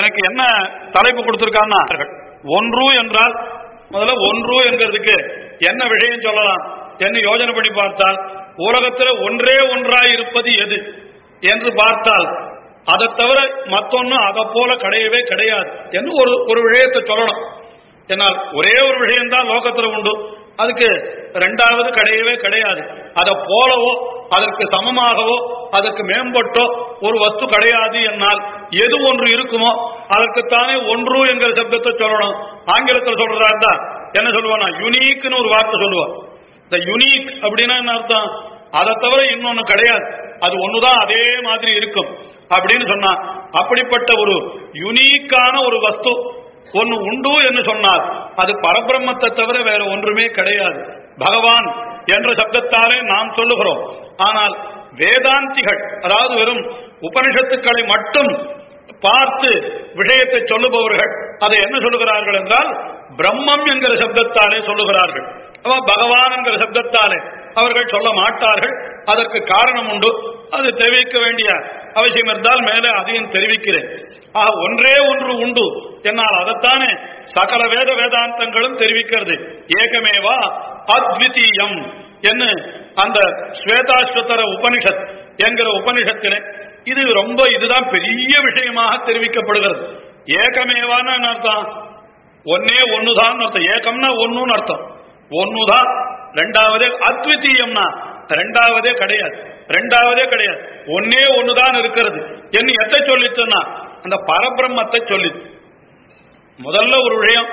எனக்கு என்ன தலைப்பு கொடுத்திருக்கான்னா? ஒன்று என்றால் முதல்ல ஒன்று என்கிறதுக்கு என்ன விஷயம் சொல்லலாம்? என்ன யோஜனை பண்ணி பார்த்தால் உலகத்தில் ஒன்றே ஒன்றாய் இருப்பது எது என்று பார்த்தால் அதை தவிர மத்தொன்னு அதை போல கிடையவே கிடையாது என்று ஒரு ஒரு விஷயத்தை சொல்லணும். என்னால் ஒரே ஒரு விஷயம்தான் லோகத்தில் உண்டு. அதுக்கு ரெண்டாவது கிடையவே கிடையாது. அதை போலவோ அதற்கு சமமாகவோ அதற்கு மேம்பட்டோ ஒரு வஸ்து கிடையாது என்னால். எது ஒன்று இருக்குமோ அதற்குத்தானே ஒன்று என்கிற சப்தத்தை சொல்லணும். ஆங்கிலத்தில் சொல்றதா இருந்தா என்ன சொல்லுவானா யுனீக்னு ஒரு வார்த்தை சொல்லுவான் இந்த யுனீக் அப்படின்னா என்ன அர்த்தம்? அதை தவிர இன்னொன்னு கிடையாது. அது ஒண்ணுதான் அதே மாதிரி இருக்கும். அப்படின்னு சொன்னா அப்படிப்பட்ட ஒரு யுனீக்கான ஒரு வஸ்து ஒன்னு உண்டு என்று சொன்னார் அது பரபிரம்மத்தை தவிர வேற ஒன்றுமே கிடையாது. பகவான் என்ற சப்தத்தாலே நாம் சொல்லுகிறோம். ஆனால் வேதாந்திகள் அதாவது வெறும் உபனிஷத்துக்களை மட்டும் பார்த்து விஷயத்தை சொல்லுபவர்கள். அதை என்ன சொல்லுகிறார்கள் என்றால் பிரம்மம் என்கிற சப்தத்தாலே சொல்லுகிறார்கள். அவ பகவான் என்கிற சப்தத்தாலே அவர்கள் சொல்ல மாட்டார்கள். அதற்கு காரணம் உண்டு. அது தெரிவிக்க வேண்டிய அவசியம் இருந்தால் மேலே அதையும் தெரிவிக்கிறேன். ஆக ஒன்றே ஒன்று உண்டு. என்னால் அதைத்தானே சகல வேத வேதாந்தங்களும் தெரிவிக்கிறது. ஏகமேவா அத்விதீயம். என்று அந்த ஸ்வேதாஸ்வத்தர உபனிஷத் என்கிற உபனிஷத்திலே இது ரொம்ப இதுதான் பெரிய விஷயமாக தெரிவிக்கப்படுகிறது. ஏகமேவான அர்த்தம்? ஒன்னே ஒன்னுதான் அர்த்தம். ஏகம்னா ஒண்ணுன்னு அர்த்தம். ஒன்னுதான் ரெண்டாவதே அத்விதீயம்னா ரெண்டாவதே கிடையாது. ரெண்டாவதே கிடையாது. ஒன்னே ஒண்ணுதான் இருக்கிறது. என்ன எத்தை சொல்லிச்சுன்னா அந்த பரபிரம்மத்தை சொல்லிச்சு. முதல்ல ஒரு விஷயம்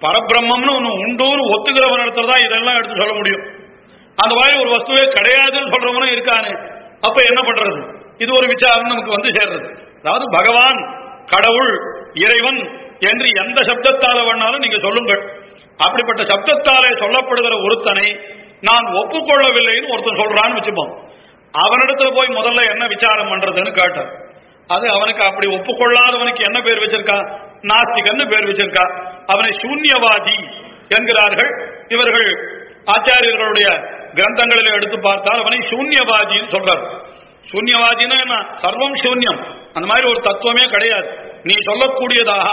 பரபிரம்மம்னு ஒன்று உண்டோன்னு ஒத்துக்கிறவன் இடத்துல தான் இதெல்லாம் எடுத்து சொல்ல முடியும். அந்த மாதிரி ஒரு வஸ்துவே கிடையாதுன்னு சொல்றவனும் இருக்கானே. அப்ப என்ன பண்றது? இது ஒரு விசாரம் நமக்கு வந்து சேர்றது. அதாவது பகவான் கடவுள் இறைவன் என்று எந்த சப்தத்தால வேணாலும் நீங்க சொல்லுங்கள். அப்படிப்பட்ட சப்தத்தாலே சொல்லப்படுகிற ஒருத்தனை நான் ஒப்புக்கொள்ளவில்லைன்னு ஒருத்தன் சொல்றான்னு வச்சுப்போம். அவனிடத்துல போய் முதல்ல என்ன விசாரம் பண்றதுன்னு கேட்டார் அது அவனுக்கு அப்படி ஒப்புக்கொள்ளாதவனுக்கு என்ன பேர் வச்சிருக்கா? நாஸ்திகன்னு பேர் வச்சிருக்கா. அவனை சூன்யவாதி என்கிறார்கள். இவர்கள் ஆச்சாரியர்களுடைய கிரந்தங்களில் எடுத்து பார்த்தால் அவனை சூன்யவாதின்னு சொல்றார்கள் சூன்யவாதினா என்ன சர்வம் சூன்யம் அந்த மாதிரி ஒரு தத்துவமே கிடையாது நீ சொல்லக்கூடியதாக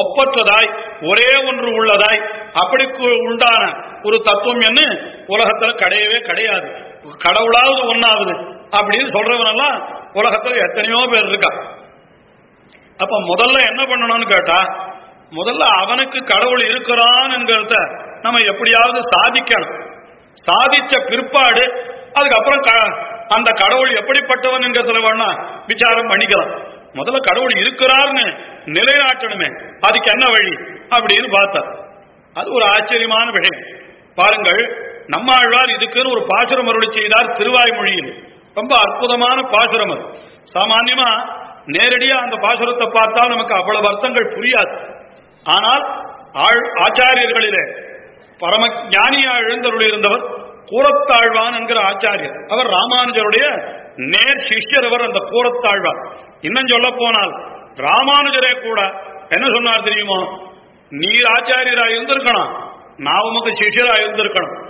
ஒப்பற்றதாய் ஒரே ஒன்று உள்ளதாய் அப்படி உண்டான ஒரு தத்துவம் என்ன உலகத்துல கிடையவே கிடையாது கடவுளாவது ஒன்னாவது அப்படின்னு சொல்றவனெல்லாம் உலகத்துல எத்தனையோ பேர் இருக்கா அப்ப முதல்ல என்ன பண்ணணும்னு கேட்டா முதல்ல அவனுக்கு கடவுள் இருக்கிறான் என்கிறத நம்ம எப்படியாவது சாதிக்கணும் சாதிச்ச பிற்பாடு அதுக்கப்புறம் அந்த கடவுள் எப்படிப்பட்டவன் என்கிறதுல வேணா விசாரம் பண்ணிக்கலாம். முதல்ல கடவுள் இருக்கிறார்னு நிலைநாட்டணுமே. அதுக்கு என்ன வழி? அப்படின்னு பார்த்தார். அது ஒரு ஆச்சரியமான விஷயம் பாருங்கள் நம்மாழ்வார் இதுக்குன்னு ஒரு பாசுரம் அருளி செய்தார் திருவாய்மொழியில். ரொம்ப அற்புதமான பாசுரம் அது. சாமான்யமா நேரடியா அந்த பாசுரத்தை பார்த்தா நமக்கு அவ்வளவு அர்த்தங்கள் புரியாது. ஆனால் ஆச்சாரியர்களிலே பரம ஞானியா எழுந்தருள் இருந்தவர் கூரத்தாழ்வான் என்கிற ஆச்சாரியர். அவர் ராமானுஜருடைய நேர் சிஷ்யர் அவர் அந்த கூரத்தாழ்வான். இன்னும் சொல்ல போனால் ராமானுஜரே கூட என்ன சொன்னார் தெரியுமோ? நீர் ஆச்சாரியரா இருந்திருக்கணும் நான் உமக்கு சிஷ்யரா இருந்திருக்கணும்.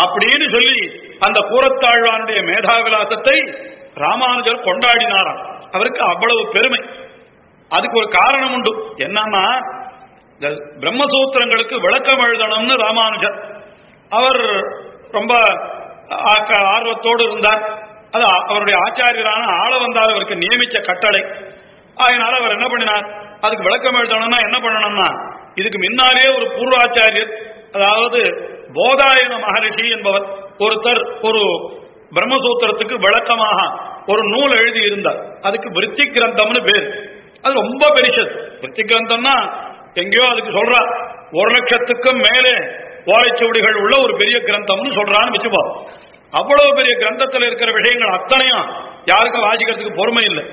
அப்படின்னு சொல்லி அந்த கூரத்தாழ்வானுடைய மேதாவிலாசத்தை ராமானுஜர் கொண்டாடினாராம். அவருக்கு அவ்வளவு பெருமை. அதுக்கு ஒரு காரணம் உண்டு. என்னன்னா பிரம்மசூத்திரங்களுக்கு விளக்கம் எழுதணும்னு ராமானுஜர். அவர் ரொம்ப ஆர்வத்தோடு இருந்தார். அது அவருடைய ஆச்சாரியரான ஆள வந்தால் அவருக்கு நியமிச்ச கட்டளை. அதனால அவர் என்ன பண்ணினார்? அதுக்கு விளக்கம் எழுதணும்னா என்ன பண்ணணும்னா இதுக்கு முன்னாலே ஒரு பூர்வாச்சாரியர் அதாவது போதாயன மகரிஷி என்பவர் ஒருத்தர் ஒரு பிரம்மசூத்திரத்துக்கு விளக்கமாக ஒரு நூல் எழுதி இருந்தார் அதுக்கு விருத்தி கிரந்தம்னு பேர். அது ரொம்ப பெரிசது. விருத்தி கிரந்தம்னா எங்கேயோ அதுக்கு சொல்றா ஒரு லட்சத்துக்கும் மேலே ஓலைச்சுவடிகள் உள்ள ஒரு பெரிய கிரந்தம்னு சொல்றான்னு வச்சுப்போம் அவ்வளவு பெரிய கிரந்தத்தில் இருக்கிற விஷயங்கள் அத்தனையும் யாருக்கும் வாசிக்கிறதுக்கு பொறுமை இல்லை.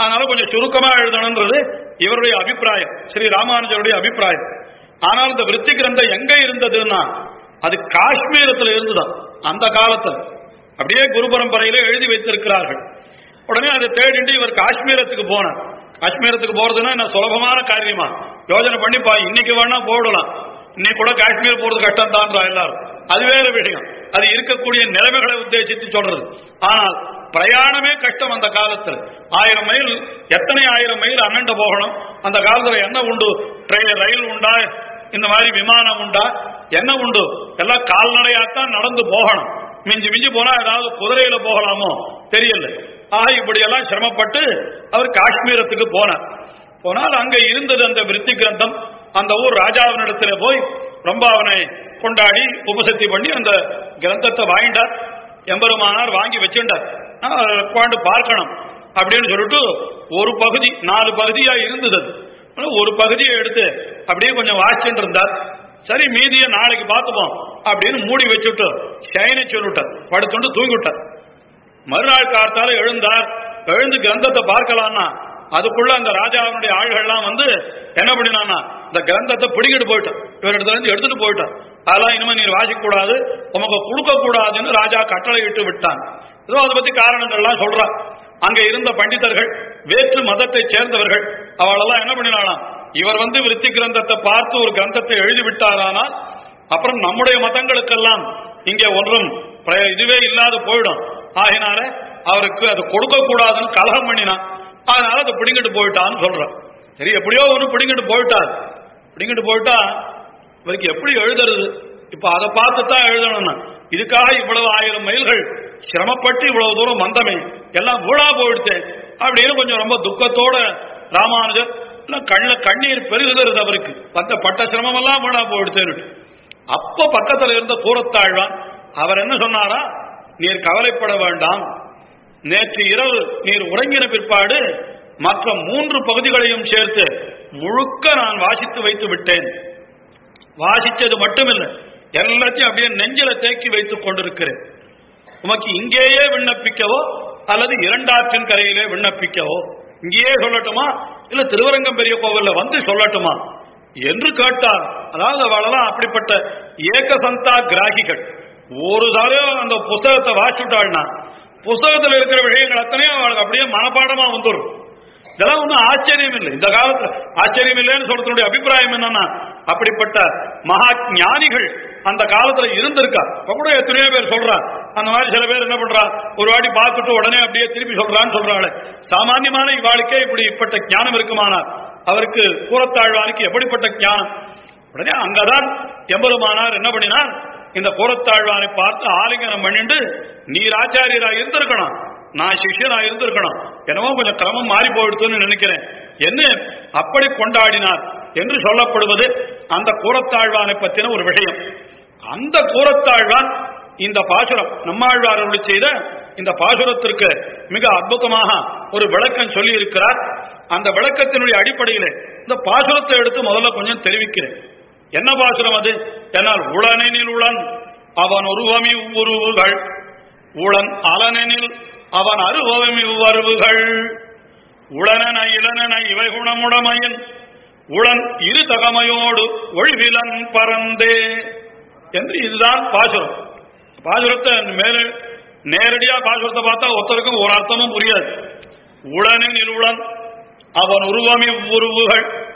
அதனால கொஞ்சம் சுருக்கமா எழுதணும்ன்றது இவருடைய அபிப்பிராயம் ஸ்ரீ ராமானுஜருடைய அபிப்பிராயம். ஆனால் இந்த விருத்தி கிரந்தம் எங்க இருந்ததுன்னா அது காஷ்மீரத்தில் இருந்துதான் அந்த காலத்தில். அப்படியே குரு பரம்பரையில எழுதி வைத்திருக்கிறார்கள். உடனே அதை தேடிட்டு இவர் காஷ்மீரத்துக்கு போனார். காஷ்மீரத்துக்கு போறதுன்னா என்ன சுலபமான காரியமா? யோஜனை பா இன்னைக்கு வேணா போடலாம். இன்னைக்கு கூட காஷ்மீர் போறது கஷ்டம் தான் எல்லாரும். அது வேற விஷயம். அது இருக்கக்கூடிய நிலைமைகளை உத்தேசித்து சொல்றது. ஆனால் பிரயாணமே கஷ்டம் அந்த காலத்தில். ஆயிரம் மைல் எத்தனை ஆயிரம் மைல் அண்ணண்ட போகணும்? அந்த காலத்தில் என்ன உண்டு? ட்ரெயின் ரயில் உண்டா? இந்த மாதிரி விமானம் உண்டா? என்ன உண்டு? எல்லாம் கால்நடையாத்தான் நடந்து போகணும். மிஞ்சி மிஞ்சி போனா ஏதாவது குதிரையில போகலாமோ? தெரியல. ஆக இப்படி எல்லாம் சிரமப்பட்டு அவர் காஷ்மீரத்துக்கு போனார். போனால் அங்க இருந்தது அந்த விருத்தி கிரந்தம். அந்த ஊர் ராஜாவினிடத்துல போய் ரொம்ப அவனை கொண்டாடி உபசக்தி பண்ணி அந்த கிரந்தத்தை வாங்கிட்டார். எம்பெருமானார் வாங்கி வச்சுட்டார். உட்காந்து பார்க்கணும் அப்படின்னு சொல்லிட்டு ஒரு பகுதி நாலு பகுதியா இருந்தது ஒரு பகுதியை எடுத்து அப்படியே கொஞ்சம் வாசிச்சுட்டு இருந்தார். சரி மீதியை நாளைக்கு பார்த்துப்போம் அப்படின்னு மூடி வச்சுட்டு சைனை சொல்லிட்டார் படுத்துட்டு தூங்கிவிட்டார். மறுநாள் காத்தால எழுந்தார். எழுந்து கிரந்தத்தை பார்க்கலாம்னா அதுக்குள்ள அந்த ராஜாவினுடைய ஆள்கள்லாம் வந்து என்ன பண்ணினான்னா இந்த கிரந்தத்தை பிடிக்கிட்டு போயிட்டான். இவரிடத்துல இருந்து எடுத்துட்டு போயிட்டான். அதெல்லாம் இனிமே நீர் வாசிக்க கூடாது உமக்கு கொடுக்க கூடாதுன்னு ராஜா கட்டளை இட்டு விட்டான். ஏதோ அதை பத்தி காரணங்கள்லாம் சொல்றான். அங்க இருந்த பண்டிதர்கள் வேற்று மதத்தை சேர்ந்தவர்கள் அவளெல்லாம் என்ன பண்ணினாலாம் இவர் வந்து விருத்தி கிரந்தத்தை பார்த்து ஒரு கிரந்தத்தை எழுதி விட்டாரானால் அப்புறம் நம்முடைய மதங்களுக்கெல்லாம் இங்கே ஒன்றும் இதுவே இல்லாத போயிடும். ஆகினால அவருக்கு அது கொடுக்க கூடாதுன்னு கலகம் பண்ணினான். அதனால அதை பிடிங்கிட்டு போயிட்டான்னு சொல்றான். சரி எப்படியோ ஒன்று பிடிங்கிட்டு போயிட்டார். அப்படிங்கிட்டு போயிட்டா இவருக்கு எப்படி எழுதுறது? இப்ப அதை பார்த்து தான் எழுதணும்னா. இதுக்காக இவ்வளவு ஆயிரம் மைல்கள் சிரமப்பட்டு இவ்வளவு தூரம் வந்தமே எல்லாம் வீணா போயிடுச்சு. அப்படின்னு கொஞ்சம் ரொம்ப துக்கத்தோட ராமானுஜர் எல்லாம் கண்ணீர் பெருகுதருது அவருக்கு. பத்த பட்ட சிரமம் எல்லாம் வீணா போயிடுச்சு அப்ப பக்கத்துல இருந்த கூறத்தாழ்வான் அவர் என்ன சொன்னாரா? நீர் கவலைப்பட வேண்டாம். நேற்று இரவு நீர் உறங்கின பிற்பாடு மற்ற மூன்று பகுதிகளையும் சேர்த்து முழுக்க நான் வாசித்து வைத்து விட்டேன். வாசித்தது மட்டுமில்லை எல்லாத்தையும் அப்படியே நெஞ்சில தேக்கி வைத்துக் கொண்டிருக்கிறேன். உமக்கு இங்கேயே விண்ணப்பிக்கவோ அல்லது இரண்டாற்றின் கரையிலே விண்ணப்பிக்கவோ இங்கேயே சொல்லட்டுமா? இல்ல திருவரங்கம் பெரிய கோவில்ல வந்து சொல்லட்டுமா? என்று கேட்டார். அதாவது அவளெல்லாம் அப்படிப்பட்ட ஏகசந்தா கிராகிகள். ஒரு தடவை அந்த புஸ்தகத்தை வாசிட்டாள்னா புஸ்தகத்தில் இருக்கிற விஷயங்கள் அத்தனையும் அவளுக்கு அப்படியே மனப்பாடமா வந்துடும் இதெல்லாம் ஒன்றும் ஆச்சரியம் இல்லை இந்த காலத்துல ஆச்சரியம் இல்லைன்னு சொல்றதுடைய அபிப்பிராயம் என்னன்னா அப்படிப்பட்ட மகா ஞானிகள் அந்த காலத்துல இருந்திருக்கா? இப்ப கூட எத்தனையோ பேர் சொல்றா அந்த மாதிரி சில பேர் என்ன பண்றா ஒரு வாட்டி பார்த்துட்டு உடனே அப்படியே திருப்பி சொல்றான்னு சொல்றாள் சாமான்யமான இவாளுக்கே இப்படிப்பட்ட ஞானம் இருக்குமானார் அவருக்கு கூறத்தாழ்வானுக்கு எப்படிப்பட்ட ஞானம்? உடனே அங்கதான் எம்பெருமானார் என்ன பண்ணினார்? இந்த கூறத்தாழ்வானை பார்த்து ஆலிங்கனம் பண்ணிட்டு நீர் ஆச்சாரியராக இருந்திருக்கணும். நான் சிஷ்யனா இருந்திருக்கணும். என்னமோ கொஞ்சம் கிரமம் மாறி போயிடுத்துன்னு நினைக்கிறேன். என்ன? அப்படி கொண்டாடினார் என்று சொல்லப்படுவது அந்த கூரத்தாழ்வானை பற்றின ஒரு விஷயம். அந்த கூரத்தாழ்வான் இந்த பாசுரம் நம்மாழ்வார் அருளி செய்த இந்த பாசுரத்திற்கு மிக அற்புதமாக ஒரு விளக்கம் சொல்லி இருக்கிறார் அந்த விளக்கத்தினுடைய அடிப்படையிலே இந்த பாசுரத்தை எடுத்து முதல்ல கொஞ்சம் தெரிவிக்கிறேன். என்ன பாசுரம் அது? என்னால் உளனெனில் உளன் அவன் உருவமி உருவுகள். உளன் அலனெனில் அவன் அருவமி இவ்வருவுகள் உளனன இளனன இவை குணமுடமையன். உளன் இரு தகமையோடு ஒழிவிலன் பறந்தே என்று இதுதான் பாசுரம். பாசுரத்தை மேல நேரடியா பாசுரத்தை பார்த்தா ஒருத்தருக்கும் ஒரு அர்த்தமும் புரியாது. உளனில் உளன் அவன் உருவமி உருவுகள்.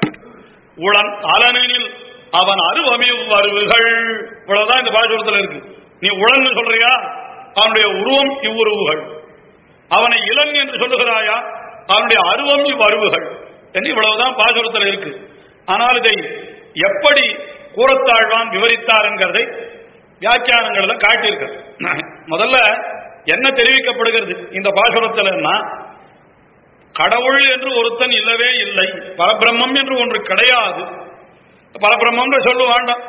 உளன் அலனெனில் அவன் அருவமி வருவுகள். இவ்வளவுதான் இந்த பாசுரத்தில் இருக்கு. நீ உளன்னு சொல்றியா? அவனுடைய உருவம் இவ்வுருவுகள். அவனை இளன் என்று சொல்லுகிறாயா? அவனுடைய அருவம் இவ்வருவுகள் என்று இவ்வளவுதான் பாசுரத்தில் இருக்கு. ஆனால் இதை எப்படி கூறத்தாழ்வான் விவரித்தார் என்கிறதை வியாக்கியானங்கள்ல காட்டியிருக்க முதல்ல என்ன தெரிவிக்கப்படுகிறது? இந்த பாசுரத்தில் கடவுள் என்று ஒருத்தன் இல்லவே இல்லை பரபிரம்மம் என்று ஒன்று கிடையாது. பரபிரம்மம் சொல்ல வேண்டாம்.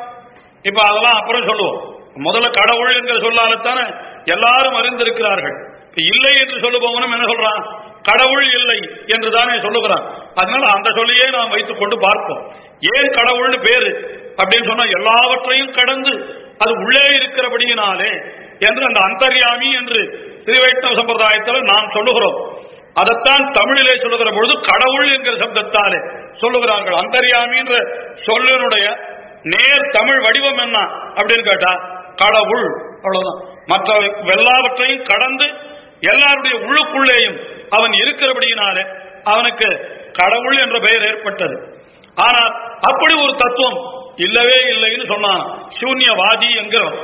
இப்ப அதெல்லாம் அப்புறம் சொல்லுவோம். முதல்ல கடவுள் என்கிற சொல்லால்தானே எல்லாரும் அறிந்திருக்கிறார்கள். இல்லை என்று சொல்லுபவனும் என்ன சொல்றான்? கடவுள் இல்லை என்று தானே சொல்லுகிறான். அதனால அந்த சொல்லையே நாம் வைத்துக் கொண்டு பார்ப்போம். ஏன் கடவுள்னு பேரு? அப்படின்னு சொன்னா எல்லாவற்றையும் கடந்து அது உள்ளே இருக்கிறபடியினாலே என்று அந்த அந்தர்யாமி என்று ஸ்ரீ வைஷ்ணவ சம்பிரதாயத்தில் நாம் சொல்லுகிறோம். அதைத்தான் தமிழிலே சொல்லுகிற பொழுது கடவுள் என்கிற சப்தத்தாலே சொல்லுகிறார்கள். அந்தர்யாமி என்ற சொல்லினுடைய நேர் தமிழ் வடிவம் என்ன அப்படின்னு கேட்டா கடவுள். அவ்வளவுதான். மற்ற எல்லாவற்றையும் கடந்து எல்லாருடைய உள்ளுக்குள்ளேயும் அவன் இருக்கிறபடியினாலே அவனுக்கு கடவுள் என்ற பெயர் ஏற்பட்டது. ஆனால் அப்படி ஒரு தத்துவம் இல்லவே இல்லைன்னு சொன்னான். சூன்யவாதி என்கிறோம்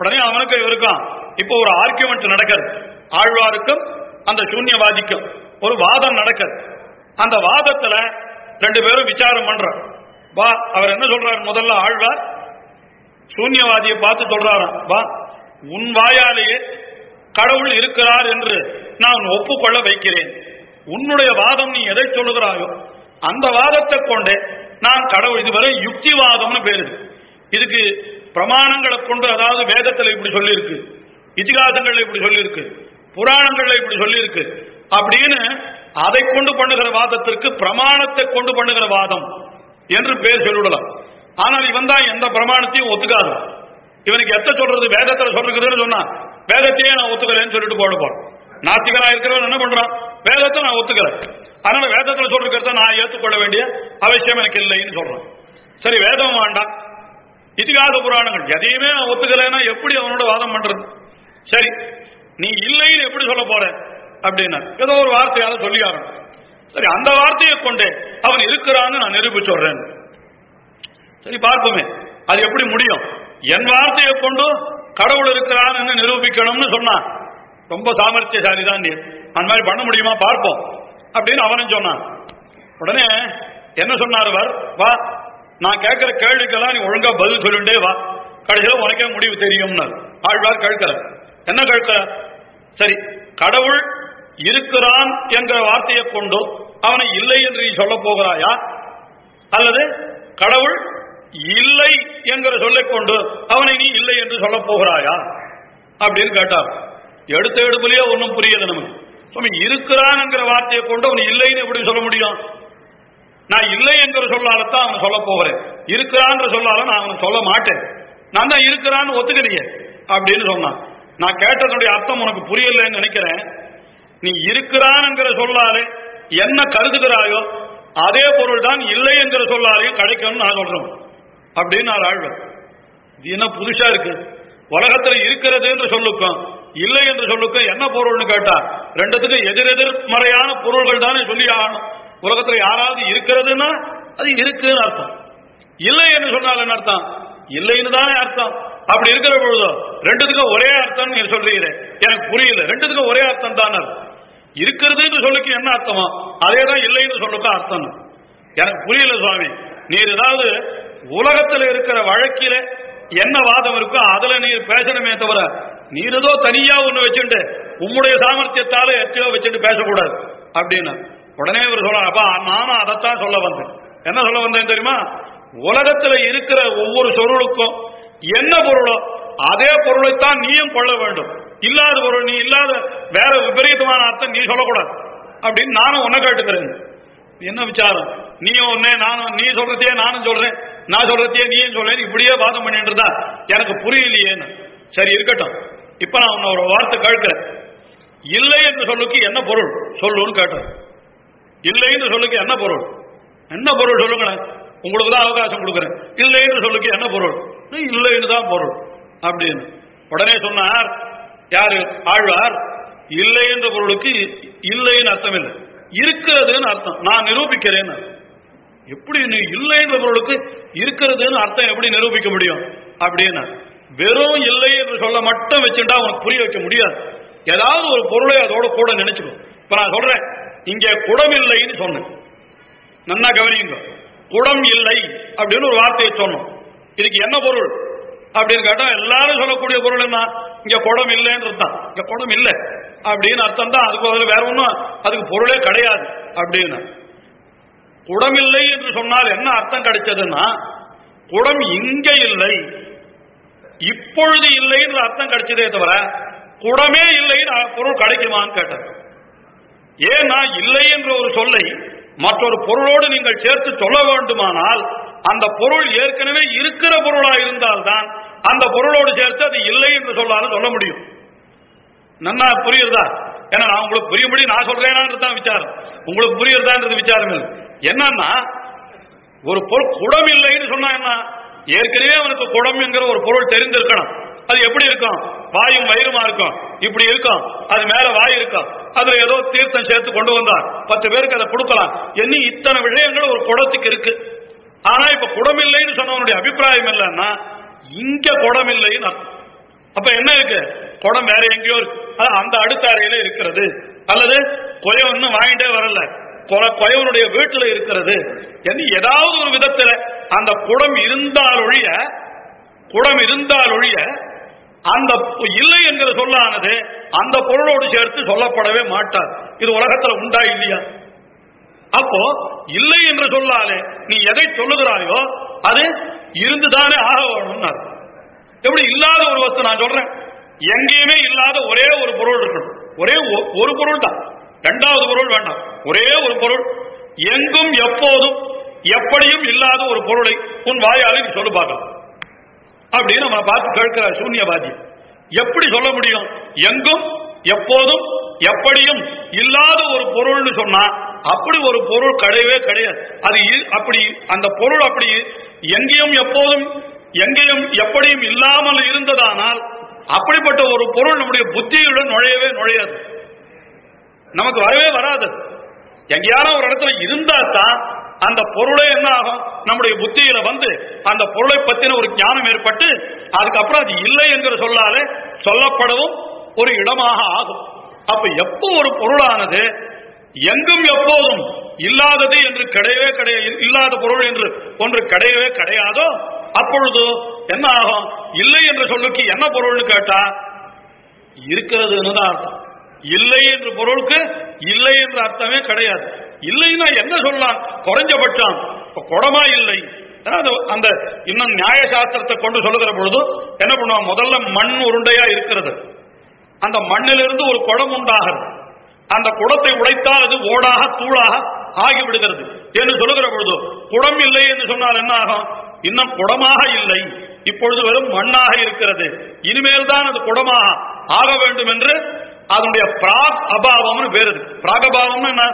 உடனே அவனுக்கு இவருக்கும். இப்போ ஒரு ஆர்குமெண்ட் நடக்கிறது. ஆழ்வாருக்கும் அந்த சூன்யவாதிக்கும் ஒரு வாதம் நடக்கிறது. அந்த வாதத்துல ரெண்டு பேரும் விசாரம் பண்ற வா அவர் என்ன சொல்றாரு? முதல்ல ஆழ்வார் சூன்யவாதியை பார்த்து சொல்றாராம். வா உன் வாயாலேயே கடவுள் இருக்கிறார் என்று நான் ஒப்புக்கொள்ள வைக்கிறேன். உன்னுடைய வாதம் நீ எதை சொல்லுகிறாயோ அந்த வாதத்தை கொண்டே நான் கடவுள் இதுவரை யுக்திவாதம்னு பேரு இதுக்கு பிரமாணங்களை கொண்டு அதாவது வேதத்தில் இப்படி சொல்லியிருக்கு இதிகாசங்கள்ல இப்படி சொல்லியிருக்கு புராணங்கள்ல இப்படி சொல்லியிருக்கு அப்படின்னு அதை கொண்டு பண்ணுகிற வாதத்திற்கு பிரமாணத்தை கொண்டு பண்ணுகிற வாதம் என்று பேர் சொல்லிவிடலாம். ஆனால் இவன் தான் எந்த பிரமாணத்தையும் ஒத்துக்காது. இவனுக்கு எத்த சொல்றது? வேதத்தில் சொல்றதுன்னு சொன்னா வேதத்தையே நான் ஒத்துக்கலன்னு சொல்லிட்டு போட போறேன் நாத்திகனா இருக்கிறவன் என்ன பண்றான்? வேதத்தை நான் ஒத்துக்கிறேன் அதனால வேதத்துல சொல்றத நான் ஏற்றுக்கொள்ள வேண்டிய அவசியம் எனக்கு இல்லைன்னு சொல்றான். சரி வேதம் வேண்டாம். இதிகாச புராணங்கள் எதையுமே நான் ஒத்துக்கலைன்னா எப்படி அவனோட வாதம் பண்றது? சரி நீ இல்லைன்னு எப்படி சொல்ல போற? அப்படின்னா ஏதோ ஒரு வார்த்தையால சொல்லி ஆரம்பிச்சு சரி அந்த வார்த்தையை கொண்டே அவன் இருக்கிறான்னு நான் நிரூபிச்சு சொல்றேன். சரி பார்ப்போமே. அது எப்படி முடியும்? என் வார்த்தையை கொண்டு கடவுள் இருக்கிறான்னு நிரூபிக்கணும்னு சொன்னான். ரொம்ப சாமர்த்தியசாலி தான் நீ. அந்த மாதிரி பண்ண முடியுமா? பார்ப்போம். அப்படின்னு அவனும் சொன்னான். உடனே என்ன சொன்னார் அவர் வா நான் கேட்கிற கேள்விக்கெல்லாம் நீ ஒழுங்கா பதில் சொல்லிட்டே வா. கடைசியில் உனக்கே முடிவு தெரியும்னார். ஆழ்வார் கேட்கிற என்ன கேட்கிற சரி கடவுள் இருக்கிறான் என்ற வார்த்தையை கொண்டு அவனை இல்லை என்று நீ சொல்ல போகிறாயா? அல்லது கடவுள் இல்லை என்கிற சொல்லை கொண்டு அவனை நீ இல்லை என்று சொல்ல போகிறாயா? அப்படின்னு கேட்டார். எடுத்த எடுப்புலயே ஒன்றும் புரியல நமக்கு. சுவாமி இருக்கிறான் என்கிற வார்த்தையை கொண்டு அவன் இல்லைன்னு எப்படி சொல்ல முடியும்? நான் இல்லை என்கிற சொல்லாலத்தான் அவன் சொல்ல போகிறேன். இருக்கிறான்ற சொல்லால நான் அவன் சொல்ல மாட்டேன். நான் தான் இருக்கிறான்னு ஒத்துக்கலையே அப்படின்னு சொன்னான். நான் கேட்டதனுடைய அர்த்தம் உனக்கு புரியலன்னு நினைக்கிறேன். நீ இருக்கிறான்ங்கிற சொல்லாலே என்ன கருதுகிறாயோ அதே பொருள் தான் இல்லை என்கிற சொல்லாலையும் கிடைக்கும்னு நான் சொல்றேன். அப்படின்னு நான் ஆழ்வேன். இது என்ன புதுசா இருக்கு? உலகத்துல இருக்கிறது என்று சொல்லுக்கும். இல்லை என்று சொல்லுக்கும் என்ன பொருள்னு கேட்டா ரெண்டுத்துக்கும் எதிரெதிர் மறையான பொருள்கள் தானே சொல்லி ஆகணும். உலகத்துல யாராவது இருக்கிறதுன்னா அது இருக்குன்னு அர்த்தம். இல்லை என்று சொன்னால் என்ன அர்த்தம்? இல்லைன்னு தானே அர்த்தம். அப்படி இருக்கிற பொழுதோ ரெண்டுத்துக்கும் ஒரே அர்த்தம் நீங்க சொல்றீங்க எனக்கு புரியல. ரெண்டுத்துக்கும் ஒரே அர்த்தம் தானே இருக்கிறதுன்னு சொல்லுக்கு என்ன அர்த்தமோ அதே தான் இல்லைன்னு சொல்லுக்கும் அர்த்தம். எனக்கு புரியல சுவாமி. நீர் ஏதாவது உலகத்தில் இருக்கிற வழக்கில என்ன வாதம் இருக்கோ அதுல நீர் பேசணுமே தவிர நீர் ஏதோ தனியா ஒண்ணு வச்சுட்டு உம்முடைய சாமர்த்தியத்தால எத்தையோ வச்சுட்டு பேசக்கூடாது. அப்படின்னு உடனே இவர் சொல்ல அப்பா நானும் அதைத்தான் சொல்ல வந்தேன். என்ன சொல்ல வந்தேன் தெரியுமா? உலகத்துல இருக்கிற ஒவ்வொரு சொருளுக்கும் என்ன பொருளோ அதே பொருளைத்தான் நீயும் கொள்ள வேண்டும். இல்லாத பொருள் நீ இல்லாத வேற விபரீதமான அர்த்தம் நீ சொல்லக்கூடாது. அப்படின்னு நானும் உன்ன கேட்டுக்கிறேன். என்ன விசாரம்? நீயும் ஒன்னே நானும் நீ சொல்றதையே நானும் சொல்றேன். நான் சொல்றதையே நீயும் சொல்றேன் இப்படியே வாதம் பண்ணிட்டு இருந்தா எனக்கு புரியலையேன்னு. சரி இருக்கட்டும். இப்ப நான் உன்னை ஒரு வார்த்தை கேட்கிறேன். இல்லை என்று சொல்லுக்கு என்ன பொருள்? சொல்லுன்னு கேட்டேன். இல்லை என்று சொல்லுக்கு என்ன பொருள்? என்ன பொருள் சொல்லுங்களேன்? உங்களுக்கு தான் அவகாசம் கொடுக்குறேன். இல்லை என்று சொல்லுக்கு என்ன பொருள்? இல்லைன்னு தான் பொருள். அப்படின்னு. உடனே சொன்னார் யாரு? ஆழ்வார். இல்லை என்ற பொருளுக்கு இல்லைன்னு அர்த்தம் இல்லை. இருக்கிறதுன்னு அர்த்தம். நான் நிரூபிக்கிறேன் எப்படி நீ இல்லை என்ற பொருளுக்கு இருக்கிறதுன்னு அர்த்தம் எப்படி நிரூபிக்க முடியும்? அப்படின்னு வெறும் இல்லை என்று சொல்ல மட்டும் வச்சுட்டா உனக்கு புரிய வைக்க முடியாது. ஏதாவது ஒரு பொருளை அதோட கூட நினைச்சுக்கோ. இப்ப நான் சொல்றேன் இங்கே குடம் இல்லைன்னு சொன்னேன். நன்னா கவனிங்க குடம் இல்லை அப்படின்னு ஒரு வார்த்தையை சொன்னோம். இதுக்கு என்ன பொருள்? அப்படின்னு கேட்டா எல்லாரும் சொல்லக்கூடிய பொருள் என்ன? இங்க குடம் இல்லைன்றது தான். இங்க குடம் இல்லை. அப்படின்னு அர்த்தம் தான் அதுக்கு வேற ஒன்றும் அதுக்கு பொருளே கிடையாது. அப்படின்னு குடம் இல்லை என்று சொன்னால் என்ன அர்த்தம் கிடைச்சதுன்னா குடம் இங்க இல்லை. இப்பொழுது இல்லைன்ற அர்த்தம் கிடைச்சதே தவிர குடமே இல்லைன்னு பொருள் கிடைக்குமான்னு கேட்டது. ஏன்னா இல்லை என்ற ஒரு சொல்லை மற்றொரு பொருளோடு நீங்கள் சேர்த்து சொல்ல வேண்டுமானால் அந்த பொருள் ஏற்கனவே இருக்கிற பொருளா இருந்தால்தான் அந்த பொருளோடு சேர்த்து அது இல்லை என்று சொல்லாலும் சொல்ல முடியும். நன்னா புரியுறதா? ஏன்னா நான் உங்களுக்கு புரியும்படி நான் சொல்றேனான்றது தான் விசாரம். உங்களுக்கு புரியுறதான்றது விசாரம் இல்லை. என்னன்னா ஒரு பொருள் குடம் இல்லைன்னு சொன்னா என்ன? ஏற்கனவே அவனுக்கு குடம் என்கிற ஒரு பொருள் தெரிந்திருக்கணும். அது எப்படி இருக்கும்? வாயும் வயிறுமா இருக்கும்? இப்படி இருக்கும். அது மேல வாய் இருக்கும் அதுல ஏதோ தீர்த்தம் சேர்த்து கொண்டு வந்தார். பத்து பேருக்கு அதை கொடுக்கலாம். என்ன இத்தனை விஷயங்கள் ஒரு குடத்துக்கு இருக்கு. ஆனா இப்ப குடம் இல்லைன்னு சொன்னவனுடைய அபிப்பிராயம் இல்லைன்னா இங்க குடம் இல்லைன்னு அர்த்தம். அப்ப என்ன இருக்கு? குடம் வேற எங்கேயோ இருக்கு. அந்த அடுத்த அறையில இருக்கிறது. அல்லது கொயம் ஒன்னும் வாங்கிட்டே வரல. கொயவனுடைய வீட்டில் இருக்கிறது என்று ஏதாவது ஒரு விதத்துல அந்த குடம் இருந்தால் ஒழிய குடம் இருந்தால் ஒழிய அந்த இல்லை என்கிற சொல்லானது அந்த பொருளோடு சேர்த்து சொல்லப்படவே மாட்டார். இது உலகத்துல உண்டா இல்லையா? அப்போ இல்லை என்று சொல்லாலே நீ எதை சொல்லுகிறாயோ அது இருந்துதானே ஆக வேணும்னார். எப்படி இல்லாத ஒரு வஸ்து நான் சொல்றேன். எங்கேயுமே இல்லாத ஒரே ஒரு பொருள் இருக்கணும். ஒரே ஒ- ஒரு பொருள் தான் இரண்டாவது பொருள் வேண்டாம். ஒரே ஒரு பொருள். எங்கும் எப்போதும் எப்படியும் இல்லாத ஒரு பொருளை உன் வாயாலே நீ சொல்லு பார்க்கலாம். அப்படின்னு நம்ம பார்த்து கேட்கிற சூன்யவாதி. எப்படி சொல்ல முடியும்? எங்கும் எப்போதும் எப்படியும் இல்லாத ஒரு பொருள்னு சொன்னா அப்படி ஒரு பொருள் கிடையவே கிடையாது. அது அப்படி அந்த பொருள் அப்படி எங்கேயும் எப்போதும் எங்கேயும் எப்படியும் இல்லாமல் இருந்ததானால் அப்படிப்பட்ட ஒரு பொருள் நம்முடைய புத்தியுடன் நுழையவே நுழையாது. நமக்கு வரவே வராது. எங்கேயான ஒரு இடத்துல இருந்தா தான் அந்த பொருளே என்ன ஆகும்? நம்முடைய புத்தியில வந்து அந்த பொருளை பத்தின ஒரு ஞானம் ஏற்பட்டு அதுக்கப்புறம் அது இல்லை என்கிற சொல்லாலே சொல்லப்படவும் ஒரு இடமாக ஆகும். அப்ப எப்போ ஒரு பொருளானது எங்கும் எப்போதும் இல்லாதது என்று கிடையவே கிடையாது இல்லாத பொருள் என்று ஒன்று கிடையவே கிடையாதோ அப்பொழுது என்ன ஆகும்? இல்லை என்ற சொல்லுக்கு என்ன பொருள்னு கேட்டா இருக்கிறதுன்னு தான் அர்த்தம். இல்லை என்று பொருளுக்கு இல்லை என்ற அர்த்தமே கிடையாது. இல்லைன்னா என்ன சொல்லலாம்? குறைஞ்சபட்சம். குடமா இல்லை. அது அந்த இன்னும் நியாய சாஸ்திரத்தை கொண்டு சொல்லுகிற பொழுது என்ன பண்ணுவாங்க? முதல்ல மண் உருண்டையா இருக்கிறது. அந்த மண்ணிலிருந்து ஒரு குடம் உண்டாகிறது. அந்த குடத்தை உடைத்தால் அது ஓடாக தூளாக ஆகிவிடுகிறது என்று சொல்லுகிற பொழுது குடம் இல்லை என்று சொன்னால் என்ன ஆகும்? இன்னும் குடமாக இல்லை. இப்பொழுது வெறும் மண்ணாக இருக்கிறது. இனிமேல் தான் அது குடமாக ஆக வேண்டும் என்று அதனுடைய பிராக் அபாவம்னு பேர் இருக்கு. பிராகபாவம்னு என்ன?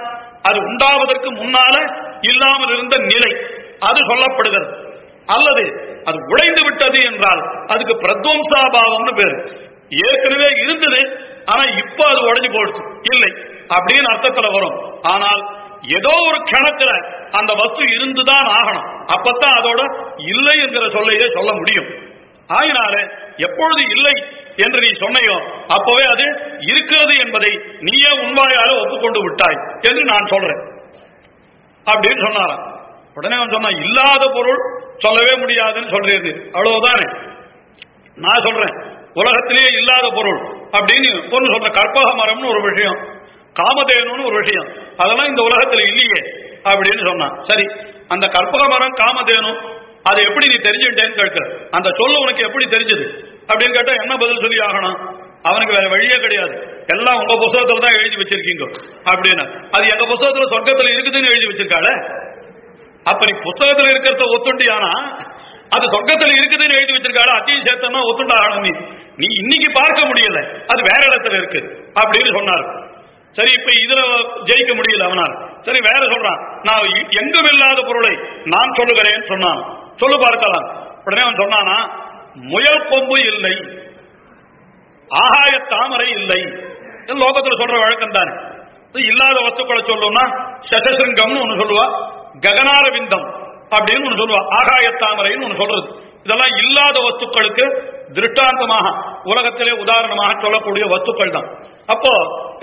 அது உண்டாவதற்கு முன்னால இல்லாமல் இருந்த நிலை. அது சொல்லப்படுகிறது. அல்லது அது உடைந்து விட்டது என்றால் அதுக்கு பிரத்வம்சாபாவம்னு பேரு ஏற்கனவே இருந்தது ஆனா இப்ப அது உடஞ்சு போடுச்சு இல்லை. அப்படின்னு அர்த்தத்துல வரும். ஆனால் ஏதோ ஒரு கணத்துல அந்த வஸ்து இருந்துதான் ஆகணும். அப்பத்தான் அதோட இல்லை என்கிற சொல்லையே சொல்ல முடியும். ஆகினால எப்பொழுது இல்லை என்று நீ சொன்னையோ? அப்பவே அது இருக்கிறது என்பதை நீயே உண்மையால ஒப்புக்கொண்டு விட்டாய் என்று நான் சொல்றேன். அப்படின்னு சொன்னாராம். உடனே அவன் சொன்னான் இல்லாத பொருள் சொல்லவே முடியாதுன்னு சொல்றது அவ்வளவுதானே? நான் சொல்றேன் உலகத்திலேயே இல்லாத பொருள் அப்படின்னு பொண்ணு சொல்ற கற்பக மரம்னு ஒரு விஷயம் காமதேனுன்னு ஒரு விஷயம். அதெல்லாம் இந்த உலகத்துல இல்லையே அப்படின்னு சொன்னான். சரி அந்த கற்பக மரம் காமதேனு அதை எப்படி நீ தெரிஞ்சுட்டேன்னு கேட்கிற. அந்த சொல்லு உனக்கு எப்படி தெரிஞ்சது? அப்படின்னு கேட்டா என்ன பதில் சொல்லி ஆகணும்? அவனுக்கு வேற வழியே கிடையாது. எல்லாம் உங்க புத்தகத்துல தான் எழுதி வச்சிருக்கீங்க. அப்படின்னு. அது எங்க புத்தகத்துல சொர்க்கத்துல இருக்குதுன்னு எழுதி வச்சிருக்காளே? அப்ப நீ புத்தகத்துல இருக்கிறத ஒத்துண்டியானா? அது சொர்க்கத்துல இருக்குதுன்னு எழுதி வச்சிருக்காள அத்தையும் சேர்த்தனா ஒத்துண்டாகணும் நீ. நீ இன்னைக்கு பார்க்க முடியல. அது வேற இடத்துல இருக்கு. அப்படின்னு சொன்னார். சரி இப்ப இதுல ஜெயிக்க முடியல அவனால். சரி வேற சொல்றான். நான் எங்கும் இல்லாத பொருளை நான் சொல்லுகிறேன் சொன்னான். சொல்லு பார்க்கலாம். உடனே அவன் சொன்னானா முயல் கொம்பு இல்லை. ஆகாய தாமரை இல்லை. லோகத்தில் சொல்ற வழக்கம் தானே இல்லாத வஸ்துக்களை சொல்லணும்னா சசசிருங்கம்னு ஒன்று சொல்லுவா ககனார விந்தம் அப்படின்னு ஒண்ணு சொல்லுவா ஆகாய தாமரைன்னு ஒண்ணு சொல்றது. இதெல்லாம் இல்லாத வஸ்துக்களுக்கு திருஷ்டாந்தமாக உலகத்திலே உதாரணமாக சொல்லக்கூடிய வஸ்துக்கள் தான். அப்போ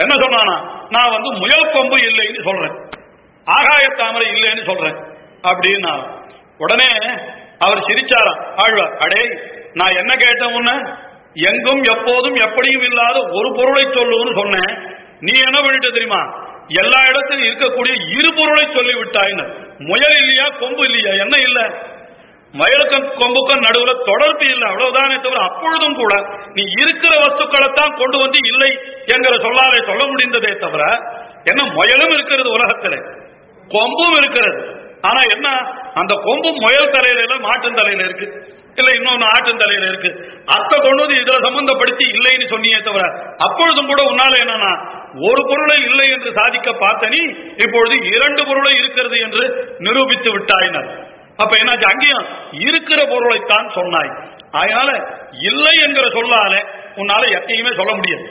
என்ன சொன்னானா நான் வந்து முயல் கொம்பு இல்லைன்னு சொல்றேன். ஆகாய தாமரை இல்லைன்னு சொல்றேன். அப்படின்னா உடனே அவர் சிரிச்சாராம் ஆழ்வார் அடே நான் என்ன கேட்டேன் உன்ன? எங்கும் எப்போதும் எப்படியும் இல்லாத ஒரு பொருளை சொல்லுன்னு சொன்னேன். நீ என்ன பண்ணிட்ட தெரியுமா? எல்லா இடத்திலும் இருக்கக்கூடிய இரு பொருளை சொல்லிவிட்டாயின்னு முயல் இல்லையா கொம்பு இல்லையா? என்ன இல்ல? முயலுக்கும் கொம்புக்கும் நடுவுல தொடர்பு இல்லை. அவ்வளவுதானே தவிர அப்பொழுதும் கூட நீ இருக்கிற வஸ்துக்களை தான் கொண்டு வந்து இல்லை என்கிற சொல்லாலே சொல்ல முடிந்ததே தவிர என்ன முயலும் இருக்கிறது உலகத்தில். கொம்பும் இருக்கிறது. ஆனா என்ன? அந்த கொம்பு முயல் தலையில இல்ல மாட்டின் தலையில இருக்கு. இல்ல இன்னொன்னு ஆட்டின் தலையில இருக்கு. அத்தை கொண்டு வந்து இதுல சம்பந்தப்படுத்தி இல்லைன்னு சொன்னியே தவிர அப்பொழுதும் கூட உன்னால என்னன்னா ஒரு பொருளை இல்லை என்று சாதிக்க பார்த்த நீ இப்பொழுது இரண்டு பொருளை இருக்கிறது என்று நிரூபித்து விட்டாயினர். அப்ப என்னாச்சு? அங்கேயும் இருக்கிற பொருளைத்தான் சொன்னாய். அதனால இல்லை என்கிற சொல்லால உன்னால எத்தையுமே சொல்ல முடியாது.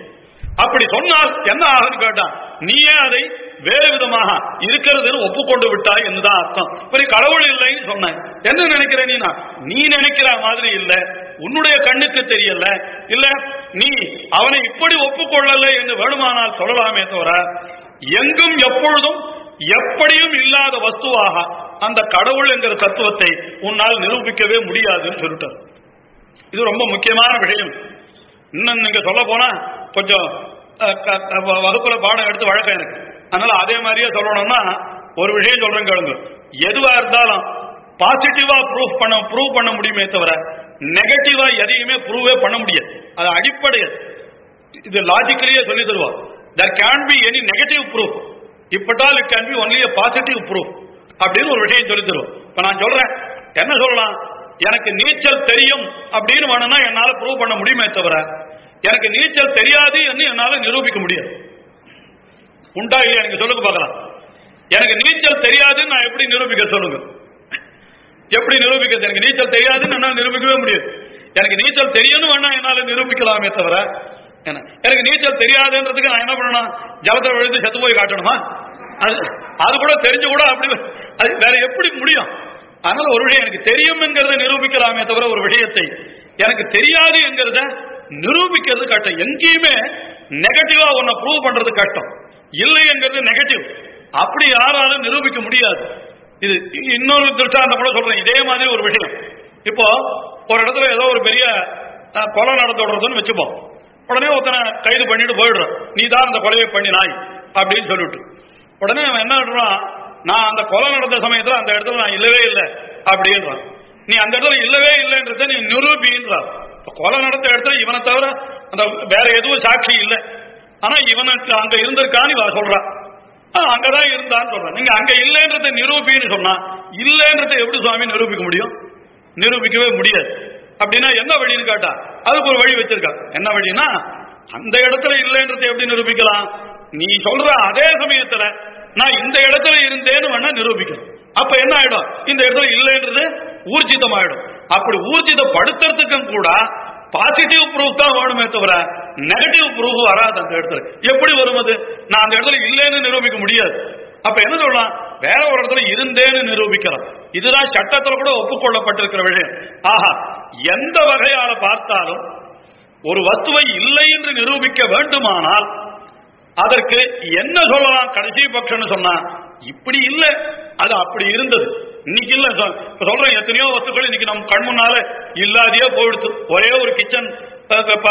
அப்படி சொன்னால் என்ன ஆகுன்னு கேட்டான்? நீயே அதை வேறு விதமாக இருக்கிறதுன்னு ஒப்புக்கொண்டு விட்டாய் என்றுதான் அர்த்தம். இப்படி கடவுள் இல்லைன்னு சொன்னேன். என்ன நினைக்கிற நீனா? நீ நினைக்கிற மாதிரி இல்ல. உன்னுடைய கண்ணுக்கு தெரியல. இல்ல நீ அவனை இப்படி ஒப்புக்கொள்ளல என்று வேணுமானால் சொல்லலாமே தவிர எங்கும் எப்பொழுதும் எப்படியும் இல்லாத வஸ்துவாக அந்த கடவுள் என்கிற தத்துவத்தை உன்னால் நிரூபிக்கவே முடியாதுன்னு சொல்லிட்டார் இது ரொம்ப முக்கியமான விஷயம். இன்னும் நீங்க சொல்ல போனா கொஞ்சம் க- வ- வகுப்புல பாடம் எடுத்து வழக்கம் எனக்கு. அதனால அதே மாதிரியே சொல்லணும்னா ஒரு விஷயம் சொல்றேன் கேளுங்க. எதுவா இருந்தாலும் பாசிட்டிவா ப்ரூஃப் பண்ண ப்ரூவ் பண்ண முடியுமே தவிர நெகட்டிவா எதையுமே ப்ரூவே பண்ண முடியாது. அது அடிப்படை இது லாஜிக்கலியே சொல்லி தருவோம். There can be any negative proof இப்பட்டால் it can be only positive proof அப்படின்னு ஒரு விஷயம் சொல்லி தருவோம். இப்ப நான் சொல்றேன். என்ன சொல்லலாம்? எனக்கு நீச்சல் தெரியும் அப்படின்னு வேணும்னா என்னால ப்ரூவ் பண்ண முடியுமே தவிர எனக்கு நீச்சல் தெரியாது என்று என்னால நிரூபிக்க முடியாது. உண்டா இல்லையா? நீங்க சொல்லுங்க பார்க்கலாம். எனக்கு நீச்சல் தெரியாதுன்னு நான் எப்படி நிரூபிக்க சொல்லுங்க? எப்படி நிரூபிக்கிறது எனக்கு நீச்சல் தெரியாதுன்னு என்னால் நிரூபிக்கவே முடியாது. எனக்கு நீச்சல் தெரியணும் வேணா என்னால நிரூபிக்கலாமே தவிர எனக்கு நீச்சல் தெரியாதுன்றதுக்கு நான் என்ன பண்ணணும் ஜலத்தில் விழுந்து செத்து போய் காட்டணுமா? அது அது கூட தெரிஞ்சு கூட அப்படி அது வேற எப்படி முடியும்? அதனால ஒரு விஷயம் எனக்கு தெரியும் என்கிறத நிரூபிக்கலாமே தவிர ஒரு விஷயத்தை எனக்கு தெரியாது என்கிறத நிரூபிக்கிறது கஷ்டம். எங்கேயுமே நெகட்டிவா ஒன்ன ப்ரூவ் பண்றது கஷ்டம். இல்லை என்கிறது நெகட்டிவ் அப்படி யாராலும் நிரூபிக்க முடியாது. இது இன்னொரு திருஷ்டாந்தம் கூட சொல்றேன். இதே மாதிரி ஒரு விஷயம். இப்போ ஒரு இடத்துல ஏதோ ஒரு பெரிய கொலை கொலை நடந்துடுறதுன்னு வச்சுப்போம். உடனே ஒருத்தனை கைது பண்ணிட்டு போயிடுறான். நீ தான் அந்த கொலையை பண்ணினாய் அப்படின்னு சொல்லிட்டு. உடனே அவன் என்ன சொல்றான் நான் அந்த கொலை நடந்த சமயத்தில் அந்த இடத்துல நான் இல்லவே இல்லை அப்படின்றான். நீ அந்த இடத்துல இல்லவே இல்லைன்றத நீ நிரூபின்றான் கொலை நடந்த இடத்துல இவனை தவிர அந்த வேற எதுவும் சாட்சி இல்லை. ஆனா இவனுக்கு அங்க இருந்திருக்கான்னு இவ சொல்றான். அங்கதான் இருந்தான்னு சொல்றான். நீங்க அங்க இல்லைன்றதை நிரூபின்னு சொன்னா இல்லைன்றதை எப்படி சுவாமி நிரூபிக்க முடியும்? நிரூபிக்கவே முடியாது. அப்படின்னா என்ன வழின்னு கேட்டா அதுக்கு ஒரு வழி வச்சிருக்கா. என்ன வழின்னா அந்த இடத்துல இல்லைன்றதை எப்படி நிரூபிக்கலாம்? நீ சொல்ற அதே சமயத்துல நான் இந்த இடத்துல இருந்தேன்னு வேணா நிரூபிக்கணும். அப்ப என்ன ஆயிடும்? இந்த இடத்துல இல்லைன்றது ஊர்ஜிதம் ஆயிடும் அப்படி ஊர்ஜிதப்படுத்துறதுக்கும் கூட பாசிட்டிவ் ப்ரூஃப் தான் வேணுமே தவிர நெகட்டிவ் ப்ரூஃப் வராது அந்த இடத்துல. எப்படி வரும் அது? நான் அந்த இடத்துல இல்லைன்னு நிரூபிக்க முடியாது. அப்ப என்ன சொல்லலாம்? வேற ஒரு இடத்துல இருந்தேன்னு நிரூபிக்கலாம். இதுதான் சட்டத்தில் கூட ஒப்புக்கொள்ளப்பட்டிருக்கிற விஷயம். ஆஹா எந்த வகையால பார்த்தாலும் ஒரு வஸ்துவை இல்லை என்று நிரூபிக்க வேண்டுமானால் அதற்கு என்ன சொல்லலாம்? கடைசி பட்சம்னு சொன்னா இப்படி இல்லை அது அப்படி இருந்தது. இன்னைக்கு இல்ல சொ- இப்ப சொல்றேன் எத்தனையோ வஸ்துக்கள் இன்னைக்கு நம்ம கண் முன்னால இல்லாதையே போயிடுச்சு ஒரே ஒரு கிச்சன்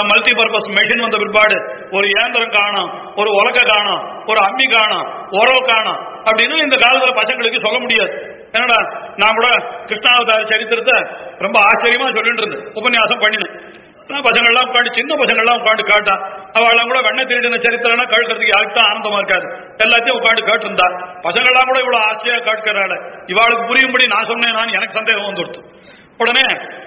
மல்டி பர்பஸ் மெஷின் வந்த பிற்பாடு ஒரு இயந்திரம் காணும் ஒரு உலக காணும் ஒரு அம்மி காணும் உரம் காணும் அப்படின்னு இந்த காலத்துல பசங்களுக்கு சொல்ல முடியாது. என்னடா நான் கூட கிருஷ்ணாவதார சரித்திரத்தை ரொம்ப ஆச்சரியமா சொல்லிட்டு இருந்தேன் உபன்யாசம் பண்ணினேன். பசங்கள்லாம் உட்காந்து சின்ன பசங்கள்லாம் உட்காந்து காட்டான் அவெல்லாம் கூட வெண்ணை திருடின சரித்திரம்னா கேட்கறதுக்கு யாருக்கு தான் ஆனந்தமா இருக்காது. எல்லாத்தையும் உட்காந்து கேட்டிருந்தா. பசங்களாம் கூட இவ்வளவு ஆசையா கேட்கிறாள். இவாளுக்கு புரியும்படி நான் சொன்னேன் நான் எனக்கு சந்தேகம் வந்துடுத்து உடனே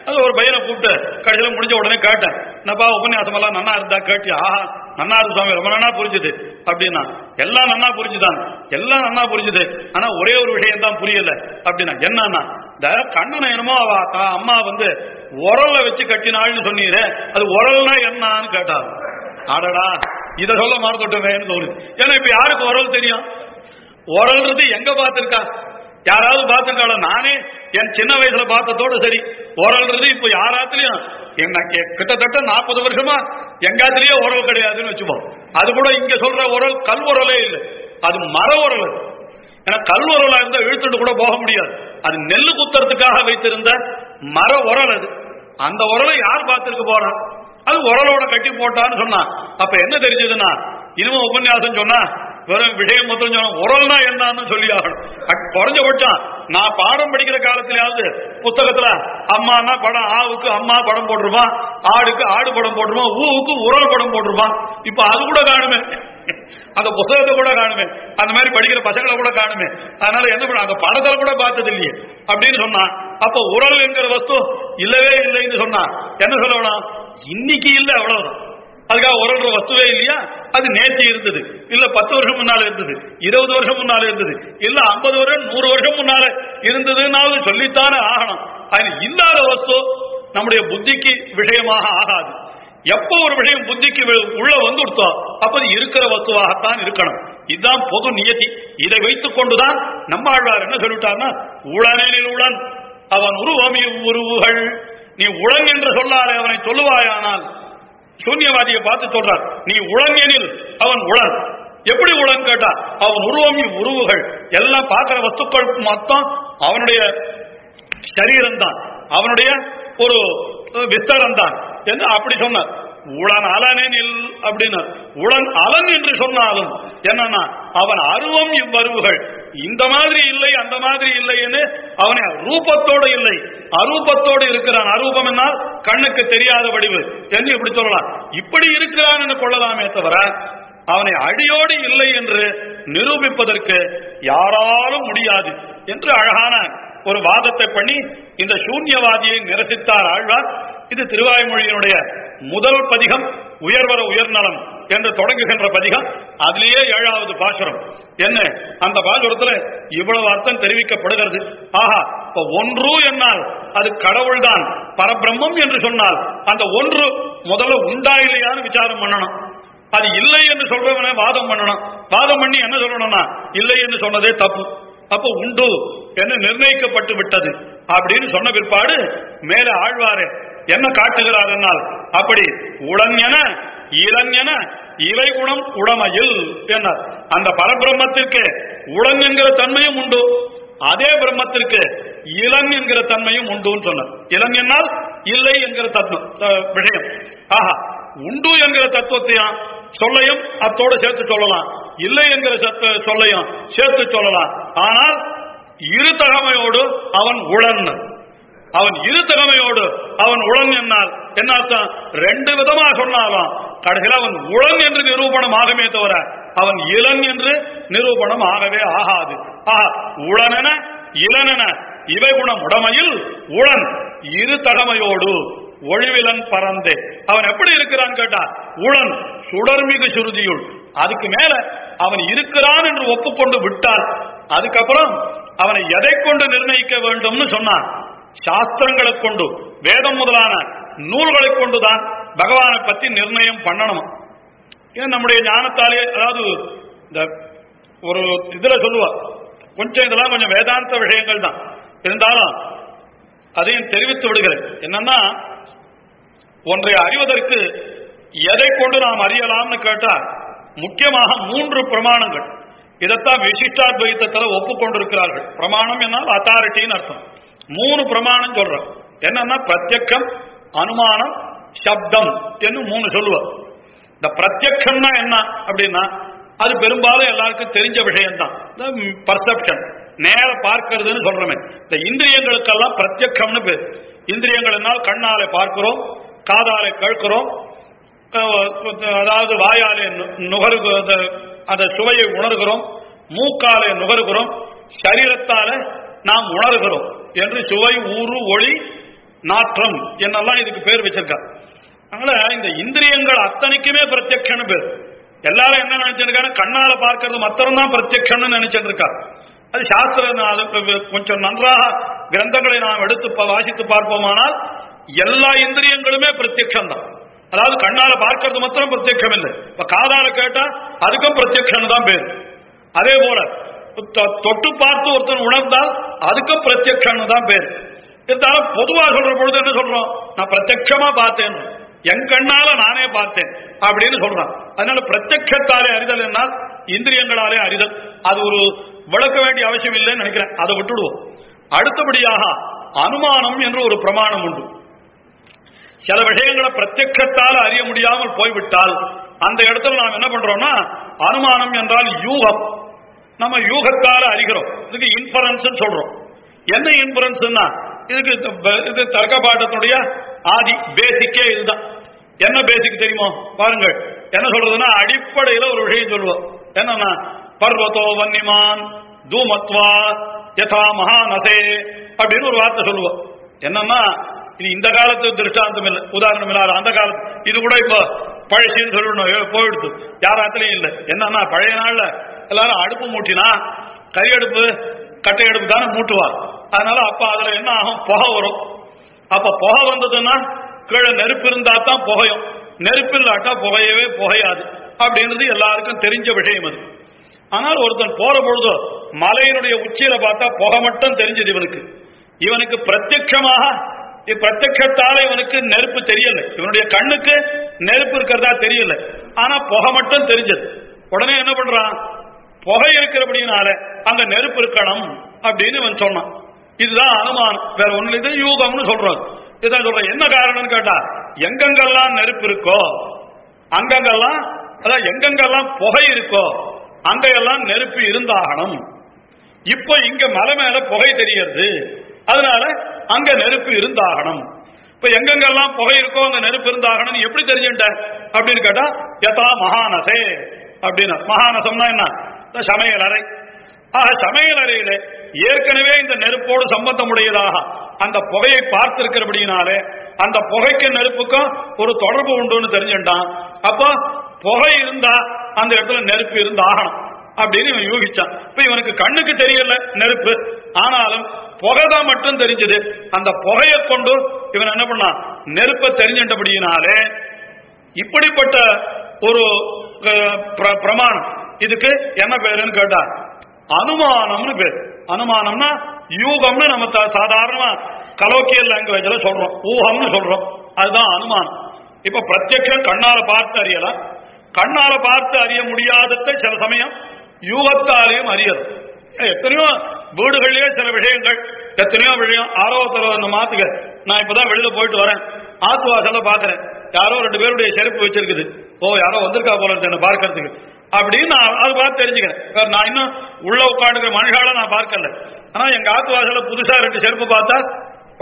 அது ஒரு பையனை கூப்பிட்டு கடைசியில் முடிஞ்ச உடனே கேட்டேன். என்னப்பா உபன்யாசம் எல்லாம் நன்னா இருந்தா கேட்டி ஆஹா நன்னா இருக்கு சுவாமி ரொம்ப நன்னா புரிஞ்சுது. அப்படின்னா எல்லாம் நன்னா புரிஞ்சுதான். எல்லாம் நன்னா புரிஞ்சுது. ஆனா ஒரே ஒரு விஷயம் தான் புரியல. அப்படின்னா என்னன்னா இந்த கண்ணனை என்னமோ அவ தா- அம்மா வந்து உரல்ல வச்சு கட்டினாள்னு சொன்னீரே அது உரல்னா என்னன்னு கேட்டாங்க. அடடா இத சொல்ல மறந்துட்டோமேன்னு தோணுது. ஏன்னா இப்ப யாருக்கு உரல் தெரியும்? உரல்றது எங்க பார்த்திருக்கா? யாராவது பார்த்திருக்காளா? நானே என் சின்ன வயசுல பார்த்ததோட சரி. உரல்றது இப்ப யாராத்துலயும் என்ன கே- கிட்டத்தட்ட நாற்பது வருஷமா எங்காத்திலேயே உரல் கிடையாதுன்னு வச்சுப்போம். அது கூட இங்க சொல்ற உரல் கல் உரலே இல்லை. அது மர உரல் ஏன்னா கல் உரலா இருந்தா இழுத்துட்டு கூட போக முடியாது. அது நெல்லு குத்துறதுக்காக வைத்திருந்த மர உரல் அது. அந்த உரலை யார் பார்த்திருக்க போறான் அது உரலோட கட்டி போட்டான்னு சொன்னான். அப்ப என்ன தெரிஞ்சதுன்னா இனிமே உபன்யாசம் சொன்னா வெறும் விஷயம் மொத்தம் சொன்னா உரல்னா என்னன்னு சொல்லி ஆகணும். அக்- குறைஞ்சபட்சம் நான் பாடம் படிக்கிற காலத்திலேயாவது புத்தகத்துல அம்மானா படம் ஆவுக்கு அம்மா படம் போட்டிருப்பான் ஆடுக்கு ஆடு படம் போட்டிருப்பான் ஊவுக்கு உரல் படம் போட்டிருப்பான். இப்ப அது கூட காணுமே. அந்த புத்தகத்தை கூட காணுமே. அந்த மாதிரி படிக்கிற பசங்களை கூட காணுமே. அதனால என்ன பண்ண அந்த படத்துல கூட பார்த்தது இல்லையே. அப்படின்னு சொன்னான். அப்ப உரல் என்கிற வஸ்து இல்லவே இல்லைன்னு சொன்னான். என்ன சொல்லணும்? இன்னைக்கு இல்ல அவ்வளவுதான். அதுக்காக உறவுற வஸ்துவே இல்லையா? அது நேற்று இருந்தது. இல்ல பத்து வருஷம் முன்னால இருந்தது. இருபது வருஷம் முன்னால இருந்தது. இல்ல ஐம்பது வருஷம் நூறு வருஷம் முன்னால இருந்ததுன்னாவது சொல்லித்தானே ஆகணும். அது இல்லாத வஸ்து நம்முடைய புத்திக்கு விஷயமாக ஆகாது. எப்போ ஒரு விஷயம் புத்திக்கு உள்ள வந்துடுத்தோ அப்ப அது இருக்கிற வஸ்துவாகத்தான் இருக்கணும். இதுதான் பொது நியதி. இதை வைத்துக் கொண்டுதான் நம்மாழ்வார் என்ன சொல்லிட்டார்னா உளனெனில் உளன் அவன் உருவமி உருவுகள். நீ உளன் என்று சொல்லாதே அவனை சொல்லுவாயானால் சூன்யவாதியை பார்த்து சொல்றார் நீ உளன் எனில் அவன் உளன் எப்படி உளன் கேட்டா? அவன் உருவம் உருவுகள். எல்லாம் பார்க்கிற வஸ்துக்கள் மொத்தம் அவனுடைய சரீரம் தான் அவனுடைய ஒரு விஸ்தாரம் தான் என்று அப்படி சொன்னார்? உளன் அலனில் அப்படின்னு. உளன் அலன் என்று சொன்னாலும் என்னன்னா அவன் அருவம் இவ்வருவுகள். இந்த மாதிரி இல்லை அந்த மாதிரி இல்லைன்னு அவனை ரூபத்தோடு இல்லை. அரூபத்தோடு இருக்கிறான். அரூபம் என்னால் கண்ணுக்கு தெரியாத வடிவு. என்று இப்படி சொல்லலாம். இப்படி இருக்கிறான் என்று கொள்ளலாமே தவிர அவனை அடியோடு இல்லை என்று நிரூபிப்பதற்கு யாராலும் முடியாது என்று அழகான ஒரு வாதத்தை பண்ணி இந்த சூன்யவாதியை நிரசித்தார் ஆழ்வார். இது திருவாய்மொழியினுடைய முதல் பதிகம் உயர்வர உயர்நலம் என்று தொடங்குகின்ற பதிகம் அதிலேயே ஏழாவது பாசுரம். என்ன? அந்த பாசுரத்துல இவ்வளவு அர்த்தம் தெரிவிக்கப்படுகிறது. ஆஹா இப்ப ஒன்று என்னால் அது கடவுள்தான் பரபிரம்மம் என்று சொன்னால் அந்த ஒன்று முதல்ல உண்டா இல்லையான்னு விசாரம் பண்ணணும். அது இல்லை என்று சொல்றவனே வாதம் பண்ணணும். வாதம் பண்ணி என்ன சொல்லணும்னா இல்லை என்று சொன்னதே தப்பு. அப்ப உண்டு என்று நிர்ணயிக்கப்பட்டு விட்டது. அப்படின்னு சொன்ன பிற்பாடு மேல ஆழ்வாரு என்ன காட்டுகிறார் என்னால்? அப்படி உளஞன இளஞன இறை குணம் உடமையில் என்னார் அந்த பரபிரம்மத்திற்கு உடன் என்கிற தன்மையும் உண்டு. அதே பிரம்மத்திற்கு இளன் என்கிற தன்மையும் உண்டுன்னு சொன்னார். இளன் என்னால் இல்லை என்கிற தத்துவம் விஷயம். ஆஹா உண்டு என்கிற தத்துவத்தையும் சொல்லையும் அத்தோடு சேர்த்து சொல்லலாம். இல்லை என்கிற சத்து சொல்லையும் சேர்த்து சொல்லலாம். ஆனால் இரு தகமையோடு அவன் உளன். அவன் இரு தகமையோடு அவன் உளன் என்னால் என்ன அர்த்தம் ரெண்டு விதமா சொன்னாலும். கடைசியில் அவன் உளன் என்று நிரூபணம் ஆகுமே தவிர அவன் இளன் என்று நிரூபணம் ஆகவே ஆகாது. ஆஹா உளனென இளனென இவை குணம் உடமையில் உளன் இரு தகமையோடு ஒளிவிலன் பறந்தே. அவன் எப்படி இருக்கிறான் கேட்டா உளன் சுடர்மிகு சுருதியுள். அதுக்கு மேல அவன் இருக்கிறான் என்று ஒப்புக்கொண்டு விட்டால் அதுக்கப்புறம் அவனை எதை கொண்டு நிர்ணயிக்க வேண்டும்னு சொன்னான். சாஸ்திரங்களை கொண்டு வேதம் முதலான நூல்களை கொண்டுதான் பகவானை பத்தி நிர்ணயம் பண்ணணும். ஏன் நம்முடைய ஞானத்தாலே அதாவது இந்த ஒரு இதுல சொல்லுவா கொஞ்சம் இதெல்லாம் கொஞ்சம் வேதாந்த விஷயங்கள் தான். இருந்தாலும் அதையும் தெரிவித்து விடுகிறேன். என்னன்னா ஒன்றை அறிவதற்கு எதை கொண்டு நாம் அறியலாம்னு கேட்டா முக்கியமாக மூன்று பிரமாணங்கள். இதைத்தான் விசிஷ்டாத்வைத்தத்தில் ஒப்புக்கொண்டிருக்கிறார்கள். பிரமாணம் என்னால் அத்தாரிட்டின்னு அர்த்தம். மூணு பிரமாணம் சொல்றோம். என்னன்னா பிரத்யக்கம் அனுமானம் சப்தம் என்று மூணு சொல்லுவோம் இந்த பிரத்யக்ஷம்னா என்ன அப்படின்னா அது பெரும்பாலும் எல்லாருக்கும் தெரிஞ்ச விஷயம்தான். பர்செப்ஷன் நேர பார்க்கிறதுன்னு சொல்றமே. இந்த இந்திரியங்களுக்கெல்லாம் பிரத்யக்ஷம்னு பேர். இந்திரியங்கள்னால் கண்ணால கண்ணாலே பார்க்கிறோம் காதாலே கேட்கிறோம் அதாவது வாயாலே நு- அந்த- அந்த சுவையை உணர்கிறோம் மூக்காலே நுகர்கிறோம் சரீரத்தால நாம் உணர்கிறோம் என்று சுவை ஊறு ஒளி நாற்றம் என்னெல்லாம் இதுக்கு பேர் வச்சிருக்கா அதனால இந்த இந்திரியங்கள் அத்தனைக்குமே பிரத்யக்ஷன்னு பேர். எல்லாரும் என்ன நினைச்சிருக்காங்க? கண்ணால பார்க்கறது மாத்திரம் தான் பிரத்யக்ஷம்னு நினைச்சிட்டு இருக்கா அது சாஸ்திர அதுக்கு கொஞ்சம் நன்றாக கிரந்தங்களை நாம் எடுத்து ப- வாசித்து பார்ப்போமானால் எல்லா இந்திரியங்களுமே பிரத்யக்ஷம் தான் அதாவது கண்ணால பார்க்கறது மாத்திரம் பிரத்யக்ஷம் இல்லை இப்ப காதால கேட்டா அதுக்கும் பிரத்யக்ஷம் தான் பேர். அதே போல தொ- தொட்டு பார்த்து ஒருத்தன் உணர்ந்தால் அதுக்கும் பிரத்யக்ஷம் தான் பேர். இருந்தாலும் பொதுவா சொல்ற பொழுது என்ன சொல்றோம்? நான் பிரத்யமா பார்த்தேன். என் கண்ணால நானே பார்த்தேன் அப்படின்னு சொல்றான். அதனால பிரத்யத்தாலே அறிதல் என்னால் இந்திரியங்களாலே அறிதல். அது ஒரு விளக்க வேண்டிய அவசியம் இல்லைன்னு நினைக்கிறேன். அதை விட்டுடுவோம். அடுத்தபடியாக அனுமானம் என்று ஒரு பிரமாணம் உண்டு. சில விஷயங்களை பிரத்யத்தால் அறிய முடியாமல் போய்விட்டால் அந்த இடத்துல நாம் என்ன பண்றோம்னா அனுமானம் என்றால் யூகம். நம்ம யூகத்தால அறிகிறோம். இதுக்கு இன்ஃபரன்ஸ் சொல்றோம். என்ன இன்ஃபரன்ஸ்னா இதுக்கு இது தர்க்க பாட்டத்துடைய ஆதி பேசிக்கே இதுதான். என்ன பேசிக் தெரியுமோ? பாருங்கள். என்ன சொல்றதுன்னா அடிப்படையில் ஒரு விஷயம் சொல்லுவோம் என்னன்னா பர்வதோ வன்னிமான் தூமத்வா யதா மகாநசே அப்படின்னு ஒரு வார்த்தை சொல்லுவோம் என்னன்னா இது இந்த காலத்து திருஷ்டாந்தம் இல்லை. உதாரணம் இல்லாத அந்த காலத்து. இது கூட இப்போ பழசின்னு சொல்லணும் ஏ, போயிடுத்து. யாராத்திலையும் இல்லை. என்னன்னா பழைய நாள்ல எல்லாரும் அடுப்பு மூட்டினா கறி அடுப்பு கட்டை அடுப்பு தானே மூட்டுவா. அதனால அப்ப அதுல என்ன ஆகும்? புகை வரும். அப்ப புகை வந்ததுன்னா கீழே நெருப்பு இருந்தா தான் புகையும். நெருப்பு இல்லாட்டா புகையவே புகையாது. அப்படின்றது எல்லாருக்கும் தெரிஞ்ச விஷயம் அது. ஆனால் ஒருத்தன் போற பொழுது மலையினுடைய உச்சியில பார்த்தா புகை மட்டும் தெரிஞ்சது இவனுக்கு. இவனுக்கு பிரத்யட்சமாக இ- பிரத்யட்சத்தால இவனுக்கு நெருப்பு தெரியல. இவனுடைய கண்ணுக்கு நெருப்பு இருக்கிறதா தெரியல. ஆனா புகை மட்டும் தெரிஞ்சது. உடனே என்ன பண்றான்? புகை இருக்கிறபடினால அங்க நெருப்பு இருக்கணும் அப்படின்னு இவன் சொன்னான். இதுதான் அனுமானம். வேற ஒண்ணு இது யூகம்னு சொல்றது. இதான் சொல்றேன் என்ன காரணம்னு கேட்டா எங்கெங்கெல்லாம் நெருப்பு இருக்கோ அங்கங்கெல்லாம் அதான் எங்கெங்கெல்லாம் புகை இருக்கோ அங்கையெல்லாம் நெருப்பு இருந்தாகணும். இப்போ இங்க மலை மேல புகை தெரியறது அதனால அங்க நெருப்பு இருந்தாகணும். இப்ப எங்கெங்கெல்லாம் புகை இருக்கோ அங்க நெருப்பு இருந்தாகணும் எப்படி தெரிஞ்சுட்ட அப்படின்னு கேட்டா யதா மகானசே அப்படின்னு. மகானசம்னா என்ன? சமையல் அறை. ஆக சமையல் அறையில ஏற்கனவே இந்த நெருப்போடு சம்பந்தமுடையதாக அந்த புகையை பார்த்திருக்கிறபடினாலே அந்த புகைக்கு நெருப்புக்கும் ஒரு தொடர்பு உண்டுன்னு தெரிஞ்சுட்டான். அப்போ புகை இருந்தா அந்த இடத்துல நெருப்பு இருந்து ஆகணும் அப்படின்னு இவன் யூகிச்சான். இப்ப இவனுக்கு கண்ணுக்கு தெரியல நெருப்பு. ஆனாலும் புகைதான் மட்டும் தெரிஞ்சது. அந்த புகையை கொண்டு இவன் என்ன பண்ணான்? நெருப்பை தெரிஞ்சின்றபடியினாலே இப்படிப்பட்ட ஒரு பிரமாணம். இதுக்கு என்ன பேருன்னு கேட்டா அனுமானம்னு பேர். அனுமானம்னா யூகம்னு நம்ம த- சாதாரணமா கலோக்கியல் லாங்குவேஜ்ல சொல்றோம். ஊகம்னு சொல்றோம். அதுதான் அனுமானம். இப்ப பிரத்யக்ஷம் கண்ணால பார்த்து அறியலாம் கண்ணால பார்த்து அறிய முடியாததை சில சமயம் யூகத்தாலையும் அறியது எத்தனையோ வீடுகளிலே சில விஷயங்கள் எத்தனையோ விஷயம் ஆரோக்கிய அந்த மாத்துக்க நான் இப்பதான் வெளியில போயிட்டு வரேன். ஆத்துவாசல்ல பாக்குறேன். யாரோ ரெண்டு பேருடைய செருப்பு வச்சிருக்குது. ஓ யாரோ வந்திருக்கா போல என்ன பார்க்கறதுக்கு. அப்படின்னு நான் அது பார்த்து தெரிஞ்சுக்கிறேன். நான் இன்னும் உள்ள உட்காந்துக்கிற மனுஷால நான் பார்க்கல. ஆனா எங்க ஆத்து வாசல புதுசா ரெண்டு செருப்பு பார்த்தா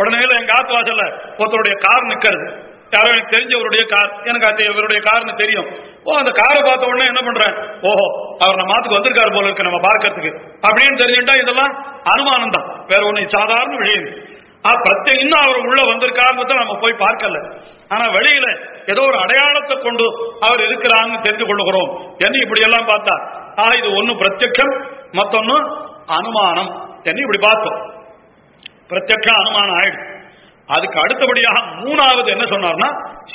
உடனே எங்க ஆத்து வாசல்ல ஒருத்தருடைய கார் நிக்கிறது. யாரோ எனக்கு தெரிஞ்சவருடைய கார். எனக்கு அது இவருடைய கார்னு தெரியும். ஓ அந்த காரை பார்த்த உடனே என்ன பண்றேன்? ஓஹோ அவர் நம்ம மாத்துக்கு வந்திருக்காரு போல இருக்கு நம்ம பார்க்கறதுக்கு. அப்படின்னு தெரிஞ்சுட்டா இதெல்லாம் அனுமானம் தான் வேற ஒண்ணு சாதாரண விஷயம். ஆ, இன்னும் அவர் உள்ள வந்திருக்காருன்றத நம்ம போய் பார்க்கல. ஆனா வெளியில ஏதோ ஒரு அடையாளத்தை கொண்டு அவர் இருக்கிறான்னு தெரிந்து கொள்ளுகிறோம் என்ன இப்படி எல்லாம் பார்த்தா ஆ இது ஒன்னு பிரத்யக்ஷம் மத்தொன்னு அனுமானம். என்ன இப்படி பார்த்தோம். பிரத்யக்ஷ அனுமானம் ஆயிடுச்சு அதுக்கு அடுத்தபடியாக மூணாவது என்ன சொன்னார்னா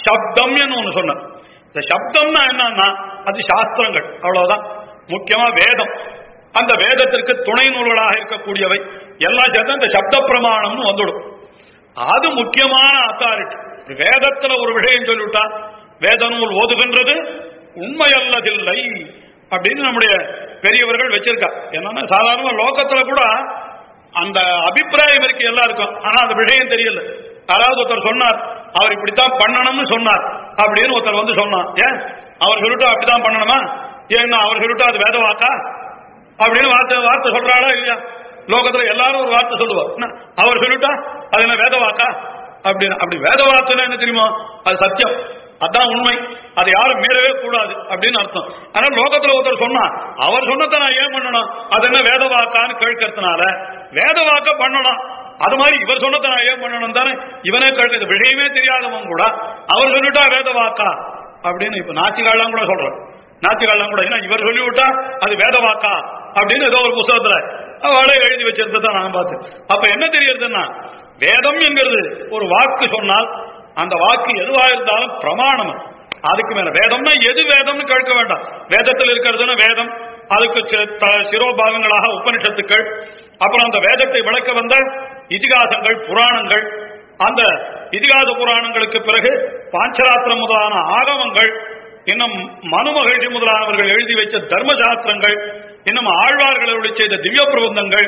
சப்தம் ஒன்று சொன்னார். இந்த சப்தம்னா என்னன்னா அது சாஸ்திரங்கள் அவ்வளவுதான். முக்கியமா வேதம். அந்த வேதத்திற்கு துணை நூல்களாக இருக்கக்கூடியவை. எல்லாம் சேர்த்து இந்த சப்த பிரமாணம்னு வந்துடும். அது முக்கியமான அத்தாரிட்டி வேதத்துல ஒரு விஷயம் சொல்லிவிட்டா வேத நூல் ஓதுகின்றது உண்மையல்லதில்லை அப்படின்னு நம்முடைய பெரியவர்கள் வச்சிருக்கா. என்னன்னா சாதாரண லோகத்துல கூட அந்த அபிப்பிராயம் இருக்கு எல்லாருக்கும். ஆனா அந்த விஷயம் தெரியல. யாராவது ஒருத்தர் சொன்னார் அவர் இப்படித்தான் பண்ணணும்னு சொன்னார் அப்படின்னு ஒருத்தர் வந்து சொன்னான். ஏன்? அவர் சொல்லிட்டு அப்படித்தான் பண்ணணுமா? ஏன்னா அவர் சொல்லிட்டு அது வேத வாக்கா அப்படின்னு வார்த்தை வார்த்தை சொல்றாளா இல்லையா? லோகத்துல எல்லாரும் ஒரு வார்த்தை சொல்லுவா என்ன, அவர் சொல்லிட்டா அது என்ன வேத வாக்கா? அப்படின்னு. அப்படி வேத வார்த்தைன்னா என்ன தெரியுமா? அது சத்தியம். அதான் உண்மை. அதை யாரும் மீறவே கூடாது அப்படின்னு அர்த்தம். ஆனா லோகத்துல ஒருத்தர் சொன்னா அவர் சொன்னதை நான் ஏன் பண்ணணும்? அது என்ன வேத வாக்கான்னு கேட்கறதுனால. வேத வாக்க பண்ணணும். அது மாதிரி இவர் சொன்னதை நான் ஏன் பண்ணணும் தானே? இவனே கேட்கறது. விஷயமே தெரியாதவன் கூட அவர் சொல்லிட்டா வேத வாக்கா? அப்படின்னு இப்ப நாச்சிகாலாம் கூட சொல்றேன் நாத்திகாலாம் கூட ஏன்னா இவர் சொல்லிவிட்டா அது வேத வாக்கா? அப்படின்னு ஏதோ ஒரு புத்தகத்துல அவளை எழுதி வச்சிருந்ததை நான் பார்த்தேன். அப்ப என்ன தெரியறதுன்னா வேதம் என்கிறது ஒரு வாக்கு சொன்னால் அந்த வாக்கு எதுவா இருந்தாலும் பிரமாணம். அதுக்கு மேல வேதம்னா எது வேதம்னு கேட்க வேண்டாம். வேதத்தில் இருக்கிறதுன்னு வேதம் அதுக்கு த- சிரோபாகங்களாக உபனிஷத்துக்கள் அப்புறம் அந்த வேதத்தை விளக்க வந்த இதிகாசங்கள் புராணங்கள் அந்த இதிகாச புராணங்களுக்கு பிறகு பாஞ்சராத்திரம் முதலான ஆகமங்கள் இன்னும் மனுமகிழ்ச்சி முதலானவர்கள் எழுதி வைத்த தர்மசாஸ்திரங்கள் இன்னும் ஆழ்வார்கள் அருளி செய்த திவ்ய பிரபந்தங்கள்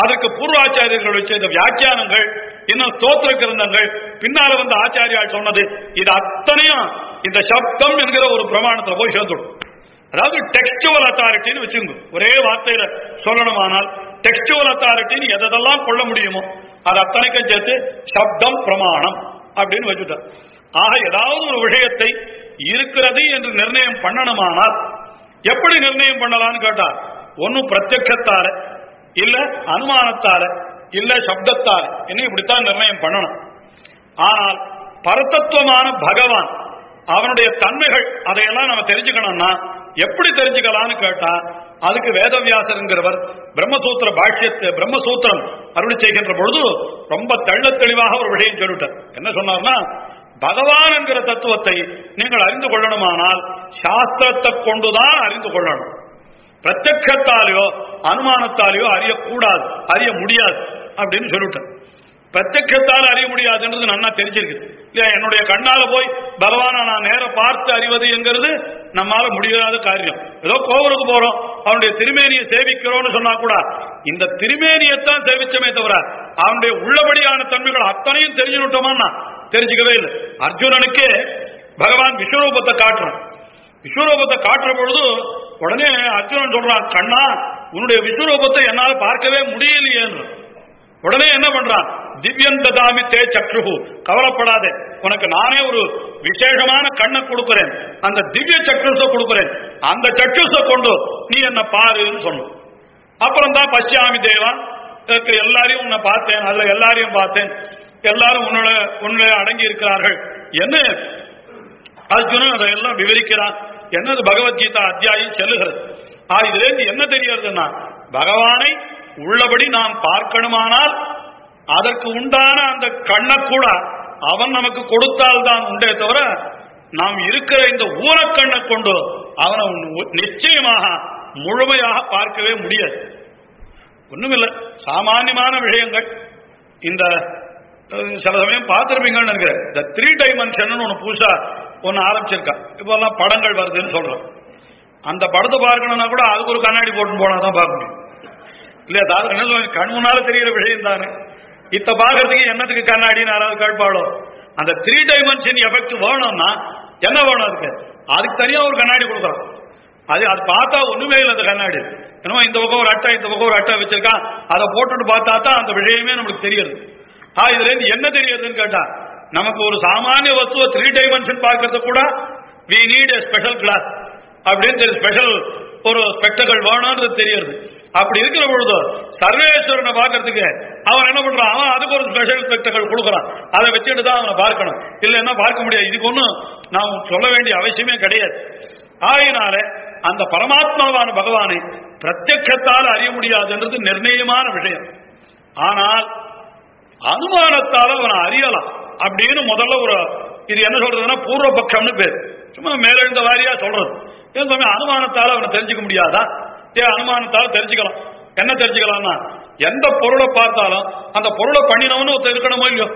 அதற்கு பூர்வாச்சாரியர்களை அருளி செய்த வியாக்கியானங்கள் இன்னும் ஸ்தோத்திர கிரந்தங்கள் பின்னால வந்த ஆச்சாரியால் சொன்னது இது அத்தனையும் இந்த சப்தம் என்கிற ஒரு பிரமாணத்துல போய் சேர்ந்துடும். அதாவது டெக்ஸ்டுவல் அத்தாரிட்டின்னு வச்சுங்க ஒரே வார்த்தையில சொல்லணுமானால் டெக்ஸ்டுவல் அத்தாரிட்டின்னு எதெல்லாம் கொள்ள முடியுமோ அது அத்தனைக்கும் சேர்த்து சப்தம் பிரமாணம் அப்படின்னு வச்சுட்டார் ஆக ஏதாவது ஒரு விஷயத்தை இருக்கிறது என்று நிர்ணயம் பண்ணணுமானால் எப்படி நிர்ணயம் பண்ணலாம்னு கேட்டார் ஒன்னு பிரத்யத்தால இல்ல அனுமானத்தால இல்ல சப்தத்தால. என்ன இப்படித்தான் நிர்ணயம் பண்ணணும். ஆனால் பரதத்துவமான பகவான் அவனுடைய தன்மைகள் அதையெல்லாம் நம்ம தெரிஞ்சுக்கணும்னா எப்படி தெரிஞ்சுக்கலாம்னு கேட்டா அதுக்கு வேதவியாசருங்கிறவர் பிரம்மசூத்திர பாஷ்யத்தை பிரம்மசூத்திரம் அருளி செய்கின்ற பொழுது ரொம்ப தெள்ள தெளிவாக ஒரு விஷயம் சொல்லிட்டார். என்ன சொன்னார்னா பகவான் என்கிற தத்துவத்தை நீங்கள் அறிந்து கொள்ளணுமானால் சாஸ்திரத்தை கொண்டுதான் அறிந்து கொள்ளணும். பிரத்யத்தாலேயோ அனுமானத்தாலேயோ அறியக்கூடாது அறிய முடியாது அப்படின்னு சொல்லிவிட்டேன் பிரத்யத்தால் அறிய முடியாதுன்றது நல்லா தெரிஞ்சிருக்கு. இல்லையா என்னுடைய கண்ணால போய் பகவானை நான் நேர பார்த்து அறிவது என்கிறது நம்மால முடியாத காரியம். ஏதோ கோவிலுக்கு போறோம் அவனுடைய திருமேனியை சேவிக்கிறோம்னு சொன்னா கூட இந்த திருமேனியத்தான் சேவிச்சமே தவிர அவனுடைய உள்ளபடியான தன்மைகள் அத்தனையும் தெரிஞ்சுட்டோமான்னா தெரிஞ்சுக்கவே இல்லை. அர்ஜுனனுக்கு பகவான் விஸ்வரூபத்தை காட்டுறான். விஸ்வரூபத்தை காட்டுற பொழுது உடனே அர்ஜுனன் சொல்றான் கண்ணா உன்னுடைய விஸ்வரூபத்தை என்னால் பார்க்கவே முடியலையே உடனே என்ன பண்றான்? திவ்யந்த ததாமி தே சக்ருகு கவலைப்படாதே உனக்கு நானே ஒரு விசேஷமான கண்ணை கொடுக்கிறேன். அந்த திவ்ய சக்ருச கொடுக்கிறேன். அந்த சக்ருச கொண்டு நீ என்ன பாருன்னு சொன்ன அப்புறம் தான் பஷ்யாமி தேவன் எல்லாரையும் உன்னை பார்த்தேன் அதுல எல்லாரையும் பார்த்தேன். எல்லாரும் உன்னோட உன்னுடைய அடங்கி இருக்கிறார்கள். என்ன? அர்ஜுனன் அதையெல்லாம் விவரிக்கிறான். என்னது பகவத்கீதா அத்தியாயம் செல்லுகிறது? ஆ இதுல இருந்து என்ன தெரியறதுன்னா பகவானை உள்ளபடி நாம் பார்க்கணுமானால் அதற்கு உண்டான அந்த கண்ணை கூட அவன் நமக்கு கொடுத்தால் தான் உண்டே தவிர நாம் இருக்கிற இந்த ஊரக்கண்ணை கொண்டு அவனை நிச்சயமாக முழுமையாக பார்க்கவே முடியாது. ஒண்ணுமில்லை சாமானியமான விஷயங்கள். இந்த சில சமயம் பார்த்திருப்பீங்கன்னு நினைக்கிறேன். இந்த த்ரீ டைமென்ஷன் ஒன்று புதுசா ஒன்று ஆரம்பிச்சிருக்கான் இப்போல்லாம் படங்கள் வருதுன்னு சொல்கிறோம் அந்த படத்தை பார்க்கணும்னா கூட அதுக்கு ஒரு கண்ணாடி போட்டு போனால் தான் பார்க்க முடியும். இல்லையா சார்? என்ன சொல்லுங்க கண் முன்னால தெரிகிற விஷயம் தானே. இத்த பார்க்கறதுக்கு என்னத்துக்கு கண்ணாடின்னு யாராவது கேட்பாளோ? அந்த த்ரீ டைமென்ஷன் எஃபெக்ட் வேணும்னா என்ன வேணும் அதுக்கு? அதுக்கு தனியாக ஒரு கண்ணாடி கொடுக்குறோம். அது அது பார்த்தா ஒண்ணுமே இல்லை அந்த கண்ணாடி. என்னமோ இந்த பக்கம் ஒரு அட்டை இந்த பக்கம் ஒரு அட்டை வச்சிருக்கான் அதை போட்டுட்டு பார்த்தா தான் அந்த விஷயமே நமக்கு தெரியுது. ஆ இதுல இருந்து என்ன தெரியுதுன்னு கேட்டா நமக்கு ஒரு சாமானிய வஸ்துவை த்ரீ டைமென்ஷன் பார்க்கறது கூட we need a special glass அப்படின்னு ஸ்பெஷல் ஒரு ஸ்பெக்டகள் வேணும்ன்றது தெரியுது. அப்படி இருக்கிற பொழுது சர்வேஸ்வரனை பார்க்கறதுக்கு அவன் என்ன பண்றான்? அவன் அதுக்கு ஒரு ஸ்பெஷல் ஸ்பெக்டகள் கொடுக்குறான். அதை வச்சுட்டு தான் அவனை பார்க்கணும். இல்லைன்னா பார்க்க முடியாது. இதுக்கு ஒன்றும் நாம் சொல்ல வேண்டிய அவசியமே கிடையாது. ஆகினால அந்த பரமாத்மாவான பகவானை பிரத்யத்தால் அறிய முடியாதுன்றது நிர்ணயமான விஷயம். ஆனால் அனுமானத்தால் அவனை அறியலாம். அப்படின்னு முதல்ல ஒரு இது என்ன சொல்றதுன்னா பூர்வபக்ஷம்னு பேர். சும்மா மேலெழுந்த வாரியா சொல்றது. ஏன் சுவாமி அனுமானத்தால் அவனை தெரிஞ்சுக்க முடியாதா? ஏன் அனுமானத்தால் தெரிஞ்சுக்கலாம்? என்ன தெரிஞ்சுக்கலாம்னா எந்த பொருளை பார்த்தாலும் அந்த பொருளை பண்ணினவனு ஒருத்தர் இருக்கணுமோ இல்லையோ?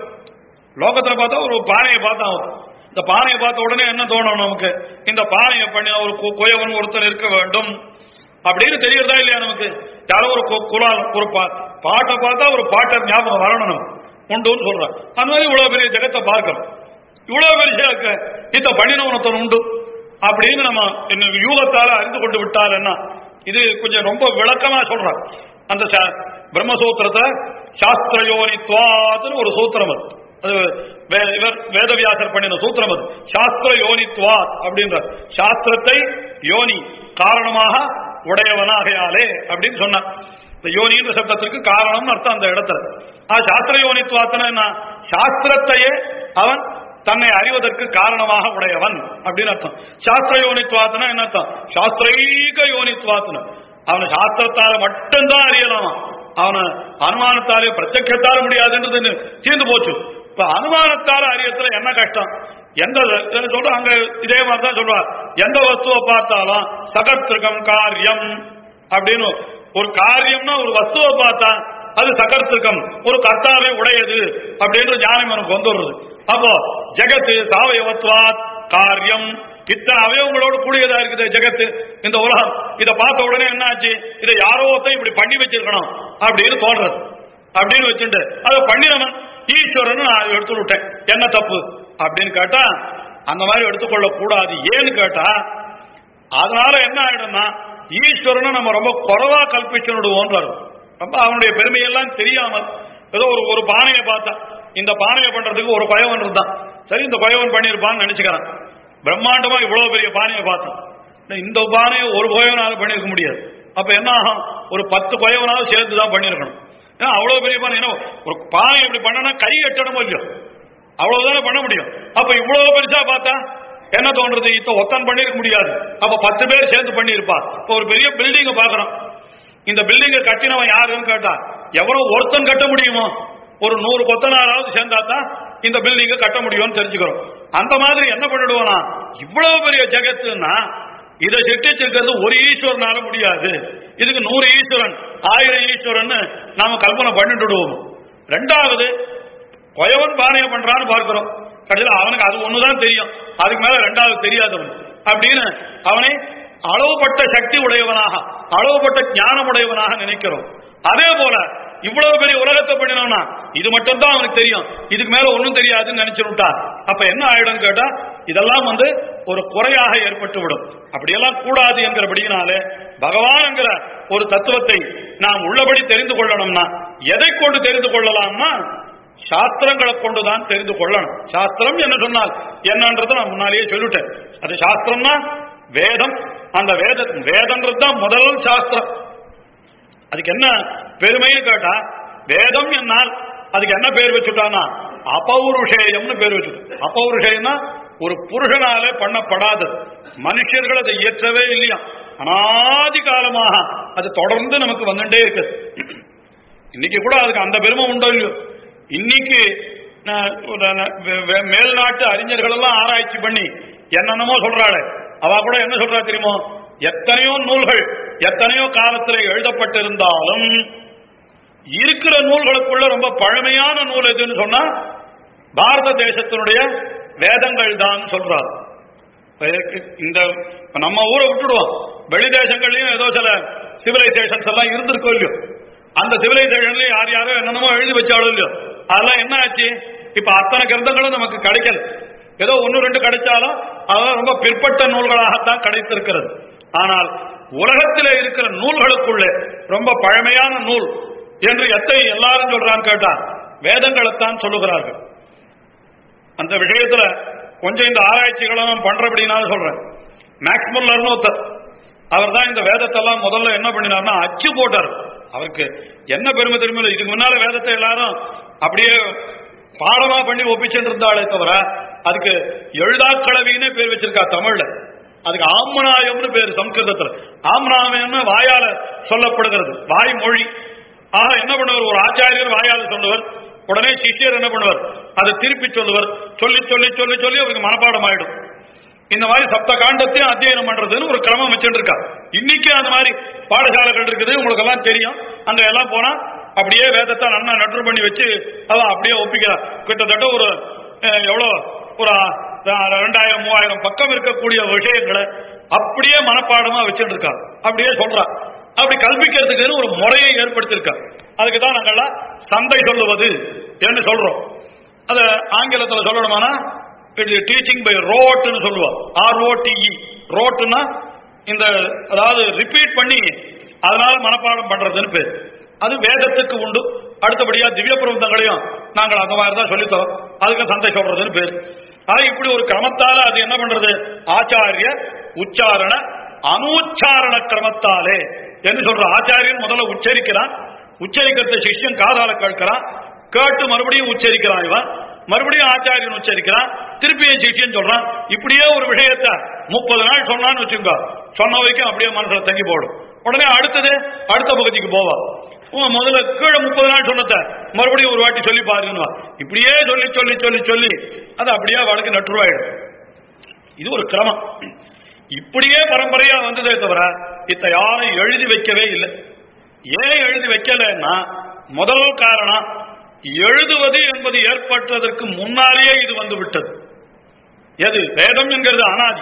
லோகத்தில் பார்த்தா ஒரு பானையை பார்த்தா இந்த பானையை பார்த்த உடனே என்ன தோணும் நமக்கு? இந்த பானையை பண்ணின ஒரு குயவன் ஒருத்தர் இருக்க வேண்டும். அப்படின்னு தெரியறதா இல்லையா நமக்கு? யாரோ ஒரு கு- குலால் ஒரு பாட்டை பார்த்தா ஒரு பாட்டை ஞாபகம் வரணும் நமக்கு. உண்டுன்னு சொல்றான். அந்த மாதிரி இவ்வளவு பெரிய ஜெகத்தை பார்க்கிறோம் இவ்வளவு பெரிய க- பண்ணினவனத்தன் உண்டு. அப்படின்னு நம்ம இந்த யூகத்தால அறிந்து கொண்டு விட்டால் என்ன இது கொஞ்சம் ரொம்ப விளக்கமா சொல்றான். அந்த சா- பிரம்மசூத்திரத்தை சாஸ்திரயோனித்வாத்னு ஒரு சூத்திரம் அது. அது இவர் வேதவியாசர் பண்ணின சூத்திரம் அது. சாஸ்திர யோனித்வாத் அப்படின்ற சாஸ்திரத்தை யோனி காரணமாக உடையவனாகையாலே அப்படின்னு சொன்னான் இந்த யோனின்ற சப்தத்திற்கு காரணம்னு அர்த்தம் அந்த இடத்துல. ஆ சாஸ்திர யோனித்வாத்னா என்ன? சாஸ்திரத்தையே அவன் தன்னை அறிவதற்கு காரணமாக உடையவன் அப்படின்னு அர்த்தம். சாஸ்திர யோனித்துவாத்தனா என்ன அர்த்தம்? சாஸ்திரைக யோனித்துவாத்தன. அவனை சாஸ்திரத்தால மட்டும்தான் அறியலாமா? அவனை அனுமானத்தாலே பிரத்யத்தால முடியாதுன்றது தீர்ந்து போச்சு. இப்ப அனுமானத்தால அறியத்துல என்ன கஷ்டம்? எந்த சொல்ற? அங்க இதே மாதிரி தான் சொல்லுவா எந்த வஸ்துவை பார்த்தாலும் சகத்திருக்கம் காரியம் அப்படின்னு ஒரு காரியம்னா ஒரு வஸ்துவை பார்த்தா அது சகர்த்துக்கம். ஒரு கர்த்தாவை உடையது அப்படின்ற ஞானம் எனக்கு வந்துடுறது அப்போ ஜெகத்து சாவயவத்வாத் காரியம். இத்தனை அவயவங்களோடு கூடியதா இருக்குது ஜெகத்து. இந்த உலகம். இதை பார்த்த உடனே என்ன ஆச்சு இதை யாரோ ஒருத்தன் இப்படி பண்ணி வச்சிருக்கணும் அப்படின்னு தோன்றது. அப்படின்னு வச்சுட்டு அதை பண்ணினவன் ஈஸ்வரன் நான் எடுத்து விட்டேன். என்ன தப்பு? அப்படின்னு கேட்டா அந்த மாதிரி எடுத்துக்கொள்ள கூடாது ஏன்னு கேட்டா அதனால என்ன ஆயிடும்னா ஈஸ்வரனை நம்ம ரொம்ப குறைவா கல்பிச்சு விடுவோன்றாரு ரொம்ப அவனுடைய பெருமையெல்லாம் தெரியாமல் ஏதோ ஒரு ஒரு பானையை பார்த்தா இந்த பானையை பண்றதுக்கு ஒரு பயவன் இருந்தான். சரி இந்த பயவன் பண்ணியிருப்பான்னு நினைச்சுக்கிறான். பிரம்மாண்டமா இவ்வளவு பெரிய பானையை பார்த்தான். இந்த பானையை ஒரு குயவனால பண்ணியிருக்க முடியாது. அப்ப என்ன ஆகும்? ஒரு பத்து குயவனாவது சேர்த்து தான் பண்ணியிருக்கணும். ஏன்னா அவ்வளவு பெரிய பானை என்ன ஒரு பானை இப்படி பண்ணனா கை எட்டணுமோ இல்லையோ? அவ்வளவுதானே பண்ண முடியும். அப்ப இவ்வளவு பெருசா பார்த்தா என்ன தோன்றது? இப்ப ஒத்தன் பண்ணிருக்க முடியாது. அப்ப பத்து பேர் சேர்ந்து பண்ணியிருப்பா. இப்ப ஒரு பெரிய பில்டிங்க பாக்குறோம் இந்த பில்டிங்கை கட்டினவன் யாருன்னு கேட்டா எவனோ ஒருத்தன் கட்ட முடியுமோ? ஒரு நூறு கொத்தனாராவது சேர்ந்தா தான் இந்த பில்டிங்கை கட்ட முடியும்னு தெரிஞ்சுக்கிறோம். அந்த மாதிரி என்ன பண்ணிடுவோம்னா இவ்வளவு பெரிய ஜெகத்துன்னா இதை சிருஷ்டிச்சிருக்கிறது ஒரு ஈஸ்வரனால முடியாது. இதுக்கு நூறு ஈஸ்வரன் ஆயிரம் ஈஸ்வரன் நாம கல்பனை பண்ணிட்டுடுவோம். ரெண்டாவது கொயவன் பானையை பண்றான்னு பார்க்கிறோம். கடைசியில் அவனுக்கு அது ஒண்ணுதான் தெரியும். அதுக்கு மேல ரெண்டாவது தெரியாதவன் அப்படின்னு அவனை அளவுபட்ட சக்தி உடையவனாக அளவுபட்ட ஞானம் உடையவனாக நினைக்கிறோம். அதே போல இவ்வளவு பெரிய உலகத்தை பண்ணினோம்னா இது மட்டும் தான் அவனுக்கு தெரியும். இதுக்கு மேல ஒன்றும் தெரியாதுன்னு நினைச்சுட்டான் அப்ப என்ன ஆயிடும் கேட்டா இதெல்லாம் வந்து ஒரு குறையாக ஏற்பட்டு விடும் அப்படியெல்லாம் கூடாது என்கிறபடியினாலே பகவான் என்கிற ஒரு தத்துவத்தை நாம் உள்ளபடி தெரிந்து கொள்ளணும்னா எதை கொண்டு தெரிந்து கொள்ளலாம்னா சாஸ்திரங்களை கொண்டுதான் தெரிந்து கொள்ளணும். சாஸ்திரம் என்ன சொன்னால் என்னன்றதை நான் முன்னாலேயே சொல்லிட்டேன். அது சாஸ்திரம்னா வேதம். அந்த வேத வேதன்றது தான் முதல் சாஸ்திரம். அதுக்கு என்ன பெருமைன்னு கேட்டா வேதம் என்னால் அதுக்கு என்ன பேர் வச்சுட்டான்னா அபௌருஷேயம்னு பேர் வச்சுட்டோம். அபௌருஷேயம்னா ஒரு புருஷனாலே பண்ணப்படாது. மனுஷர்கள் அதை இயற்றவே இல்லையா? அனாதி காலமாக அது தொடர்ந்து நமக்கு வந்துட்டே இருக்குது. இன்னைக்கு கூட அதுக்கு அந்த பெருமை உண்டோ இல்லையோ? இன்னைக்கு நான் ஒரு மேல்நாட்டு அறிஞர்கள் எல்லாம் ஆராய்ச்சி பண்ணி என்னென்னமோ சொல்றாள். அவ கூட என்ன சொல்றா தெரியுமோ? எத்தனையோ நூல்கள் எத்தனையோ காலத்தில் எழுதப்பட்டிருந்தாலும் இருக்கிற நூல்களுக்குள்ள ரொம்ப பழமையான நூல் எதுன்னு சொன்னா பாரத தேசத்தினுடைய வேதங்கள் தான் சொல்றார் இந்த நம்ம ஊரை விட்டுடுவோம். வெளி தேசங்கள்லயும் ஏதோ சில சிவிலைசேஷன்ஸ் எல்லாம் இருந்திருக்கோ இல்லையோ? அந்த சிவிலைசேஷன்லயும் யார் யாரோ என்னென்னமோ எழுதி வச்சாலும் இல்லையோ? அதெல்லாம் என்ன ஆச்சு? இப்ப அத்தனை கிரந்தங்களும் நமக்கு கிடைக்கல. ஏதோ ஒன்னு ரெண்டு கிடைச்சாலும் அதெல்லாம் ரொம்ப பிற்பட்ட நூல்களாகத்தான் கிடைத்திருக்கிறது. ஆனால் உலகத்திலே இருக்கிற நூல்களுக்குள்ளே ரொம்ப பழமையான நூல் என்று எத்தனை எல்லாரும் சொல்றான்னு கேட்டா வேதங்களைத்தான் சொல்லுகிறார்கள். அந்த விஷயத்துல கொஞ்சம் இந்த ஆராய்ச்சிகளும் பண்றபடினாலும் சொல்றேன். மேக்ஸ்முல்லர்னு ஒருத்தர் அவர் தான் இந்த வேதத்தெல்லாம் முதல்ல என்ன பண்ணினார்னா அச்சு போட்டார். அவருக்கு என்ன பெருமை தெரியுமில்ல இதுக்கு முன்னால வேதத்தை எல்லாரும் அப்படியே பாடமா பண்ணி ஒப்பிச்சுட்டு இருந்தாலே தவிர அதுக்கு எழுதாக்கலவின்னு பேர் வச்சிருக்கா தமிழ்ல. அதுக்கு ஆம்னாயம்னு பேர் சம்ஸ்கிருதத்தில். ஆம்னாயம்னு வாயால சொல்லப்படுகிறது வாய்மொழி. ஆக என்ன பண்ணுவார்? ஒரு ஆச்சாரியர் வாயால சொல்லுவார். உடனே சிஷியர் என்ன பண்ணுவார்? அதை திருப்பி சொல்லுவர். சொல்லி சொல்லி சொல்லி சொல்லி அவருக்கு மனப்பாடம் ஆயிடும் இந்த மாதிரி சப்த காண்டத்தையும் அத்தியனம் பண்றதுன்னு ஒரு கிரமம் வச்சுட்டு இருக்கா இன்னைக்கு அந்த மாதிரி பாடசாலைகள் இருக்குது உங்களுக்கு எல்லாம் தெரியும். அங்க எல்லாம் போனா அப்படியே வேதத்தை நன்னா நட்ரு பண்ணி வச்சு அதான் அப்படியே ஒப்பிக்கிறார் கிட்டத்தட்ட ஒரு எவ்வளோ? ஒரு ரெண்டாயிரம் மூவாயிரம் பக்கம் இருக்கக்கூடிய விஷயங்களை அப்படியே மனப்பாடமா வச்சுட்டு இருக்கா அப்படியே சொல்றார் அப்படி கல்விக்கிறதுக்கு ஒரு முறையை ஏற்படுத்தியிருக்கா அதுக்கு தான் நாங்கெல்லாம் சந்தை சொல்லுவது என்று சொல்றோம். அது ஆங்கிலத்தில் சொல்லணுமானா டீச்சிங் பை ரோட்னு சொல்லுவோம். ஆர்ஓடிஇ ரோட்டுனா இந்த அதாவது ரிப்பீட் பண்ணி அதனால மனப்பாடம் பண்றதுன்னு பேர். அது வேதத்துக்கு உண்டு. அடுத்தபடியா திவ்ய பிரபந்தங்களையும் நாங்கள் அந்த மாதிரி தான் சொல்லித்தோம். அதுக்கு சந்தை பேர். ஆனா இப்படி ஒரு கிரமத்தால அது என்ன பண்றது? ஆச்சாரிய உச்சாரண அனுச்சாரண கிரமத்தாலே என்று சொல்ற ஆச்சாரியன் முதல்ல உச்சரிக்கிறான். உச்சரிக்கிறத சிஷ்யன் காதால கேட்கிறான். கேட்டு மறுபடியும் உச்சரிக்கிறான் இவன். மறுபடியும் ஆச்சாரியன் உச்சரிக்கிறான். திருப்பியும் சிஷ்யன் சொல்றான். இப்படியே ஒரு விஷயத்தை முப்பது நாள் சொன்னான்னு வச்சுக்கோ. சொன்ன வரைக்கும் அப்படியே மனசுல தங்கி போடும். உடனே அடுத்தது அடுத்த பகுதிக்கு போவான் முதல்ல கீழே முப்பது நாள் சொன்னத மறுபடியும் ஒரு வாட்டி சொல்லி பாருங்க இப்படியே சொல்லி சொல்லி சொல்லி சொல்லி அது அப்படியே வழக்கு நட்டுருவாயிடும் இது ஒரு கிரமம். இப்படியே பரம்பரையா வந்ததே தவிர இத்த யாரும் எழுதி வைக்கவே இல்லை. ஏன் எழுதி வைக்கலைன்னா முதல் காரணம் எழுதுவது என்பது ஏற்பட்டதற்கு முன்னாலேயே இது வந்து விட்டது எது? வேதம் என்கிறது அனாதி.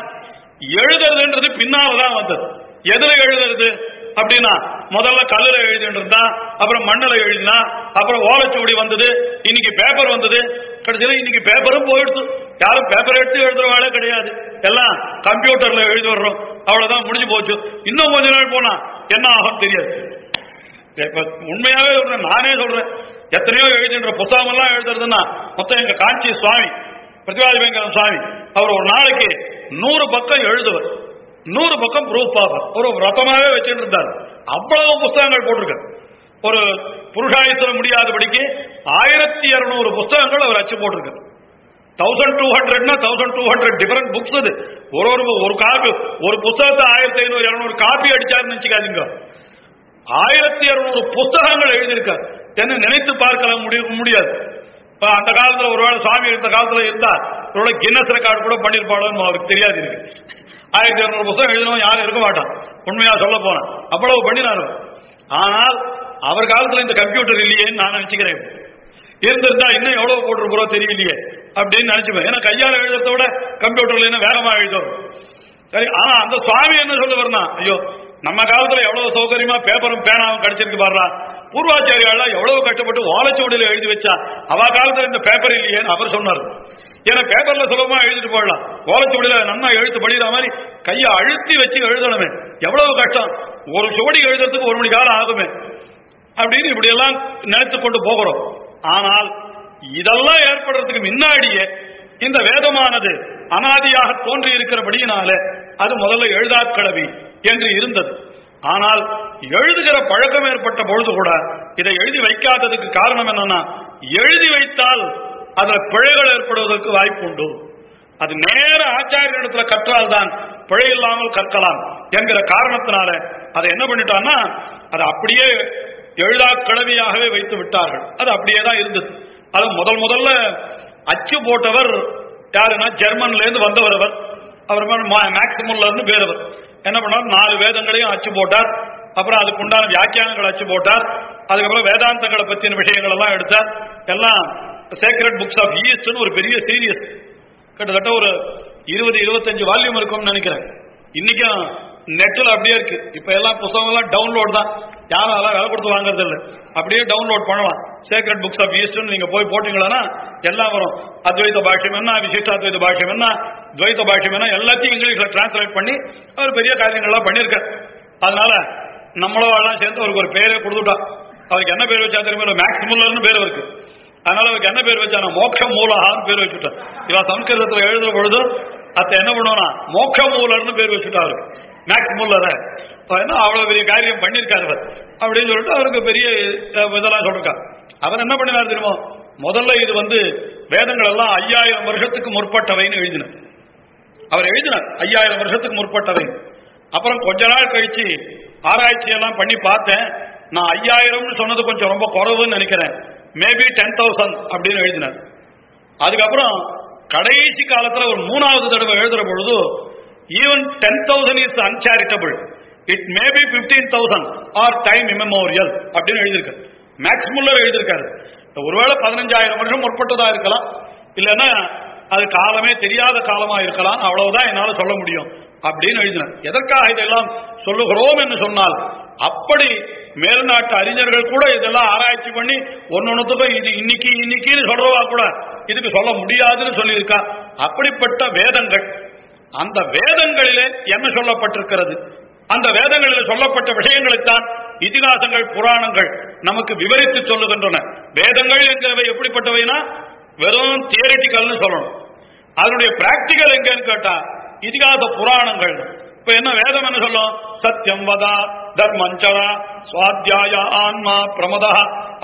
எழுதுறதுன்றது பின்னால்தான் வந்தது. எதுல எழுதுறது? அப்படின்னா முதல்ல கல்லுல எழுதிட்டு அப்புறம் மண்ணில் எழுதினா அப்புறம் ஓலைச்சுவடி வந்தது இன்னைக்கு பேப்பர் வந்தது. கடைசியில் இன்னைக்கு பேப்பரும் போயிடுச்சு. யாரும் பேப்பர் எடுத்து எழுதுறவாளே கிடையாது. எல்லாம் கம்ப்யூட்டர்ல எழுதி வர்றோம். அவ்வளவுதான் முடிஞ்சு போச்சு. இன்னும் கொஞ்ச நாள் போனா என்ன ஆகும் தெரியாது. உண்மையாவே சொல்றேன் நானே சொல்றேன். எத்தனையோ எழுதுன்ற புத்தகம் எல்லாம் எழுதுறதுன்னா மொத்தம் எங்க காஞ்சி சுவாமி பிரதிவாதிபங்கரம் சுவாமி அவர் ஒரு நாளைக்கு நூறு பக்கம் எழுதுவர். நூறு பக்கம் ப்ரூஃப் பார்ப்பார் ஒரு ரத்தமாகவே வச்சுட்டு இருந்தார் அவ்வளவு புஸ்தகங்கள் போட்டிருக்கார். ஒரு புருஷாயுசம் முடியாதபடிக்கு ஆயிரத்தி இருநூறு புஸ்தகங்கள் அவர் அச்சு போட்டிருக்கார். Thousand two ஹண்ட்ரட்னா thousand two hundred different books அது. ஒரு ஒரு ஒரு காப்பி ஒரு புஸ்தகத்தை ஆயிரத்தி ஐநூறு இரநூறு காப்பி அடிச்சாருன்னு நினைச்சுக்காதீங்க. ஆயிரத்தி இருநூறு புஸ்தகங்கள் எழுதியிருக்கார். என்ன நினைத்து பார்க்கலாம் முடிய முடியாது. இப்போ அந்த காலத்தில் ஒருவேளை சுவாமி இருந்த காலத்தில் இருந்தா ஒருவேளை கின்னஸ் ரெக்கார்டு கூட பண்ணியிருப்பாளோன்னு அவருக்கு தெரியாது இருக்கு ஆயிரத்தி இருநூறு புத்தகம் எழுதினவன் யாரும் இருக்க மாட்டான். உண்மையா சொல்ல போனேன் அவ்வளவு பண்ணினார். ஆனால் அவர் காலத்துல இந்த கம்ப்யூட்டர் இல்லையேன்னு நான் நினைச்சுக்கிறேன். இருந்திருந்தா இன்னும் எவ்வளவு போட்டிருக்கிறோம் தெரியலையே அப்படின்னு நினைச்சுப்பேன். ஏன்னா கையால் எழுதுறத விட கம்ப்யூட்டர்ல என்ன வேகமா எழுதும் சரி ஆனா அந்த சுவாமி என்ன சொல்ல சொல்லுவார்னா ஐயோ நம்ம காலத்துல எவ்வளவு சௌகரியமா பேப்பரும் பேனாவும் கிடைச்சிருக்கு பாடுறா பூர்வாச்சாரியால எவ்வளவு கஷ்டப்பட்டு ஓலைச்சுவடியில எழுதி வச்சா அவ காலத்துல இந்த பேப்பர் இல்லையேன்னு அவர் சொன்னார். ஏன்னா பேப்பர்ல சுலபமா எழுதிட்டு போடலாம் ஓலைச்சுவடியில நன்னா எழுத்து படிக்கிற மாதிரி கையை அழுத்தி வச்சு எழுதணுமே. எவ்வளவு கஷ்டம். ஒரு சுவடி எழுதுறதுக்கு ஒரு மணி காலம் ஆகுமே. அப்படின்னு இப்படி எல்லாம் நினைத்து கொண்டு போகிறோம். ஆனால் இதெல்லாம் ஏற்படுறதுக்கு முன்னாடியே இந்த வேதமானது அனாதியாக தோன்றி இருக்கிறபடியினால அது முதல்ல எழுதாக்கிழவி என்று இருந்தது. ஆனால் எழுதுகிற பழக்கம் ஏற்பட்ட பொழுது கூட இதை எழுதி வைக்காததுக்கு காரணம் என்னன்னா எழுதி வைத்தால் அதுல பிழைகள் ஏற்படுவதற்கு வாய்ப்பு உண்டு அது நேர ஆச்சாரியனிடத்துல கற்றால் தான் பிழை இல்லாமல் கற்கலாம் என்கிற காரணத்தினால அதை என்ன பண்ணிட்டான்னா அதை அப்படியே எழுதா கிழமையாகவே வைத்து விட்டார்கள். அது அப்படியே தான் இருந்தது. அது முதல் முதல்ல அச்சு போட்டவர் யாருன்னா ஜெர்மன்ல இருந்து வந்தவர் அவர். அவர் மேக்சிமம்ல இருந்து பேரவர். என்ன பண்ணார்? நாலு வேதங்களையும் அச்சு போட்டார். அப்புறம் அதுக்கு உண்டான வியாக்கியானங்கள் அச்சு போட்டார். அதுக்கப்புறம் வேதாந்தங்களை பத்தின விஷயங்கள் எல்லாம் எடுத்தார். எல்லாம் சேக்ரெட் புக்ஸ் ஆஃப் ஈஸ்ட்னு ஒரு பெரிய சீரியஸ் கிட்டத்தட்ட ஒரு இருபது இருபத்தஞ்சு வால்யூம் இருக்கும்னு நினைக்கிறேன். இன்னைக்கும் நெட்ல அப்படியே இருக்கு. இப்ப எல்லாம் புத்தகங்கள்லாம் டவுன்லோட் தான். யாரும் அதெல்லாம் விலை கொடுத்து வாங்குறது இல்லை. அப்படியே டவுன்லோட் பண்ணலாம். சேக்ரெட் புக்ஸ் ஆஃப் ஈஸ்ட்னு நீங்க போய் போட்டீங்களா எல்லாம் வரும். அத்வைத பாஷ்யம் என்ன விசிஷ்டாத்வைத பாஷ்யம் என்ன துவைத பாஷ்யம் என்ன எல்லாத்தையும் இங்கிலீஷ்ல டிரான்ஸ்லேட் பண்ணி அவர் பெரிய காரியங்கள்லாம் பண்ணியிருக்கார் அதனால நம்மளோ எல்லாம் சேர்ந்து அவருக்கு ஒரு பேரே கொடுத்துட்டா அவருக்கு என்ன பேர் வச்சா தெரியுமா? மேக்ஸிமுல்லர்னு பேர் இருக்கு. அதனால அவருக்கு என்ன பேர் வச்சானா? மோட்ச மூலகான்னு பேர் வச்சுட்டார். இவா சம்ஸ்கிருதத்துல எழுதுற பொழுது அத்த என்ன பண்ணுவோம்னா மோட்ச மூலர்னு பேர் வச்சுட்டா அவருக்கு மேக்ஸ் மூலர என்ன அவ்வளவு பெரிய காரியம் பண்ணிருக்காரு அவர் அப்படின்னு சொல்லிட்டு அவருக்கு பெரிய இதெல்லாம் சொல்லிருக்கார் அவர் என்ன பண்ணினார் தெரியுமோ? முதல்ல இது வந்து வேதங்கள் எல்லாம் ஐயாயிரம் வருஷத்துக்கு முற்பட்டவைன்னு எழுதினார். அவர் எழுதினார் ஐயாயிரம் வருஷத்துக்கு முற்பட்டவை. அப்புறம் கொஞ்ச நாள் கழிச்சு ஆராய்ச்சி எல்லாம் பண்ணி பார்த்தேன். நான் ஐயாயிரம்னு சொன்னது கொஞ்சம் ரொம்ப குறைவுன்னு நினைக்கிறேன். மேபி டென் தௌசண்ட் அப்படின்னு எழுதினார். அதுக்கப்புறம் கடைசி காலத்தில் ஒரு மூணாவது தடவை எழுதுற பொழுது even ten thousand is uncharitable it may be fifteen thousand or time immemorial அப்படின்னு எழுதியிருக்காரு. மேக்ஸ் முல்லர் எழுதியிருக்காரு. ஒருவேளை பதினஞ்சாயிரம் வருஷம் முற்பட்டதா இருக்கலாம். இல்லைன்னா அது காலமே தெரியாத காலமா இருக்கலாம். அவ்வளவுதான் என்னால சொல்ல முடியும் அப்படின்னு எழுதினார். எதற்காக இதெல்லாம் சொல்லுகிறோம் என்று சொன்னால் அப்படி மேல்நாட்டு அறிஞர்கள் கூட இதெல்லாம் ஆராய்ச்சி பண்ணி ஒன்னொன்னுக்கும் இது இன்னைக்கு இன்னைக்குன்னு சொல்றவா கூட இதுக்கு சொல்ல முடியாதுன்னு சொல்லியிருக்கா. அப்படிப்பட்ட வேதங்கள் அந்த வேதங்களிலே என்ன சொல்லப்பட்டிருக்கிறது. அந்த வேதங்களில் சொல்லப்பட்ட விஷயங்களைத்தான் இதிகாசங்கள் புராணங்கள் நமக்கு விவரித்து சொல்லுகின்றன. வேதங்கள் என்கிறவை எப்படிப்பட்டவைனா வெறும் தியரிட்டிக்கல்னு சொல்லணும். அதனுடைய பிராக்டிக்கல் எங்கன்னு கேட்டா இதிகாச புராணங்கள். இப்ப என்ன வேதம் என்ன சொல்லும்? சத்தியம் வதா தர்மஞ்சரா சுவாத்தியாய ஆன்மா பிரமதா.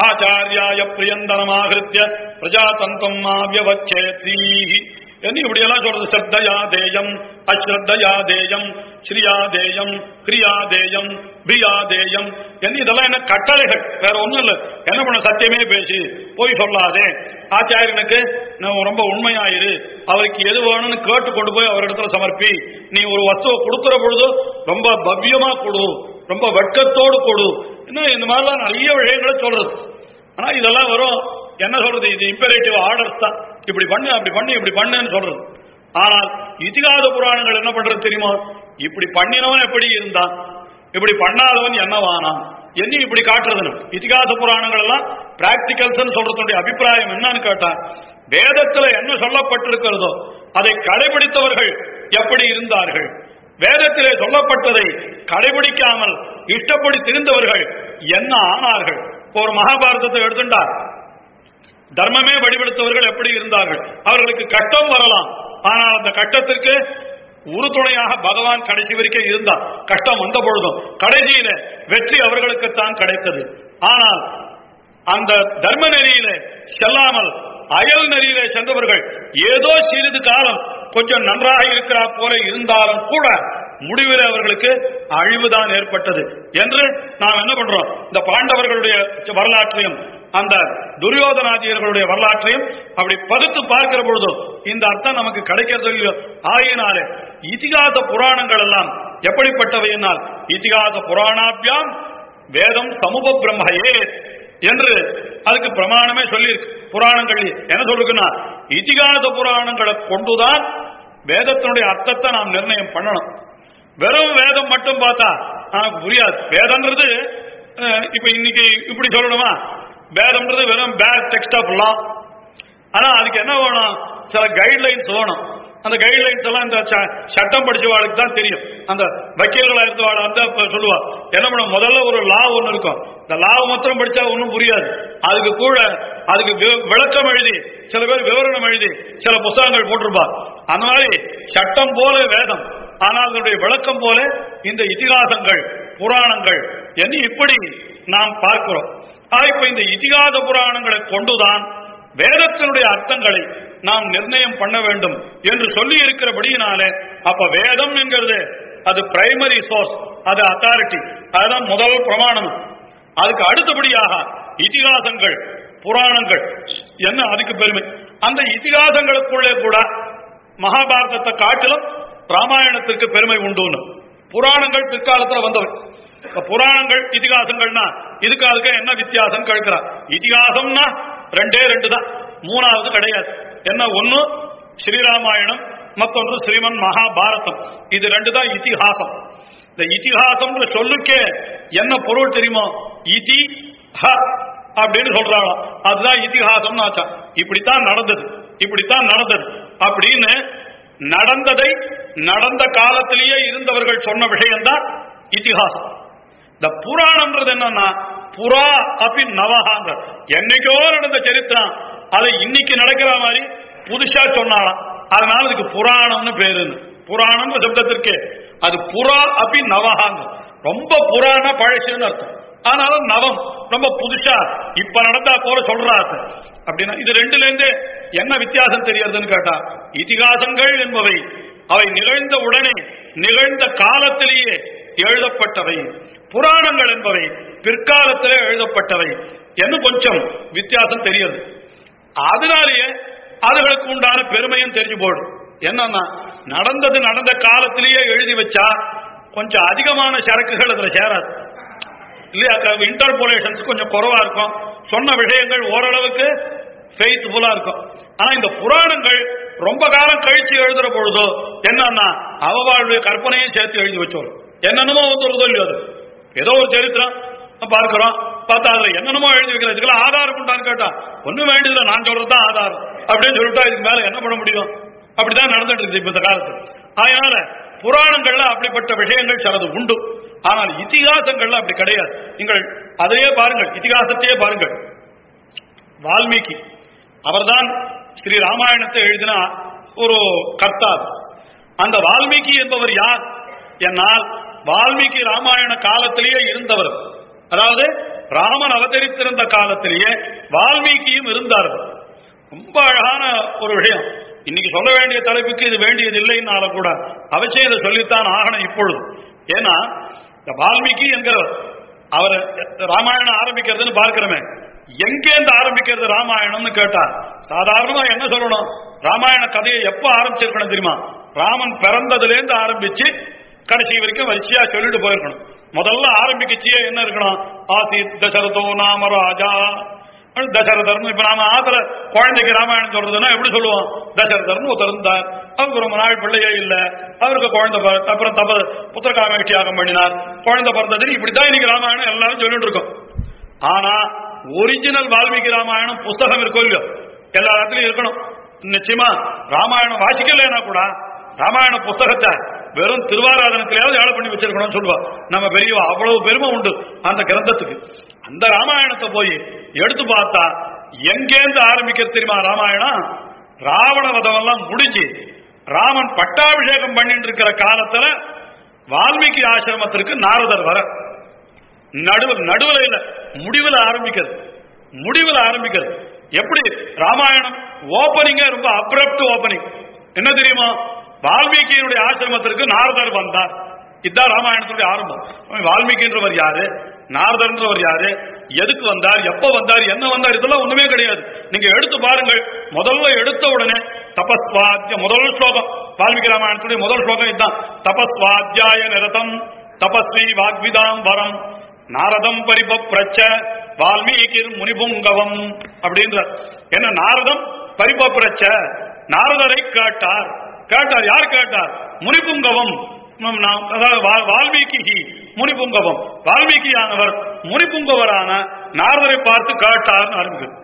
ஆச்சாரியாய பிரியந்தனமாகிருத்திய பிரஜாதந்தம் மாவியவச்சேத்ரீஹி என்று இப்படி எல்லாம் சொல்றது. சப்தயா தேயம் அஸ்ரத்தையா தேயம் ஸ்ரீயா தேயம் கிரியா தேயம் பிரியா தேயம் என்று இதெல்லாம் என்ன கட்டளைகள்? வேற ஒண்ணும் இல்லை. என்ன பண்ண? சத்தியமே பேசி. போய் சொல்லாதே. ஆச்சாரியனுக்கு நான் ரொம்ப உண்மையாயிரு. அவருக்கு எது வேணும்னு கேட்டு கொண்டு போய் அவரிடத்துல சமர்ப்பி. நீ ஒரு வஸ்துவை கொடுக்கிற பொழுது ரொம்ப பவ்யமா கொடு. ரொம்ப வெட்கத்தோடு கொடு. இன்னும் இந்த மாதிரிலாம் நிறைய விஷயங்களை சொல்றது. ஆனா இதெல்லாம் வரும் என்ன சொல்றது? இது இம்பரேட்டிவ் ஆர்டர்ஸ் தான். இப்படி பண்ணு அப்படி பண்ணு இப்படி பண்ணுன்னு சொல்றது. ஆனால் இதிகாத புராணங்கள் என்ன பண்றது தெரியுமா? இப்படி பண்ணினவன் எப்படி இருந்தான்? இப்படி பண்ணாதவன் என்னவானான் என்ன இப்படி காட்டுறதுன்னு? இதிகாச புராணங்கள் எல்லாம் பிராக்டிகல்ஸ் சொல்றதுடைய அபிப்பிராயம் என்னன்னு கேட்டா வேதத்துல என்ன சொல்லப்பட்டிருக்கிறதோ அதை கடைபிடித்தவர்கள் எப்படி இருந்தார்கள்? வேதத்திலே சொல்லப்பட்டதை கடைபிடிக்காமல் இஷ்டப்படி திருந்தவர்கள் என்ன ஆனார்கள்? இப்ப ஒரு மகாபாரதத்தை எடுத்துட்டார். தர்மமே வழிபடுத்தவர்கள் எப்படி இருந்தார்கள்? அவர்களுக்கு கஷ்டம் வரலாம். ஆனால் அந்த கஷ்டத்திற்கு உறுதுணையாக பகவான் கடைசி வரைக்கும் இருந்தார். கஷ்டம் வந்த பொழுதும் கடைசியில வெற்றி அவர்களுக்குத்தான் கிடைத்தது. ஆனால் அந்த தர்ம நெறியில செல்லாமல் அயல் நெறியிலே சென்றவர்கள் ஏதோ சிறிது காலம் கொஞ்சம் நன்றாக இருக்கிறா போல இருந்தாலும் கூட முடிவில் அவர்களுக்கு அழிவுதான் ஏற்பட்டது என்று நாம் என்ன பண்றோம்? இந்த பாண்டவர்களுடைய வரலாற்றையும் அந்த துரியோதனாதியர்களுடைய வரலாற்றையும் அப்படி பகுத்து பார்க்கிற பொழுது இந்த அர்த்தம் நமக்கு கிடைக்கிறது இல்லையோ? ஆகினாலே இதிகாச புராணங்கள் எல்லாம் எப்படிப்பட்டவை என்னால்? இதிகாச புராணாபியாம் வேதம் சமூக பிரம்மையே என்று அதுக்கு பிரமாணமே சொல்லியிருக்கு. புராணங்கள் என்ன சொல்லுக்குன்னா இதிகாச புராணங்களை கொண்டுதான் வேதத்தினுடைய அர்த்தத்தை நாம் நிர்ணயம் பண்ணணும். வெறும் வேதம் மட்டும் பார்த்தா நமக்கு புரியாது. வேதம்ன்றது இப்ப இன்னைக்கு இப்படி சொல்லணுமா? வேதம்ன்றது வெறும் பேர் டெக்ஸ்ட் ஆஃப் லா ஆனா அதுக்கு என்ன வேணும்? சில கைட்லைன்ஸ் வேணும். அந்த கைட்லைன்ஸ் எல்லாம் இந்த ச- சட்டம் படிச்சவாளுக்கு தான் தெரியும். அந்த வக்கீல்களா இருந்தவாள் அந்த இப்ப சொல்லுவா என்ன பண்ண முதல்ல ஒரு லா ஒன்று இருக்கும். இந்த லா மாத்திரம் படிச்சா ஒன்றும் புரியாது. அதுக்கு கூட அதுக்கு விளக்கம் எழுதி சில பேர் விவரணம் எழுதி சில புத்தகங்கள் போட்டிருப்பார் அந்த மாதிரி சட்டம் போல வேதம். ஆனால் அதனுடைய விளக்கம் போல இந்த இதிகாசங்கள் புராணங்கள் என்று இப்படி நாம் பார்க்கிறோம். ஆக இப்ப இந்த இதிகாச புராணங்களை கொண்டுதான் வேதத்தினுடைய அர்த்தங்களை நாம் நிர்ணயம் பண்ண வேண்டும் என்று சொல்லி இருக்கிறபடியினாலே அப்ப வேதம் என்கிறது அது பிரைமரி சோர்ஸ் அது அத்தாரிட்டி அதுதான் முதல் பிரமாணம். அதுக்கு அடுத்தபடியாக இதிகாசங்கள் புராணங்கள் என்ன அதுக்கு பெருமை? அந்த இதிகாசங்களுக்குள்ளே கூட மகாபாரதத்தை காட்டிலும் ராமாயணத்திற்கு பெருமை உண்டுன்னு. புராணங்கள் பிற்காலத்தில் வந்தவை. புராணங்கள் இதிகாசங்கள்னா இதுக்கு அதுக்கு என்ன வித்தியாசம் கேட்கிறார் இதிகாசம்னா ரெண்டே ரெண்டு தான் மூணாவது கிடையாது. என்ன ஒண்ணு? ஸ்ரீராமாயணம் மற்றொன்று ஸ்ரீமன் மகாபாரதம். இது ரெண்டு தான் இத்திஹாசம் இந்த இதிகாசம்ன்ற சொல்லுக்கே என்ன பொருள் தெரியுமோ? இதி ஹ அப்படின்னு சொல்றாளாம். அதுதான் இதிகாசம்னு ஆச்சா. இப்படித்தான் நடந்தது. இப்படித்தான் நடந்தது. அப்படின்னு நடந்ததை நடந்த காலத்திலேயே இருந்தவர்கள் சொன்ன விஷயம்தான் இதிகாசம் இந்த புராணம்ன்றது என்னன்னா புறா அப்படி நவகாங்க என்னைக்கோ நடந்த சரித்திரம் அதை இன்னைக்கு நடக்கிற மாதிரி புதுசா சொன்னாலாம் அதனால இதுக்கு புராணம்னு பேருன்னு. புராணம் சப்தத்திற்கு. அது புறா அப்படி நவகாங்க ரொம்ப புராண பழசுன்னு அர்த்தம். ஆனால நவம் ரொம்ப புதுசா. இப்ப நடந்தா போல சொல்றாரு அப்படின்னா இது ரெண்டுல இருந்து என்ன வித்தியாசம் தெரியறதுன்னு கேட்டா இதிகாசங்கள் என்பவை அவை நிகழ்ந்த உடனே நிகழ்ந்த காலத்திலேயே எழுதப்பட்டவை. புராணங்கள் என்பவை பிற்காலத்திலே எழுதப்பட்டவை என்று கொஞ்சம் வித்தியாசம் தெரியுது. அதனாலேயே அதுகளுக்கு உண்டான பெருமையும் தெரிஞ்சு போடும். என்னன்னா நடந்தது நடந்த காலத்திலேயே எழுதி வச்சா கொஞ்சம் அதிகமான சரக்குகள் அதுல சேராது. இல்லையா? இன்டர்போலேஷன்ஸ் கொஞ்சம் குறவா இருக்கும். சொன்ன விஷயங்கள் ஓரளவுக்கு ஃபெய்த்ஃபுல்லா இருக்கும். ஆனா இந்த புராணங்கள் ரொம்ப காலம் கழிச்சு எழுதுற பொழுதோ என்னன்னா அவவாழ்வு கற்பனையும் சேர்த்து எழுதி வச்சோம். என்னென்னமோ வந்து ஒரு இல்லையோ அது. ஏதோ ஒரு சரித்திரம். பார்க்கிறோம். பார்த்தா அதுல என்னென்னமோ எழுதி வைக்கிற இதுக்கெல்லாம் ஆதாரம் உண்டான்னு கேட்டா ஒன்றும் வேண்டியதில்லை. நான் சொல்றதுதான் ஆதாரம். அப்படின்னு சொல்லிட்டா இதுக்கு மேல என்ன பண்ண முடியும்? அப்படிதான் நடந்துட்டு இருக்குது இப்ப இந்த காலத்து அதனால புராணங்கள்ல அப்படிப்பட்ட விஷயங்கள் சிலது உண்டு. ஆனால் இத்திகாசங்கள்ல அப்படி கிடையாது. நீங்கள் அதையே பாருங்கள். இத்திகாசத்தையே பாருங்கள். வால்மீகி. அவர்தான் ஸ்ரீ ராமாயணத்தை எழுதினா ஒரு கர்த்தா அந்த வால்மீகி என்பவர் யார்? என்னால் வால்மீகி ராமாயண காலத்திலேயே இருந்தவர். அதாவது ராமன் அவதரித்திருந்த காலத்திலேயே வால்மீகியும் இருந்தார்கள் ரொம்ப அழகான ஒரு விஷயம். இன்னைக்கு சொல்ல வேண்டிய தலைப்புக்கு இது வேண்டியது இல்லைன்னால கூட அவசியம் இதை சொல்லித்தான் ஆகணும் இப்பொழுது. ஏன்னா இந்த வால்மீகி என்கிறவர் அவர் ராமாயணம் ஆரம்பிக்கிறதுன்னு பார்க்கிறோமே. எங்கேருந்து ஆரம்பிக்கிறது ராமாயணம்னு கேட்டார். சாதாரணமா என்ன சொல்லணும்? ராமாயண கதையை எப்ப ஆரம்பிச்சிருக்கணும் தெரியுமா? ராமன் பிறந்ததுலேருந்து ஆரம்பிச்சு கடைசி வரைக்கும் வரிசையா சொல்லிட்டு போயிருக்கணும். முதல்ல ஆரம்பிக்கச்சியே என்ன இருக்கணும்? ஆசித் தசரதோ நாம ராஜா. தசரதர்னு இப்ப நாம ஆத்துல குழந்தைக்கு ராமாயணம் சொல்றதுன்னா எப்படி சொல்லுவோம்? தசரதர்னு ஒருத்தர் அவருக்கு ரொம்ப நாள் பிள்ளையே இல்ல. அவருக்கு குழந்தை பிற- அப்புறம் தப புத்திரகாமேட்சி யாகம் பண்ணினார். குழந்தை பிறந்ததுன்னு இப்படித்தான் இன்னைக்கு ராமாயணம் எல்லாரும் சொல்லிட்டு இருக்கோம். ஆனா ஒரிஜினல் வால்மீகி ராமாயணம் புஸ்தகம் இருக்கோ இல்லையோ எல்லா இடத்துலயும் இருக்கணும். நிச்சயமா ராமாயணம் வாசிக்கலன்னா கூட ராமாயண புஸ்தகத்தை வெறும் திருவாராதனத்திலேயாவது ஏழை பண்ணி வச்சிருக்கணும்னு சொல்லுவா. நம்ம பெரிய அவ்வளவு பெருமை உண்டு அந்த கிரந்தத்துக்கு. அந்த ராமாயணத்தை போய் எடுத்து பார்த்தா எங்கேருந்து ஆரம்பிக்கிறது தெரியுமா ராமாயணம்? ராவண வதமெல்லாம் முடிஞ்சு ராமன் பட்டாபிஷேகம் பண்ணிட்டு இருக்கிற காலத்துல வால்மீகி ஆசிரமத்திற்கு நாரதர் வர நடுவில் நடுவில் இல்ல. முடிவில் ஆரம்பிக்கிறது. முடிவில் ஆரம்பிக்கிறது. எப்படி? ராமாயணம். ஓபனிங்க ரொம்ப அப்ரப்ட் ஓபனிங் என்ன தெரியுமா? வால்மீகியினுடைய ஆசிரமத்திற்கு நாரதர் வந்தார். இதுதான் ராமாயணத்துடைய ஆரம்பம். வால்மீகின்றவர் யாரு? நாரதர்ன்றவர் யாரு? எதுக்கு வந்தார்? எப்ப வந்தார்? என்ன வந்தார்? இதெல்லாம் ஒண்ணுமே கிடையாது. நீங்க எடுத்து பாருங்கள். முதல்ல எடுத்த உடனே தபஸ்வாத்திய முதல் ஸ்லோகம். வால்மீகி ராமாயணத்துடைய முதல் ஸ்லோகம் இதுதான். தபஸ்வாத்தியாய நிரதம். தபஸ்வி வாக்விதாம் வரம் நாரதம் பரிபப்ரச்ச வால்மீகிர் முனிபுங்கவம் அப்படின்றார். என்ன நாரதம் பரிபப்ரச்ச நாரதரை கேட்டார். கேட்டார் யார் கேட்டார்? முனிபுங்கவம். நாம் அதாவது வா- வால்மீகி முனிபுங்கவம். வால்மீகியானவர் முனிபுங்கவரான நாரதரை பார்த்து கேட்டார்னு ஆரம்பிக்குது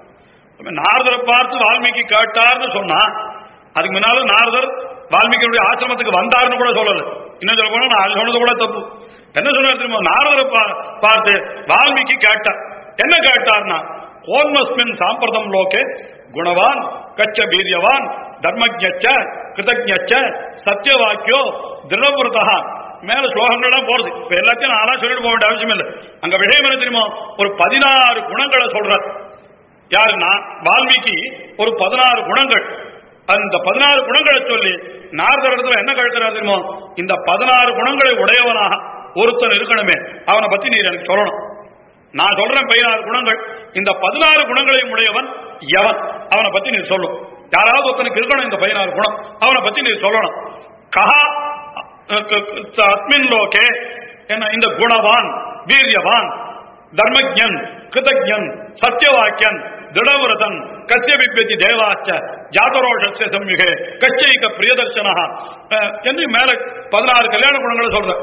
நாரதரை பார்த்து வால்மீகி கேட்டார்னு சொன்னா அதுக்கு முன்னாலும் நாரதர் வால்மீகியுடைய ஆசிரமத்துக்கு வந்தார்னு கூட சொல்லலை. இன்னும் சொல்ல போனா நான் சொன்னது கூட தப்பு. என்ன சொன்னார் தெரியுமா? நாரதரை பா- பார்த்து வால்மீகி கேட்டார். என்ன கேட்டார்னா கோன்மஸ்மின் சாம்பிரதம் லோகே குணவான் கச்ச வீரியவான் தர்மஜச்ச கிருதஜச்ச சத்தியவாக்கியோ திருடபுரதா மேல ஸ்லோகங்கள்லாம் போறது இப்ப எல்லாத்தையும் நானா சொல்லிட்டு போக வேண்டிய அவசியம் இல்லை. அங்க விஷயம் என்ன தெரியுமா? ஒரு பதினாறு குணங்களை சொல்ற யாருன்னா வால்மீகி ஒரு பதினாறு குணங்கள். அந்த பதினாறு குணங்களை சொல்லி நாரதர் இடத்துல என்ன கேட்கிறார் தெரியுமோ? இந்த பதினாறு குணங்களை உடையவனாக ஒருத்தன் இருக்கணுமே. அவனை பத்தி நீர் எனக்கு சொல்லணும். நான் சொல்றேன் பதினாறு குணங்கள். இந்த பதினாறு குணங்களையும் உடையவன் எவன்? அவனை பத்தி நீர் சொல்லும் யாராவது ஒருத்தனுக்கு இருக்கணும் இந்த பதினாறு குணம். அவனை பத்தி நீர் சொல்லணும். கஹா அ- அஸ்மின் லோகே என்ன இந்த குணவான் வீரியவான் தர்மஜன் கிருதஜன் சத்தியவாக்கியன் திடவிரதன் கசிய விபத்தி தேவாச்ச ஜாதரோஷஸ்ய சம்யுகே கச்சைக பிரியதர்சனா என்று மேல பதினாறு கல்யாண குணங்களை சொல்ற.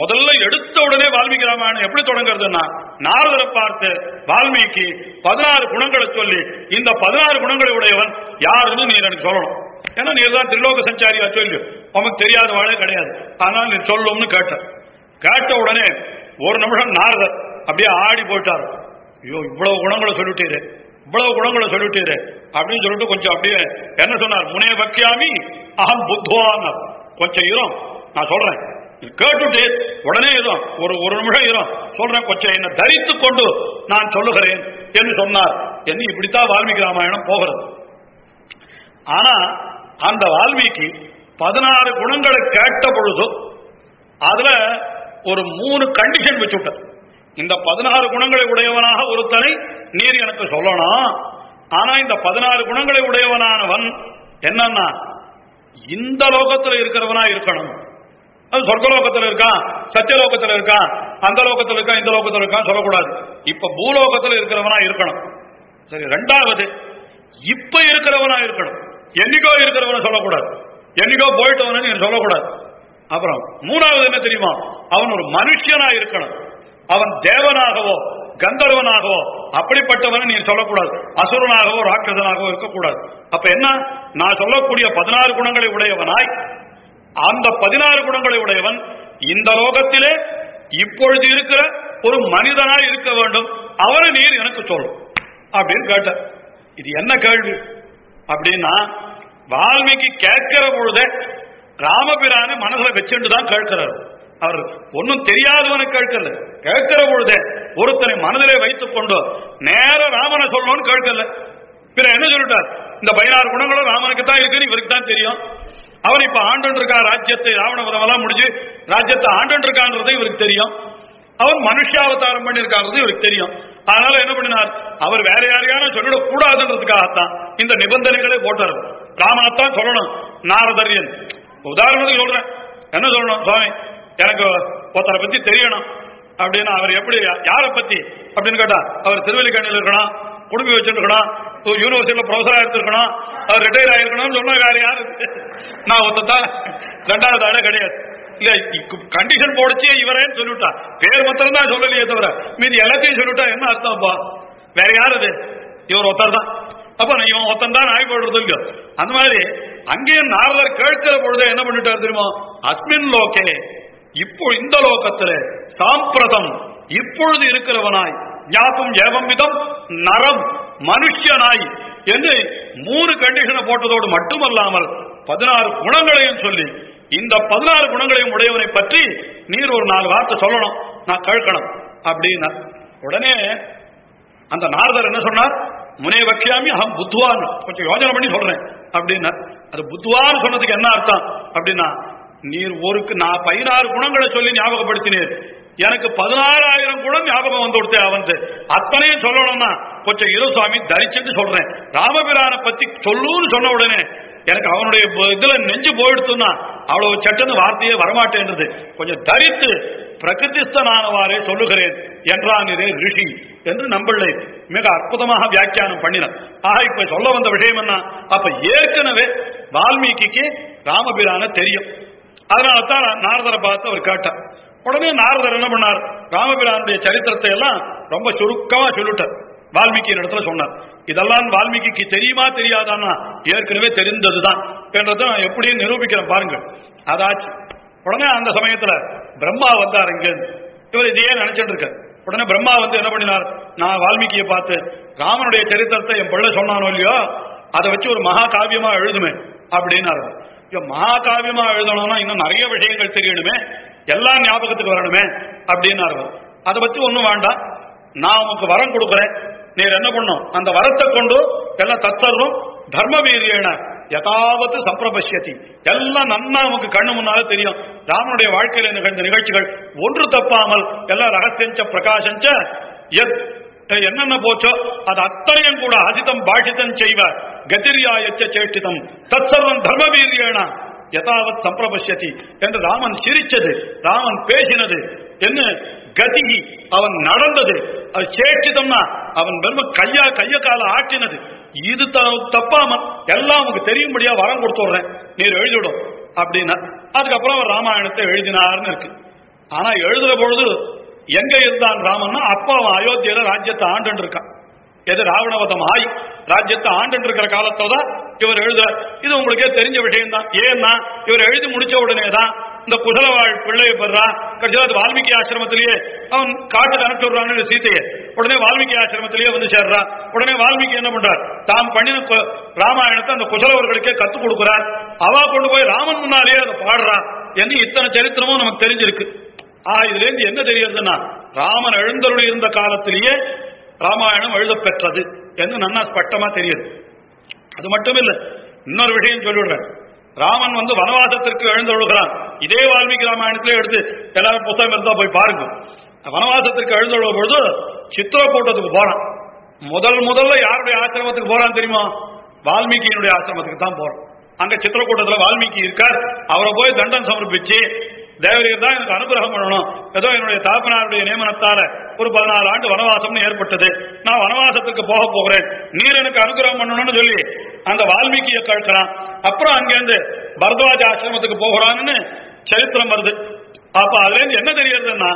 முதல்ல எடுத்த உடனே வால்மீகி ராமாயணம் எப்படி தொடங்குறதுன்னா நாரதரை பார்த்து வால்மீகி பதினாறு குணங்களை சொல்லி இந்த பதினாறு குணங்களை உடையவன் யாருன்னு நீர் எனக்கு சொல்லணும். ஏன்னா நீர் தான் திருலோக சஞ்சாரியா சொல்லு. உமக்கு தெரியாத வாழே கிடையாது. ஆனால் நீ சொல்லும்னு கேட்ட கேட்ட உடனே ஒரு நிமிஷம் நாரதர் அப்படியே ஆடி போயிட்டார். ஐயோ இவ்வளவு குணங்களை சொல்லிட்டீரு. இவ்வளவு குணங்களை சொல்லிட்டு அப்படின்னு சொல்லிட்டு கொஞ்சம் அப்படியே என்ன சொன்னார்? முனே பக்கியாமி அகம் புத்வான். கொஞ்சம் இரும். நான் சொல்றேன். கேட்டுட்டு உடனே இரும். ஒரு ஒரு நிமிஷம் இரும். சொல்றேன் கொஞ்சம் என்னை தரித்து கொண்டு நான் சொல்லுகிறேன் என்று சொன்னார். என்ன இப்படித்தான் வால்மீகி ராமாயணம் போகிறது. ஆனா அந்த வால்மீகி பதினாறு குணங்களை கேட்ட பொழுது அதுல ஒரு மூணு கண்டிஷன் வச்சுட்டார். இந்த பதினாறு குணங்களை உடையவனாக ஒருத்தனை நீர் எனக்கு சொல்லணும். ஆனா இந்த பதினாறு குணங்களை உடையவனானவன் என்னன்னா இந்த லோகத்துல இருக்கிறவனா இருக்கணும். அது சொர்க்கலோகத்துல இருக்கான் சத்தியலோகத்துல இருக்கான் அந்த லோகத்துல இருக்கான் இந்த லோகத்துல இருக்கான் சொல்லக்கூடாது. இப்ப பூலோகத்துல இருக்கிறவனா இருக்கணும். சரி ரெண்டாவது இப்ப இருக்கிறவனா இருக்கணும். என்னைக்கோ இருக்கிறவன சொல்லக்கூடாது. என்னைக்கோ போயிட்டவன நீ சொல்லக்கூடாது. அப்புறம் மூணாவது என்ன தெரியுமா? அவன் ஒரு மனுஷனா இருக்கணும். அவன் தேவனாகவோ கந்தர்வனாகவோ அப்படிப்பட்டவனை நீ சொல்லக்கூடாது. அசுரனாகவோ ராட்சசனாகவோ இருக்கக்கூடாது. அப்ப என்ன? நான் சொல்லக்கூடிய பதினாறு குணங்களை உடையவனாய் அந்த பதினாறு குணங்களை உடையவன் இந்த லோகத்திலே இப்பொழுது இருக்கிற ஒரு மனிதனாய் இருக்க வேண்டும். அவரை நீர் எனக்கு சொல்லும் அப்படின்னு கேட்டார் இது என்ன கேள்வி? அப்படின்னா வால்மீகி கேட்கிற பொழுதே ராமபிரானை மனசுல வச்சுட்டு தான் கேட்கிறார். அவர் ஒன்னும் தெரியாதவனை கேட்கல. கேட்கிற பொழுதே ஒருத்தனை மனதிலே வைத்துக் கொண்டு நேர ராமனை சொல்லணும்னு கேட்கல. பிற என்ன சொல்லிட்டார்? இந்த பதினாறு குணங்களும் ராமனுக்கு தான் இருக்குன்னு இவருக்கு தான் தெரியும். அவர் இப்ப ஆண்டு இருக்கா ராஜ்யத்தை ராவணபுரம் எல்லாம் முடிஞ்சு ராஜ்யத்தை ஆண்டு இருக்கான்றது இவருக்கு தெரியும். அவர் மனுஷாவதாரம் பண்ணியிருக்காங்கிறது இவருக்கு தெரியும். அதனால என்ன பண்ணினார்? அவர் வேற யாரையான சொல்லிடக்கூடாதுன்றதுக்காகத்தான் இந்த நிபந்தனைகளை போட்டார். ராமனைத்தான் சொல்லணும் நாரதரியன். உதாரணத்துக்கு சொல்றேன். என்ன சொல்லணும் சுவாமி? எனக்கு ஒருத்தரை பத்தி தெரியணும். அப்படின்னா அவர் எப்படி யாரை பத்தி அப்படின்னு கேட்டா அவர் திருவல்லிக்கண்ணில் இருக்கணும் குடும்பி வச்சிருக்கணும் யூனிவர்சிட்டியில ப்ரொஃபஸரா எடுத்திருக்கணும் அவர் ரிட்டையர் ஆயிருக்கணும்னு சொன்ன வேற யாரு? நான் ஒருத்தான் ரெண்டாவது ஆளே கிடையாது. இல்ல கண்டிஷன் போடுச்சே இவரேன்னு சொல்லிவிட்டா. பேர் மாத்திரம் தான் சொல்லலையே தவிர மீதி எல்லாத்தையும் சொல்லிவிட்டா என்ன அர்த்தம்ப்பா வேற யார் அது? இவர் ஒருத்தர் தான். அப்ப நான் இவன் ஒருத்தன் தான் ஆகி போடுறது இல்லையோ அந்த மாதிரி அங்கேயும் நாரதர் கேட்கிற பொழுது என்ன பண்ணிட்டார் தெரியுமா? அஸ்மின் லோகே. இப்போ இந்த லோகத்துல சாம்பிரதம் இப்பொழுது இருக்கிறவனாய் ஞாபகம் ஏவம் விதம் நரம் மனுஷனாய் என்று மூணு கண்டிஷனை போட்டதோடு மட்டுமல்லாமல் பதினாறு குணங்களையும் சொல்லி இந்த பதினாறு குணங்களையும் உடையவனை பற்றி நீர் ஒரு நாலு வார்த்தை சொல்லணும். நான் கேட்கணும். அப்படின்னா உடனே அந்த நாரதர் என்ன சொன்னார்? முனே வக்கியாமி அகம் புத்துவான் கொஞ்சம் யோசனை பண்ணி சொல்றேன். அப்படின்னா அது புத்துவான்னு சொன்னதுக்கு என்ன அர்த்தம்? அப்படின்னா நீர் ஒருக்கு நான் பதினாறு குணங்களை சொல்லி ஞாபகப்படுத்தினீர் எனக்கு பதினாறாயிரம் குணம் ஞாபகம் வந்து கொடுத்தே அவன் அத்தனையும் சொல்லணும்னா கொஞ்சம் இரு சுவாமி தரிச்சுட்டு சொல்றேன். ராமபிரானை பத்தி சொல்லுன்னு சொன்ன உடனே எனக்கு அவனுடைய இதுல நெஞ்சு போயிடுச்சுன்னா அவ்வளவு சட்டன்னு வார்த்தையே வரமாட்டேன்றது. கொஞ்சம் தரித்து பிரகிருதிஸ்தனானவாறே சொல்லுகிறேன். என்றானிரே ரிஷி என்று நம்பிள்ளை. மிக அற்புதமாக வியாக்கியானம் பண்ணினார் ஆக இப்ப சொல்ல வந்த விஷயம் என்ன? அப்ப ஏற்கனவே வால்மீகிக்கு ராமபிரான தெரியும். அதனால தான் நாரதரை பார்த்து அவர் கேட்டார். உடனே நாரதர் என்ன பண்ணார்? ராமபிரானுடைய சரித்திரத்தை எல்லாம் ரொம்ப சுருக்கமா சொல்லிட்டார். வால்மீகி இடத்துல சொன்னார். இதெல்லாம் வால்மீகிக்கு தெரியுமா தெரியாதான்னா ஏற்கனவே தெரிந்ததுதான் என்றதை எப்படி நிரூபிக்கிறேன் பாருங்க அதாச்சு. உடனே அந்த சமயத்துல பிரம்மா வந்தார் இங்க. இவர் இதையே நினைச்சிட்டு இருக்க உடனே பிரம்மா வந்து என்ன பண்ணினார்? நான் வால்மீகியை பார்த்து ராமனுடைய சரித்திரத்தை என் பிள்ளை சொன்னானோ இல்லையோ? அதை வச்சு ஒரு மகா காவியமா எழுதுமே அப்படின்னாரு. ஐயோ, எழுதணும்னா இன்னும் நிறைய விஷயங்கள் தெரியணுமே எல்லாம் ஞாபகத்துக்கு வரணுமே அப்படின்னாரு அதை பத்தி ஒன்றும் வேண்டாம். நான் உனக்கு வரம் கொடுக்குறேன். நீர் என்ன பண்ணும்? அந்த வரத்தை கொண்டு எல்லாம் தத்சர்வம் தர்ம வீரியன யதாவது சம்பிரபஷ்யதி எல்லாம் நன்னா நமக்கு கண்ணு முன்னால தெரியும். ராமனுடைய வாழ்க்கையில் நிகழ்ந்த நிகழ்ச்சிகள் ஒன்று தப்பாமல் எல்லாம் ரகசியஞ்ச பிரகாசஞ்ச எத் என்னென்ன போச்சோ அது அத்தனையும் கூட அசிதம் பாஷிதம் செய்வ கதிரியாயச்ச சேட்டிதம். தற்சர்வம் தர்ம யதாவத் சம்பிரபஷ்யதி என்று ராமன் சிரிச்சது ராமன் பேசினது. என்ன? கதிகி அவன் நடந்தது. அது சேட்சிதம்னா அவன் வெறும் கையா கைய கால ஆட்டினது. இது த- தப்பாம எல்லாம் உங்களுக்கு தெரியும்படியா வரம் கொடுத்துடுறேன் நீர் எழுதிவிடும். அப்படின்னா அதுக்கப்புறம் அவர் ராமாயணத்தை எழுதினார்னு இருக்கு. ஆனா எழுதுற பொழுது எங்க இருந்தான் ராமன்னா அப்பா அவன் அயோத்தியில ராஜ்யத்தை ஆண்டு இருக்கான். எது ராவணவதம் ஆய்? ராஜ்யத்தை ஆண்டு இருக்கிற காலத்துல தான் இவர் எழுத இது உங்களுக்கே தெரிஞ்ச விஷயம் தான் ஏன்னா இவர் எழுதி முடிச்ச உடனே தான் இந்த குசலவாழ் பிள்ளையை பெறான் கடைசியில் அது வால்மீகி ஆசிரமத்திலேயே அவன் காட்டுக்கு அனுப்பிச்சு விடுறான்னு சீதையை உடனே வால்மீகி ஆசிரமத்திலேயே வந்து சேர்றான் உடனே வால்மீகி என்ன பண்றார்? தாம் பண்ணின ராமாயணத்தை அந்த குசலவர்களுக்கே கத்துக் கொடுக்கிறார். அவா கொண்டு போய் ராமன் முன்னாலேயே அதை பாடுறான் என்று இத்தனை சரித்திரமும் நமக்கு தெரிஞ்சிருக்கு. ஆ இதுல இருந்து என்ன தெரியறதுன்னா ராமன் எழுந்தருள் இருந்த காலத்திலேயே ராமாயணம் எழுதப்பெற்றது என்று நன்னா ஸ்பட்டமா தெரியுது. அது மட்டும் இல்லை இன்னொரு விஷயம் சொல்லிவிடுறேன். ராமன் வந்து வனவாசத்திற்கு எழுந்தொழுகிறான் இதே வால்மீகி ராமாயணத்திலே எடுத்து எல்லாரும் புத்தகம் இருந்தா போய் பாருங்க. வனவாசத்திற்கு எழுந்தொழுக பொழுது சித்திரக்கூட்டத்துக்கு போறான். முதல் முதல்ல யாருடைய ஆசிரமத்துக்கு போறான் தெரியுமா? வால்மீகியினுடைய ஆசிரமத்துக்கு தான் போறான். அங்க சித்திரக்கூட்டத்தில் வால்மீகி இருக்கார். அவரை போய் தண்டம் சமர்ப்பிச்சு தேவரீர் தான் எனக்கு அனுகிரகம் பண்ணணும். ஏதோ என்னுடைய தாப்பனாருடைய நியமனத்தால ஒரு பதினாலு ஆண்டு வனவாசம்னு ஏற்பட்டது. நான் வனவாசத்துக்கு போக போகிறேன். நீர் எனக்கு அனுகிரகம் பண்ணணும்னு சொல்லி அந்த வால்மீகியை கழுக்கிறான் அப்புறம் அங்கிருந்து பரத்வாஜ ஆசிரமத்துக்கு போகிறான்னு சரித்திரம் வருது. அப்ப அதுல இருந்து என்ன தெரியறதுன்னா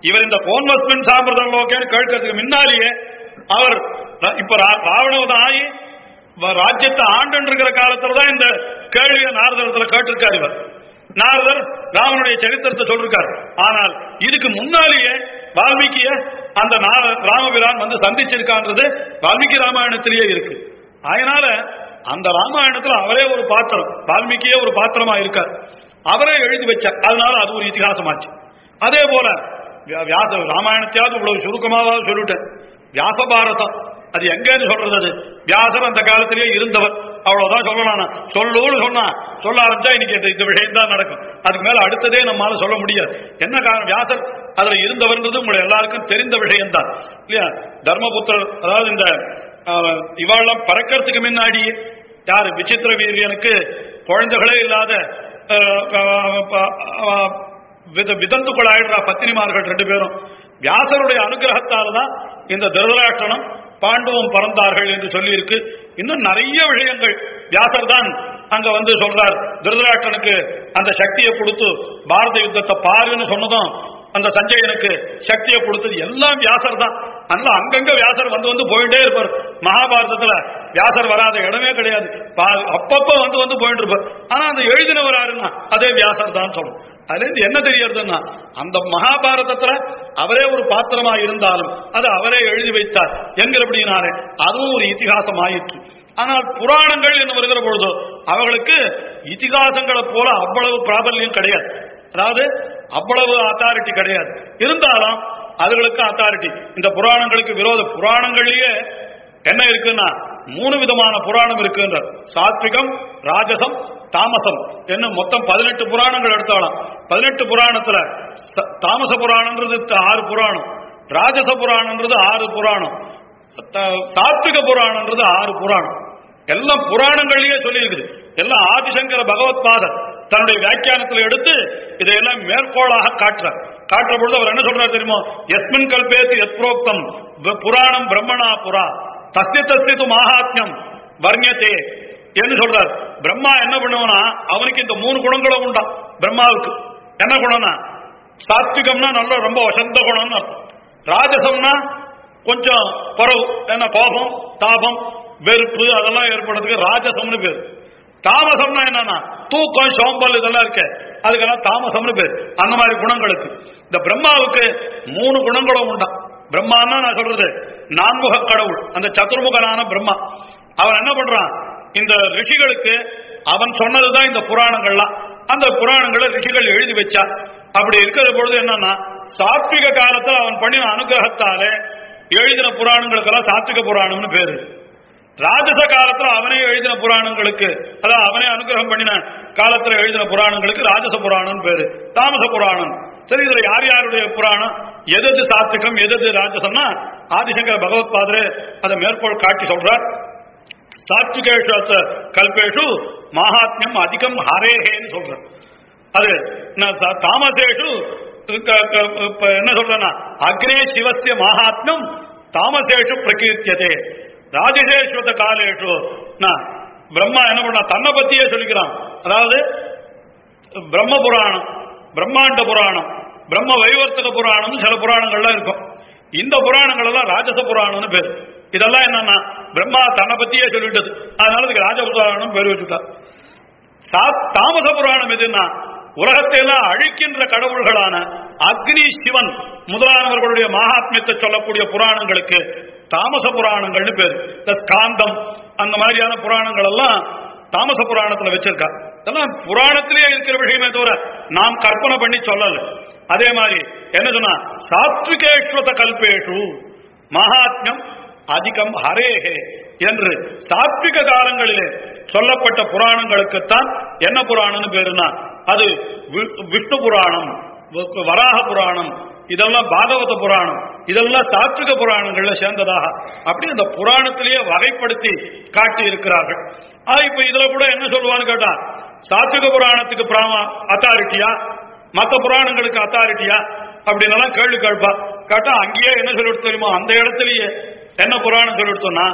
இவர் இந்த கோன்வஸ்மின் சாம்பிரதம் லோகேன்னு கேட்கறதுக்கு முன்னாலேயே அவர் இப்ப ரா- ராவணவதம் ஆகி வ- ராஜ்யத்தை ஆண்டு இருக்கிற காலத்துல தான் இந்த கேள்வியை நாரதத்துல கேட்டிருக்காரு இவர். நாரதர் ராமனுடைய சரித்திரத்தை சொல்லிருக்கார். ஆனால் இதுக்கு முன்னாலேயே வால்மீகிய அந்த ராமபிரான் வந்து சந்திச்சிருக்கான்றது வால்மீகி ராமாயணத்திலேயே இருக்கு. அதனால அந்த ராமாயணத்துல அவரே ஒரு பாத்திரம் வால்மீகியே ஒரு பாத்திரமா இருக்கார். அவரே எழுதி வச்சார். அதனால அது ஒரு இதிகாசமாச்சு. அதே போல வியா- வியாச ராமாயணத்தையாவது இவ்வளவு சுருக்கமாவது சொல்லிட்டேன் வியாச பாரதம் அது எங்கன்னு சொல்றது அது? வியாசர் அந்த காலத்திலேயே இருந்தவர். அவ்வளவுதான் சொல்லலாம் நான். சொல்லூன்னு சொன்னா சொல்ல ஆரம்பிச்சா இன்னைக்கு இந்த- இந்த விஷயம் தான் நடக்கும். அதுக்கு மேல அடுத்ததே நம்மளால சொல்ல முடியாது. என்ன காரணம்? வியாசர் அதுல இருந்தவர்ன்றது உங்களை எல்லாருக்கும் தெரிந்த விஷயம் தான் இல்லையா? தர்மபுத்திரர் அதாவது இந்த ஆஹ், இவாளெல்லாம் பறக்கிறதுக்கு முன்னாடியே யாரு? விசித்திர வீரியனுக்கு குழந்தைகளே இல்லாத ஆஹ், வித- ஆயிடுறா பத்தினிமார்கள் ரெண்டு பேரும். வியாசருடைய அனுகிரகத்தால் தான் இந்த திருதராஷ்டிரனும் பாண்டவம் பறந்தார்கள் என்று சொல்லியிருக்கு. இன்னும் நிறைய விஷயங்கள். வியாசர் தான் அங்க வந்து சொல்றார். திருதராட்டனுக்கு அந்த சக்தியை கொடுத்து பாரத யுத்தத்தை பாருன்னு சொன்னதும் அந்த சஞ்சயனுக்கு சக்தியை கொடுத்தது எல்லாம் வியாசர் தான். அதனால அங்கங்க வியாசர் வந்து வந்து போயிட்டே இருப்பார். மகாபாரதத்துல வியாசர் வராத இடமே கிடையாது. பா- அப்பப்ப வந்து வந்து போயிட்டு இருப்பார். ஆனா அந்த எழுதினவர் யாருன்னா அதே வியாசர் தான் சொல்லணும் அதுலேருந்து என்ன தெரியறதுன்னா அந்த மகாபாரதத்துல அவரே ஒரு பாத்திரமா இருந்தாலும் அது அவரே எழுதி வைத்தார் என்கிறபடினாலே அதுவும் ஒரு இதிகாசம் ஆயிற்று ஆனால் புராணங்கள் என்று வருகிற பொழுது அவர்களுக்கு இதிகாசங்களை போல அவ்வளவு பிராபல்யம் கிடையாது. அதாவது அவ்வளவு அத்தாரிட்டி கிடையாது. இருந்தாலும் அதுகளுக்கு அத்தாரிட்டி இந்த புராணங்களுக்கு விரோத புராணங்கள்லயே என்ன இருக்குன்னா மூணு விதமான புராணம் இருக்குன்ற சாத்விகம் ராஜசம் தாமசம். என்ன மொத்தம் பதினெட்டு புராணங்கள் எடுத்தாலும். பதினெட்டு புராணத்துல தாமச புராணம்ன்றது ஆறு புராணம். ராஜச புராணம்ன்றது ஆறு புராணம். த- சாத்விக புராணம்ன்றது ஆறு புராணம். எல்லாம் புராணங்கள்லயே சொல்லியிருக்குது. எல்லாம் ஆதிசங்கர பகவத் பாதர் தன்னுடைய வியாக்கியானத்தில் எடுத்து இதையெல்லாம் மேற்கோளாக காட்டுறார். காட்டுற பொழுது அவர் என்ன சொல்றாரு தெரியுமோ? எஸ்மின் கல்பேத்து எத் புராணம் பிரம்மணா புரா. தஸ்ய தஸ்யது மாஹாத்மியம். வர்ணியத்தே என்று சொல்றார். பிரம்மா என்ன பண்ணுவனா அவனுக்கு இந்த மூணு குணங்களும் உண்டாம் பிரம்மாவுக்கு. என்ன குணம்னா சாத்விகம்னா நல்ல ரொம்ப வசந்த குணம்னு அர்த்தம். ராஜசம்னா கொஞ்சம் குறவு என்ன கோபம் தாபம் வெறுப்பு அதெல்லாம் ஏற்படுறதுக்கு ராஜசம்னு பேர். தாமசம்னா என்னன்னா தூக்கம் சோம்பல் இதெல்லாம் இருக்கு அதுக்கெல்லாம் தாமசம்னு பேர். அந்த மாதிரி குணங்களுக்கு. இந்த பிரம்மாவுக்கு மூணு குணங்களும் உண்டாம் பிரம்மான்னா நான் சொல்றது. நான்முக கடவுள் அந்த சதுர்முகனான பிரம்மா. அவன் என்ன பண்றான்? இந்த ரிஷிகளுக்கு அவன் சொன்னதுதான் இந்த புராணங்கள்லாம். அந்த புராணங்களை ரிஷிகள் எழுதி வச்சா. அப்படி இருக்கிற பொழுது என்னன்னா சாத்விக காலத்துல அவன் பண்ணின அனுகிரகத்தாலே எழுதின புராணங்களுக்கெல்லாம் சாத்விக புராணம்னு பேரு. ராஜச காலத்துல அவனே எழுதின புராணங்களுக்கு அதான் அவனே அனுகிரகம் பண்ணின காலத்துல எழுதின புராணங்களுக்கு ராஜச புராணம் பேரு. தாமச புராணம். சரி இதுல யார் யாருடைய புராணம்? எதது சாத்விகம் எதது ராஜசம்னா ஆதிசங்கர பகவத் பாதரே அதை மேற்கோள் காட்டி சொல்றார். சாத்விகேஷு கல்பேஷு மகாத்மியம் அதிகம் ஹரேஹேன்னு சொல்ற அது தாமசேஷு என்ன சொல்றேன்னா அக்னே சிவசிய மகாத்மியம் தாமசேஷு பிரகீர்த்தியதே. ராஜசேஸ்வத காலேஷு பிரம்மா என்ன பண்ண தன்னை பத்தியே சொல்லிக்கிறான். அதாவது பிரம்ம புராணம் பிரம்மாண்ட புராணம். பிரம்ம வைவர்த்தக புராணம் சில புராணங்கள்லாம் இருக்கும். இந்த புராணங்கள் எல்லாம் ராஜச புராணம்னு பேர். இதெல்லாம் என்னன்னா பிரம்மா தன்னை பத்தியே சொல்லிட்டது. அதனால இதுக்கு ராஜ புராணம் பேர் வச்சுட்டா. தாமச புராணம் எதுன்னா உலகத்தை எல்லாம் அழிக்கின்ற கடவுள்களான அக்னி சிவன் முதலானவர்களுடைய மகாத்மியத்தை சொல்லக்கூடிய புராணங்களுக்கு தாமச புராணங்கள்னு பேர். இந்த ஸ்காந்தம் அந்த மாதிரியான புராணங்கள் எல்லாம் தாமச புராணத்துல வச்சிருக்கா. இதெல்லாம் புராணத்திலேயே இருக்கிற விஷயமே தவிர நாம் கற்பனை பண்ணி சொல்லலை. அதே மாதிரி என்ன சொன்னா சாத்விகேஸ்வத கல்பேஷு மகாத்மியம் அதிகம் ஹரேஹே என்று சாத்விக காலங்களிலே சொல்லப்பட்ட புராணங்களுக்குத்தான் என்ன புராணம்னு பேருனா அது வி- விஷ்ணு புராணம் வராக புராணம் இதெல்லாம் பாகவத புராணம் இதெல்லாம் சாத்விக புராணங்கள்ல சேர்ந்ததாக அப்படி அந்த புராணத்திலேயே வகைப்படுத்தி காட்டி இருக்கிறார்கள் ஆஹ் இப்ப இதுல கூட என்ன சொல்லுவான்னு கேட்டா சாத்விக புராணத்துக்கு அத்தாரிட்டியா மற்ற புராணங்களுக்கு அத்தாரிட்டியா அப்படின்னு கேள்வி கேட்பா. கேட்டா அங்கேயே என்ன சொல்லிட்டு தெரியுமோ அந்த இடத்துலயே. என்ன புராணம் சொல்லிடுத்தோம்னா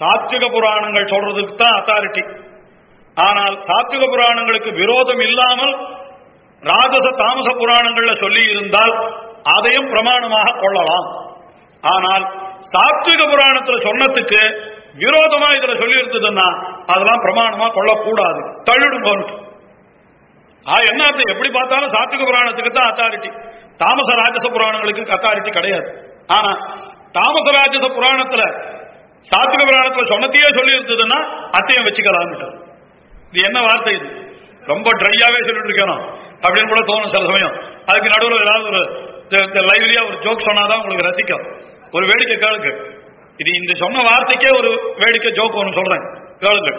சாத்விக புராணங்கள் சொல்றதுக்கு தான் அத்தாரிட்டி ஆனால் சாத்விக புராணங்களுக்கு விரோதம் இல்லாமல் ராஜச தாமச புராணங்கள்ல சொல்லி இருந்தால் அதையும் பிரமாணமாக கொள்ளலாம். ஆனால் சாத்விக புராணத்துல சொன்னதுக்கு விரோதமா இதுல சொல்லி இருந்ததுன்னா அதெல்லாம் பிரமாணமா கொள்ளக்கூடாது. தள்ளிடும் என்னத்தை ஆ என்ன எப்படி பார்த்தாலும் சாத்விக புராணத்துக்கு தான் அத்தாரிட்டி தாமச ராஜச புராணங்களுக்கு அத்தாரிட்டி கிடையாது. ஆனா தாமச ராஜச புராணத்துல சாத்துக புராணத்துல சொன்னத்தையே சொல்லி இருந்ததுன்னா அத்தையும் வச்சுக்கலாம் இது என்ன வார்த்தை இது? ரொம்ப ட்ரையாவே சொல்லிட்டு இருக்கணும் அப்படின்னு கூட தோணும் சில சமயம். அதுக்கு நடுவில் ஏதாவது ஒரு லைவ்லியா ஒரு ஜோக் சொன்னாதான் உங்களுக்கு ரசிக்கும். ஒரு வேடிக்கை கேளுக்கு இது இந்த சொன்ன வார்த்தைக்கே ஒரு வேடிக்கை ஜோக் ஒன்று சொல்றேன். கேளுங்க.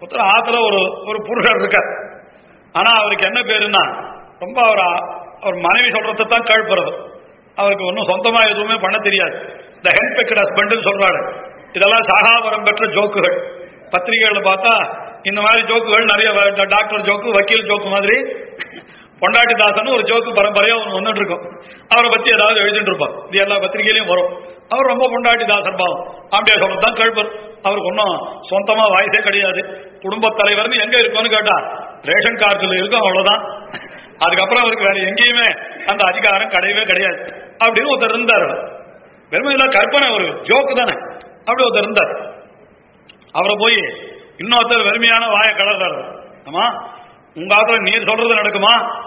ஒருத்தர் ஆத்துல ஒரு ஒரு புருஷர் இருக்கார். ஆனா அவருக்கு என்ன பேருன்னா ரொம்ப அவர் அவர் மனைவி சொல்றதை தான் கேட்பறது அவருக்கு ஒன்றும் சொந்தமா எதுவுமே பண்ண தெரியாது. இந்த ஹெண்ட் பெக்கட் ஹஸ்பண்ட் சொல்றாரு. இதெல்லாம் சாகாபரம் பெற்ற ஜோக்குகள். பத்திரிகைகள்ல பார்த்தா இந்த மாதிரி ஜோக்குகள் நிறைய டாக்டர் ஜோக்கு வக்கீல் ஜோக்கு மாதிரி. பொண்டாட்டி தாசன் ஒரு ஜோக்கு பரம்பரையா ஒன்று வந்துட்டு இருக்கும். அவரை பத்தி ஏதாவது எழுதிட்டு இருப்பார். இது எல்லா பத்திரிகையிலையும் வரும். அவர் ரொம்ப பொண்டாட்டி தாசன் பாவம். ஆம்பியா சொல்றது தான் அவருக்கு ஒன்றும் சொந்தமா வாய்ஸே கிடையாது. குடும்பத் தலைவர்னு எங்க இருக்கும்னு கேட்டா ரேஷன் கார்டுல இருக்கும் அவ்வளவுதான். அதுக்கப்புறம் அவருக்கு வேற எங்கேயுமே அந்த அதிகாரம் கிடையவே கிடையாது. அப்படின்னு ஒருத்தர் இருந்தார் அவர். வெறும் இதெல்லாம் கற்பனை ஒரு ஜோக்கு தானே. அப்படி ஒருத்தர் இருந்தார். அவரை போய் இன்னொருத்தர் வெறுமையான வாய கலர்றாரு. ஆமா உங்க ஆத்துல நீர் சொல்றது நடக்குமா?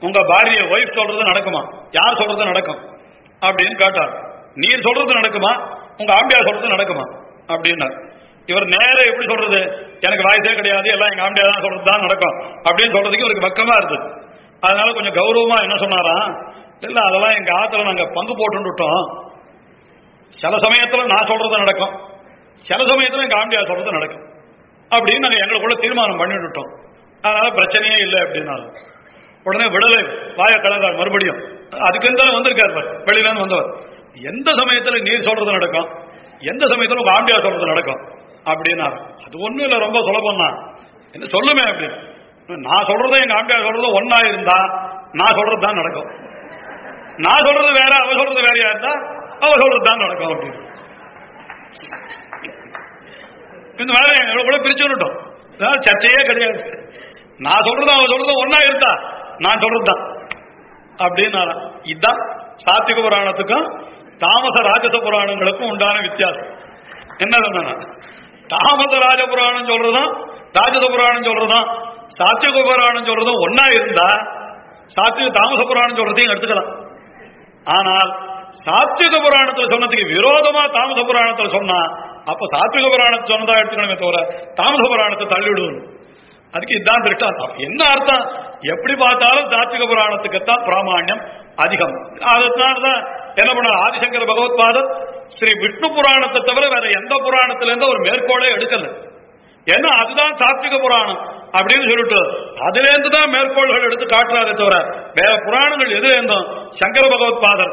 உங்க பாரிய ஒய்ஃப் சொல்றது நடக்குமா? யார் சொல்றது நடக்கும்? அப்படின்னு கேட்டார். நீர் சொல்றது நடக்குமா? உங்க ஆம்பியார் சொல்றது நடக்குமா? அப்படின்னார். இவர் நேரம் எப்படி சொல்றது? எனக்கு வாய்ஸே கிடையாது எல்லாம் எங்க ஆம்பியா தான் சொல்றது தான் நடக்கும். அப்படின்னு சொல்றதுக்கு இவருக்கு பக்கமா இருந்தது. அதனால கொஞ்சம் கௌரவமா என்ன சொன்னாராம் இல்ல அதெல்லாம் எங்க ஆத்துல நாங்க பங்கு போட்டுட்டோம் சில சமயத்துல நான் சொல்றது நடக்கும். சில சமயத்துல எங்க ஆம்பியா சொல்றது நடக்கும். அப்படின்னு நாங்க எங்களுக்குள்ள தீர்மானம் பண்ணிவிட்டோம் அதனால பிரச்சனையே இல்லை அப்படின்னாலும் உடனே விடலை வாய கலந்தார் மறுபடியும். அதுக்கு வந்திருக்காரு வெளியில வந்தவர். எந்த சமயத்துல நீர் சொல்றது நடக்கும்? எந்த சமயத்துல உங்க ஆம்பியா சொல்றது நடக்கும்? அப்படின்னா அது ஒண்ணும் இல்லை ரொம்ப சுலபம் தான் என்ன சொல்லுமே அப்படின்னு நான் சொல்றதும் எங்க ஆம்பியார் சொல்றதும் ஒன்னா இருந்தா நான் சொல்றது தான் நடக்கும். நான் சொல்றது வேற அவ சொல்றது வேறையா இருந்தா அவ சொல்றது தான் நடக்கும் அப்படின்னு. இந்த வேலை எங்களை கூட பிரிச்சு விட்டோம் சர்ச்சையே கிடையாது. நான் சொல்றது அவன் சொல்றது ஒன்னா இருந்தா நான் சொல்றதுதான் அப்படின்னு இதுதான் சாத்திக புராணத்துக்கும் தாமச ராஜச புராணங்களுக்கும் உண்டான வித்தியாசம். என்ன தாமத ராஜ புராணம் சொல்றதும் ராஜத புராணம் சொல்றதும் சாத்திக புராணம் சொல்றதும் ஒன்னா இருந்தா சாத்திய தாமச புராணம் சொல்றதையும் எடுத்துக்கலாம். ஆனால் சாத்விக புராணத்துல சொன்னதுக்கு விரோதமா தாமச புராணத்துல சொன்னா அப்ப சாத்விக புராணத்தை சொன்னதா எடுத்துக்கணுமே தவிர தாமச புராணத்தை தள்ளிவிடுவோம். அதுக்கு இதுதான் திருஷ்டாந்தம். என்ன அர்த்தம்? எப்படி பார்த்தாலும் தாத்விக புராணத்துக்குத்தான் பிராமாண்யம் அதிகம். அதனாலதான் என்ன பண்ண ஆதிசங்கர பகவத்பாதர் ஸ்ரீ விஷ்ணு புராணத்தை தவிர வேற எந்த புராணத்துல இருந்து ஒரு மேற்கோளே எடுக்கல. ஏன்னா அதுதான் சாத்விக புராணம் அப்படின்னு சொல்லிட்டு அதுல இருந்து தான் மேற்கோள்கள் எடுத்து காட்டுறாரே தவிர வேற புராணங்கள் எதுல இருந்தோம் சங்கர பகவத்பாதர்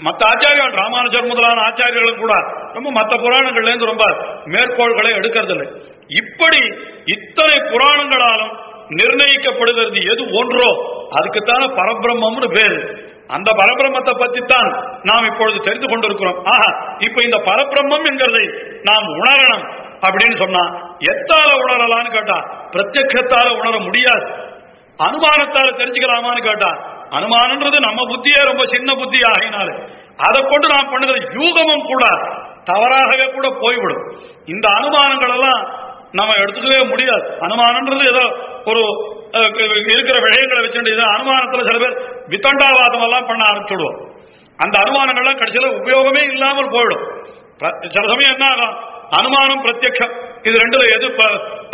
மற்ற ஆச்சாரியால் ராமானுஜர் முதலான ஆச்சாரியர்களும் கூட ரொம்ப மற்ற புராணங்கள்ல இருந்து ரொம்ப மேற்கோள்களை எடுக்கிறது இல்லை இப்படி இத்தனை புராணங்களாலும் நிர்ணயிக்கப்படுகிறது. எது ஒன்றோ அதுக்குத்தான பரபிரம்மம்னு பேரு அந்த பரபிரம்மத்தை பத்தி தான் நாம் இப்பொழுது தெரிந்து கொண்டிருக்கிறோம். ஆஹா இப்ப இந்த பரபிரம்மம் என்கிறதை நாம் உணரணும் அப்படின்னு சொன்னா எத்தால உணரலான்னு கேட்டா பிரத்யத்தால உணர முடியாது. அனுமானத்தால தெரிஞ்சுக்கலாமான்னு கேட்டா அனுமானன்றது நம்ம புத்தியே ரொம்ப சின்ன புத்தி ஆகினாலே. அதை கொண்டு நாம் பண்ணுகிற யூகமும் கூட தவறாகவே கூட போய்விடும். இந்த அனுமானங்கள் எல்லாம் நம்ம எடுத்துக்கவே முடியாது. அனுமானன்றது ஏதோ ஒரு இருக்கிற விஷயங்களை வச்சுட்டு அனுமானத்தில் அனுமானத்துல சில பேர் வித்தண்டாவாதம் எல்லாம் பண்ண ஆரம்பிச்சுடுவோம். அந்த அனுமானங்கள்லாம் கடைசியில உபயோகமே இல்லாமல் போயிடும். பிர- சில சமயம் என்ன ஆகும்? அனுமானம் பிரத்யக்ஷம் இது ரெண்டுல எது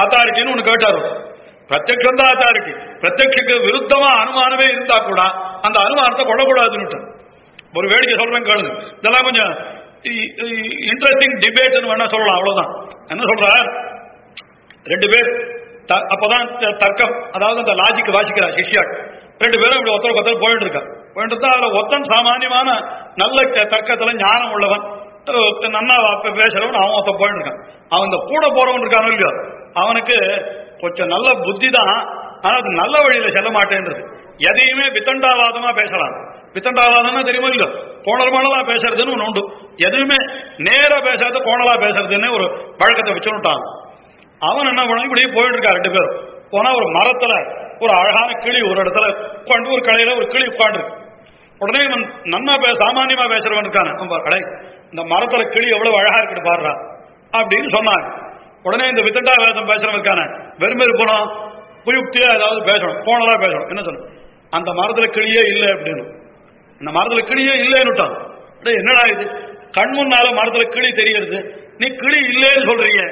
அத்தாரிட்டின்னு ஒண்ணு கேட்டாரு. பிரத்யக்ஷம் தான் அத்தாரிட்டி பிரத்யக்கு விருத்தமா அனுமானமே இருந்தா கூட அந்த அனுமானத்தை கொள்ளக்கூடாதுன்னு ஒரு வேடிக்கை சொல்றேன் கேளுங்க. இதெல்லாம் கொஞ்சம் இன்ட்ரெஸ்டிங் டிபேட்னு வேணா சொல்லலாம் அவ்வளவுதான். என்ன சொல்ற ரெண்டு பேர் அப்பதான் தர்க்கம் அதாவது அந்த லாஜிக் வாசிக்கிறா சிஷ்யாட் ரெண்டு பேரும் இப்படி ஒருத்தருக்கு ஒருத்தர் போயிட்டு இருக்கா போயிட்டு தான் அதுல ஒத்தன் சாமானியமான நல்ல த- தர்க்கத்துல ஞானம் உள்ளவன் அஹ் நன்னா பேசுறவன் அவன் ஒருத்தன் போயிட்டு இருக்கான் அவன் இந்த கூட போறவன் இருக்கானோ இல்லையோ அவனுக்கு கொஞ்சம் நல்ல புத்தி தான். ஆனா அது நல்ல வழியில செல்ல மாட்டேன்றது. எதையுமே வித்தண்டாவாதமா பேசலாம். வித்தண்டாவாதம்னா தெரியுமோ இல்லையோ? கோணல் கோணலா பேசுறதுன்னு ஒன்று உண்டு. எதுவுமே நேரா பேசாத கோணலா பேசுறதுன்னு ஒரு பழக்கத்தை வச்சுட்டான் அவன் என்ன பண்ணி இப்படியே போயிட்டு இருக்கா ரெண்டு பேரும். போனா ஒரு மரத்துல ஒரு அழகான கிளி ஒரு இடத்துல உட்காந்து ஒரு கடையில ஒரு கிளி உட்காந்து உடனே இவன் நன்னா பே சாமானியமா பேசுறவன் இருக்கான நம்ம கடை இந்த மரத்துல கிளி எவ்வளவு அழகா இருக்குன்னு பாடுறா அப்படின்னு சொன்னாங்க உடனே இந்த வித்தண்டா வேதம் பேசுறவன் இருக்கான வெறுமெரு போனோம் புயுக்தியா ஏதாவது பேசணும். போனதா பேசணும். என்ன சொல்லணும் அந்த மரத்துல கிளியே இல்லை அப்படின்னு. இந்த மரத்துல கிளியே இல்லைன்னுட்டான் டேய், என்னடா இது? கண் முன்னால மரத்துல கிளி தெரியறது நீ கிளி இல்லைன்னு சொல்றீங்க.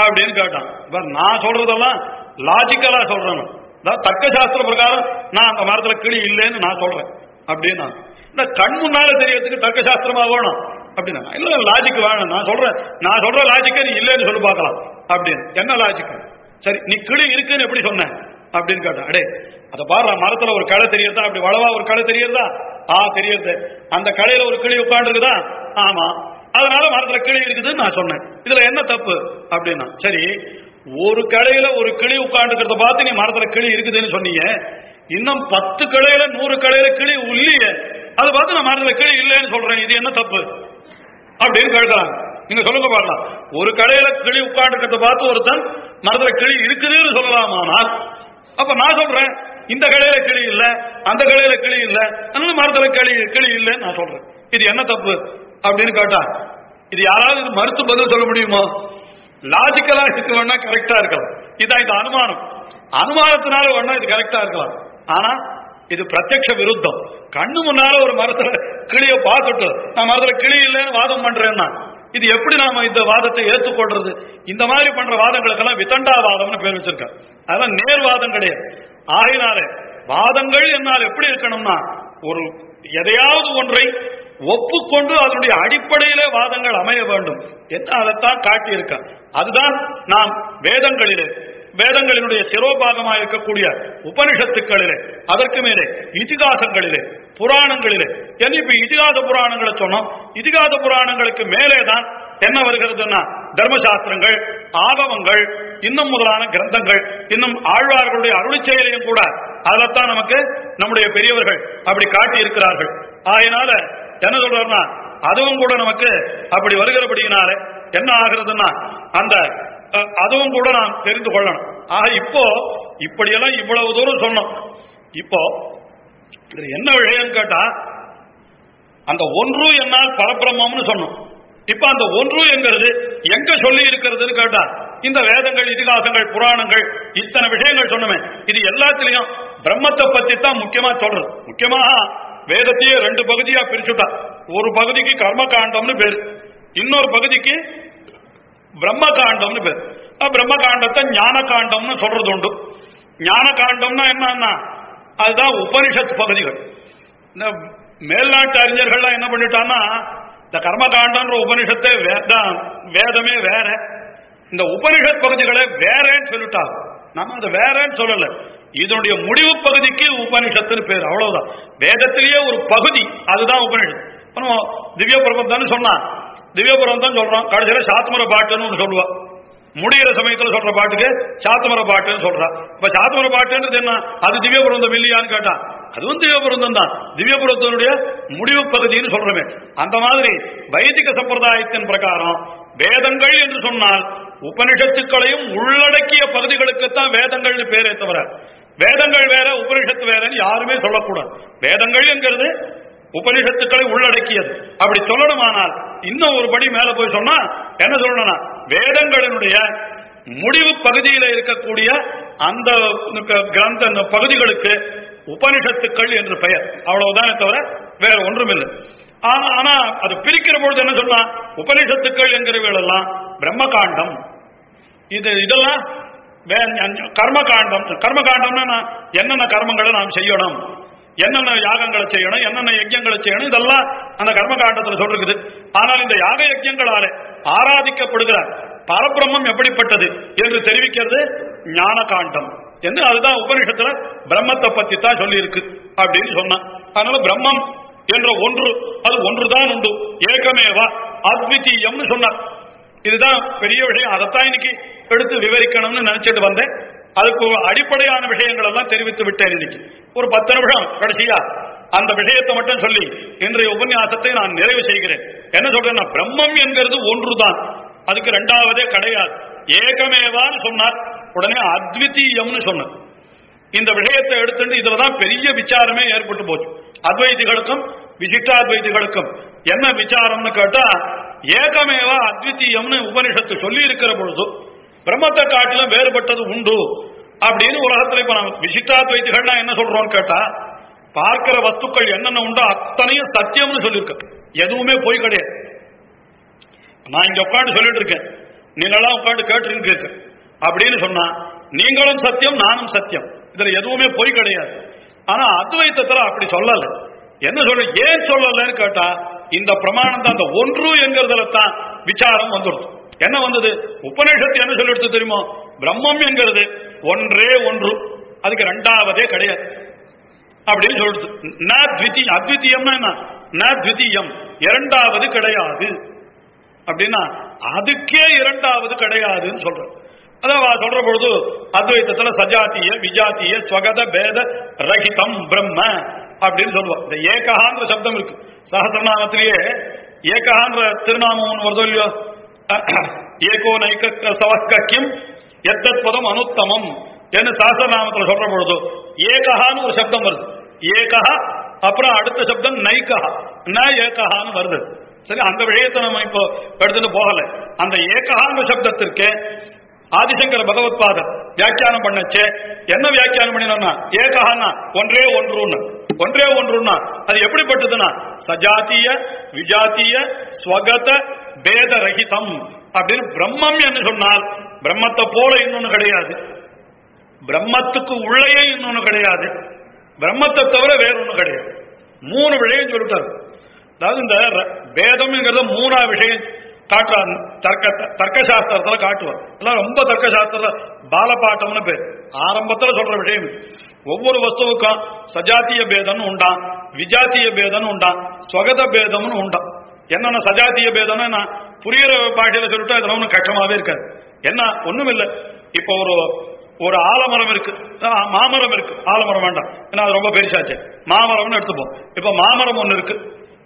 அப்படின்னு கேட்டான். இப்ப நான் சொல்றதெல்லாம் லாஜிக்கலா சொல்றேன் நான். தர்க்க சாஸ்திர பிரகாரம் நான் அந்த மரத்துல கிளி இல்லைன்னு நான் சொல்றேன். அப்படின்னா இந்த கண் முன்னால தெரியறதுக்கு தர்க்க சாஸ்திரமா வேணும். அப்படின்னா இல்ல லாஜிக் வேணும். நான் சொல்றேன். நான் சொல்ற லாஜிக்க நீ இல்லைன்னு சொல்லி பார்க்கலாம். அப்படின்னு. என்ன லாஜிக் சரி நீ கிளி இருக்குன்னு எப்படி சொன்ன? அப்படின்னு கேட்டான். அடே அதை பாரு மரத்துல ஒரு களை தெரியறதா? அப்படி வளவா ஒரு களை தெரியறதா? ஆ தெரியறது. அந்த கடையில ஒரு கிளி உட்காந்துருக்குதா ஆமா. அதனால மரத்துல கிளி இருக்குதுன்னு நான் சொன்னேன். இதுல என்ன தப்பு? அப்படின்னா சரி ஒரு களையில ஒரு கிளி உட்காந்துக்கிறத பார்த்து நீ மரத்துல கிளி இருக்குதுன்னு சொன்னீங்க. இன்னும் பத்து களையில நூறு களையில கிளி இல்லையே. அதை பார்த்து நான் மரத்துல கிளி இல்லைன்னு சொல்றேன். இது என்ன தப்பு? அப்படின்னு கேட்கலாம் நீங்க சொல்லுங்க பாடலாம் ஒரு கடையில கிளி உட்காந்துக்கிறத பார்த்து ஒருத்தன் மரத்துல கிளி இருக்குதுன்னு சொல்லலாமானால் அப்ப நான் சொல்றேன் இந்த கடையில கிளி இல்ல அந்த கடையில கிளி இல்ல அதனால மரத்துல கிளி கிளி இல்லைன்னு நான் சொல்றேன். இது என்ன தப்பு? அப்படின்னு கேட்டா இது யாராவது மறுத்து பதில் சொல்ல முடியுமா? லாஜிக்கலா இதுக்கு வேணா கரெக்டா இருக்கலாம். இதான் இது அனுமானம். அனுமானத்தினால வேணா இது கரெக்டா இருக்கலாம். ஆனா இது பிரத்யக்ஷ விருத்தம். கண்ணு முன்னால ஒரு மரத்துல கிளிய பார்த்துட்டு நான் மரத்துல கிளி இல்லைன்னு வாதம் பண்றேன்னா இது எப்படி நாம இந்த வாதத்தை ஏத்துக்கொள்றது? இந்த மாதிரி பண்ற வாதங்களுக்கெல்லாம் விதண்டா வாதம்னு பேர் வச்சிருக்கேன் அதெல்லாம் நேர்வாதம் கிடையாது. ஆகினாலே வாதங்கள் என்னால் எப்படி இருக்கணும்னா ஒரு எதையாவது ஒன்றை ஒப்புக்கொண்டு அதனுடைய அடிப்படையிலே வாதங்கள் அமைய வேண்டும். என்று அதைத்தான் காட்டியிருக்க. அதுதான் நாம் வேதங்களிலே வேதங்களினுடைய சிரோபாகமாக இருக்கக்கூடிய உபனிஷத்துக்களிலே அதற்கு மேலே இதிகாசங்களிலே புராணங்களிலே. என்ன இப்ப இதிகாச புராணங்களை சொன்னோம்? இதிகாச புராணங்களுக்கு மேலே தான் என்ன வருகிறதுன்னா தர்மசாஸ்திரங்கள் ஆகமங்கள் இன்னும் முதலான கிரந்தங்கள் இன்னும் ஆழ்வார்களுடைய அருளி செயலையும் கூட அதைத்தான் நமக்கு நம்முடைய பெரியவர்கள் அப்படி காட்டி இருக்கிறார்கள் என்ன சொல்றாருன்னா அதுவும் கூட நமக்கு அப்படி வருகிறபடியினால என்ன ஆகிறதுன்னா அந்த அதுவும் கூட நாம் தெரிந்து கொள்ளணும். ஆக இப்போ இப்படியெல்லாம் இவ்வளவு தூரம் சொன்னோம். இப்போ என்ன விஷயம் கேட்டா அந்த ஒன்று என்னால் பரபிரம்மம்னு சொன்னோம். இப்ப அந்த ஒன்று என்கிறது எங்க சொல்லி இருக்கிறதுன்னு கேட்டா இந்த வேதங்கள் இதிகாசங்கள் புராணங்கள் இத்தனை விஷயங்கள் சொன்னமே. இது எல்லாத்திலையும் பிரம்மத்தை பத்தி தான் முக்கியமா சொல்றது. முக்கியமாக வேதத்தையே ரெண்டு பகுதியா பிரிச்சுட்டா. ஒரு பகுதிக்கு கர்ம காண்டம்னு பேரு. இன்னொரு பகுதிக்கு பிரம்ம காண்டம்னு பேர். பிரம்ம காண்டத்தை ஞான காண்டம்னு சொல்றது உண்டு. ஞான காண்டம்னா என்னன்னா அதுதான் உபனிஷத் பகுதிகள். இந்த மேல்நாட்டு அறிஞர்கள்லாம் என்ன பண்ணிட்டான்னா இந்த கர்ம காண்டம்ன்ற உபனிஷத்தை வேதமே வேற. இந்த உபனிஷத் பகுதிகளை வேறேன்னு சொல்லிட்டாங்க. நம்ம அதை வேறேன்னு சொல்லல. இதனுடைய முடிவு பகுதிக்கு உபனிஷத்துன்னு பேர். அவ்வளவுதான். வேதத்திலேயே ஒரு பகுதி. அதுதான் உபனிஷத் திவ்ய பிரபந்தம்னு சொன்னா திவ்ய பிரபந்தம் சொல்றான். கடைசியில சாத்மர பாட்டுன்னு ஒண்ணு சொல்லுவா. முடிகிற சமயத்தில் சொல்ற பாட்டுக்கு சாத்தமர பாட்டுன்னு சொல்றான் இப்ப சாத்தமர பாட்டுன்றது என்ன? அது திவ்ய பிரபந்தம் இல்லையான்னு கேட்டான். அதுவும் திவ்யபுரந்தம் தான் திவ்யபுரத்தினுடைய முடிவு பகுதின்னு சொல்றமே. அந்த மாதிரி வைதிக சம்பிரதாயத்தின் பிரகாரம் வேதங்கள் என்று சொன்னால் உபனிஷத்துக்களையும் உள்ளடக்கிய பகுதிகளுக்குத்தான் வேதங்கள்னு பேரே தவிர வேதங்கள் வேற உபனிஷத்து வேறன்னு யாருமே சொல்லக்கூடாது. வேதங்கள் என்கிறது உபனிஷத்துக்களை உள்ளடக்கியது. அப்படி சொல்லணுமானால் இன்னும் ஒரு படி மேல போய் சொன்னா என்ன சொல்லணும்னா வேதங்களினுடைய முடிவு பகுதியில் இருக்கக்கூடிய அந்த கிரந்த பகுதிகளுக்கு உபனிஷத்துக்கள் என்று பெயர். அவ்வளவுதான் தவிர வேற ஒன்றுமில்லை. ஆனா ஆனா அது பிரிக்கிற பொழுது என்ன சொன்னா உபனிஷத்துக்கள் பிரம்ம பிரம்மகாண்டம். இது இதெல்லாம் வே- கர்ம காண்டம் கர்ம நான் என்னென்ன கர்மங்களை நாம் செய்யணும் என்னென்ன யாகங்களை செய்யணும் என்னென்ன யஜ்யங்களை செய்யணும் இதெல்லாம் அந்த கர்ம காண்டத்தில் சொல்லிருக்குது ஆனால் இந்த யாக யஜ்யங்களாலே ஆராதிக்கப்படுகிற பரபிரம்மம் எப்படிப்பட்டது என்று தெரிவிக்கிறது ஞான காண்டம் என்று அதுதான் உபனிஷத்துல பிரம்மத்தை பத்தி தான் சொல்லி இருக்கு அப்படின்னு சொன்னான் அதனால பிரம்மம் என்ற ஒன்று அது ஒன்றுதான் உண்டு ஏகமேவா அத்விதீயம்னு சொன்னார் இதுதான் பெரிய விஷயம் அதைத்தான் இன்னைக்கு எடுத்து விவரிக்கணும்னு நினைச்சிட்டு வந்தேன். அதுக்கு அடிப்படையான விஷயங்கள் எல்லாம் தெரிவித்து விட்டேன் இன்னைக்கு. ஒரு பத்து நிமிஷம் கடைசியா அந்த விஷயத்தை மட்டும் சொல்லி இன்றைய உபன்யாசத்தை நான் நிறைவு செய்கிறேன். என்ன சொல்றேன்னா பிரம்மம் என்கிறது ஒன்றுதான். அதுக்கு ரெண்டாவதே கிடையாது. ஏகமேவான்னு சொன்னார். உடனே அத்விதீயம்னு சொன்னார். இந்த விஷயத்தை எடுத்துட்டு இதுலதான் பெரிய விசாரமே ஏற்பட்டு போச்சு. அத்வைதிகளுக்கும் விசிஷ்டாத்வைதிகளுக்கும் என்ன விசாரம்னு கேட்டா ஏகமேவா அத்விதீயம்னு உபனிஷத்து சொல்லி இருக்கிற பொழுது பிரம்மத்தை காட்டிலும் வேறுபட்டது உண்டு அப்படின்னு உலகத்துல இப்ப நம்ம விசிஷ்டாத்வைதிகள்னா என்ன சொல்றோம்னு கேட்டா பார்க்கிற வஸ்துக்கள் என்னென்ன உண்டோ அத்தனையும் சத்தியம்னு சொல்லியிருக்கு எதுவுமே போய் கிடையாது. நான் இங்க உட்காந்து சொல்லிட்டு இருக்கேன். நீங்களாம் உட்காந்து கேட்டுருக்கு அப்படின்னு சொன்னா நீங்களும் சத்தியம் நானும் சத்தியம். இதுல எதுவுமே பொய் கிடையாது. ஆனா அத்வைத்தத்துல அப்படி சொல்லல. என்ன சொல்ல ஏன் சொல்லலன்னு கேட்டா இந்த பிரமாணம் தான் அந்த ஒன்று என்கிறதுல தான் விசாரம் வந்துடும் என்ன வந்தது? உபநிஷத்து என்ன சொல்லிடுச்சு தெரியுமோ? பிரம்மம் என்கிறது. ஒன்றே ஒன்று. அதுக்கு ரெண்டாவதே கிடையாது. அப்படின்னு சொல்லிடுது ந த்விதி அத்விதீயம்னா என்ன? ந த்விதீயம். இரண்டாவது கிடையாது. அப்படின்னா அதுக்கே இரண்டாவது கிடையாதுன்னு சொல்ற அதான் சொல்ற பொழுது அத்வைத்தத்துல சஜாத்திய விஜாத்திய ஸ்வகத பேத ரஹிதம் பிரம்ம அப்படின்னு சொல்லுவோம். இந்த ஏகஹான்ற சப்தம் இருக்கு. சகசிரநாமத்திலேயே ஏகஹான்ற திருநாமம் ஒன்று வருதோ இல்லையோ? ஏகோ நைக்க சவக்கியம் எத்தத் பதம் அனுத்தமம். என்று சாஸ்திரநாமத்தில் சொல்ற பொழுது ஏகஹான்னு ஒரு சப்தம் வருது. ஏகஹா அப்புறம் அடுத்த சப்தம் நைக்கஹா ந ஏகஹான்னு வருது. சரி அந்த விஷயத்தை நம்ம இப்போ எடுத்துட்டு போகல. அந்த ஏகஹான்ற சப்தத்திற்கு ஆதிசங்கர பகவத்பாதர் வியாக்கியானம் பண்ணச்சே. என்ன வியாக்கியானம் பண்ணினோம்னா ஏகஹானா ஒன்றே ஒன்றுன்னு. ஒன்றே ஒன்றுன்னா அது எப்படிப்பட்டதுன்னா சஜாத்திய விஜாத்திய ஸ்வகத பேத ரஹிதம் அப்படின்னு பிரம்மம் என்று சொன்னால் பிரம்மத்தை போல இன்னொன்னு கிடையாது. பிரம்மத்துக்கு உள்ளேயே இன்னொன்னு கிடையாது. பிரம்மத்தை தவிர வேற ஒண்ணு கிடையாது. மூணு விஷயம் சொல்லிட்டாரு. அதாவது இந்த ர- வேதம்ங்கிறத மூணா விஷயம் காட்டுறார். தர்க்க தர்க்கசாஸ்திரத்துல காட்டுவார். எல்லாம் ரொம்ப தர்க்க பாலபாட்டம்னு பேர். ஆரம்பத்துல சொல்ற விஷயம் ஒவ்வொரு வஸ்துவுக்கும் சஜாத்திய பேதம்னு உண்டான் விஜாத்திய பேதம்னு உண்டான் ஸ்வகத பேதம்னு உண்டாம். என்னென்ன சஜாத்திய பேதம்னு நான் புரியுற பாஷையில சொல்லிட்டா இதெல்லாம் ஒன்றும் கஷ்டமாவே இருக்காது. என்ன? ஒண்ணும் இல்லை இப்போ ஒரு ஒரு ஆலமரம் இருக்கு. மாமரம் இருக்கு. ஆலமரம் வேண்டாம். ஏன்னா அது ரொம்ப பெருசாச்சு. மாமரம்னு எடுத்துப்போம். இப்ப மாமரம் ஒண்ணு இருக்கு.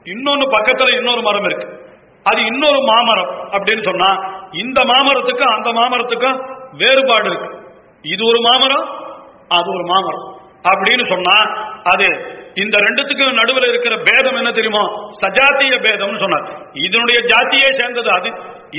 இன்னொன்னு பக்கத்துல இன்னொரு மரம் இருக்கு. அது இன்னொரு மாமரம் அப்படின்னு சொன்னா இந்த மாமரத்துக்கும் அந்த மாமரத்துக்கும் வேறுபாடு இருக்கு. இது ஒரு மாமரம் அது ஒரு மாமரம். அப்படின்னு சொன்னா அது இந்த ரெண்டுத்துக்கும் நடுவில் இருக்கிற பேதம் என்ன தெரியுமா? சஜாத்திய பேதம்னு சொன்னார். இதனுடைய ஜாத்தியே சேர்ந்தது அது.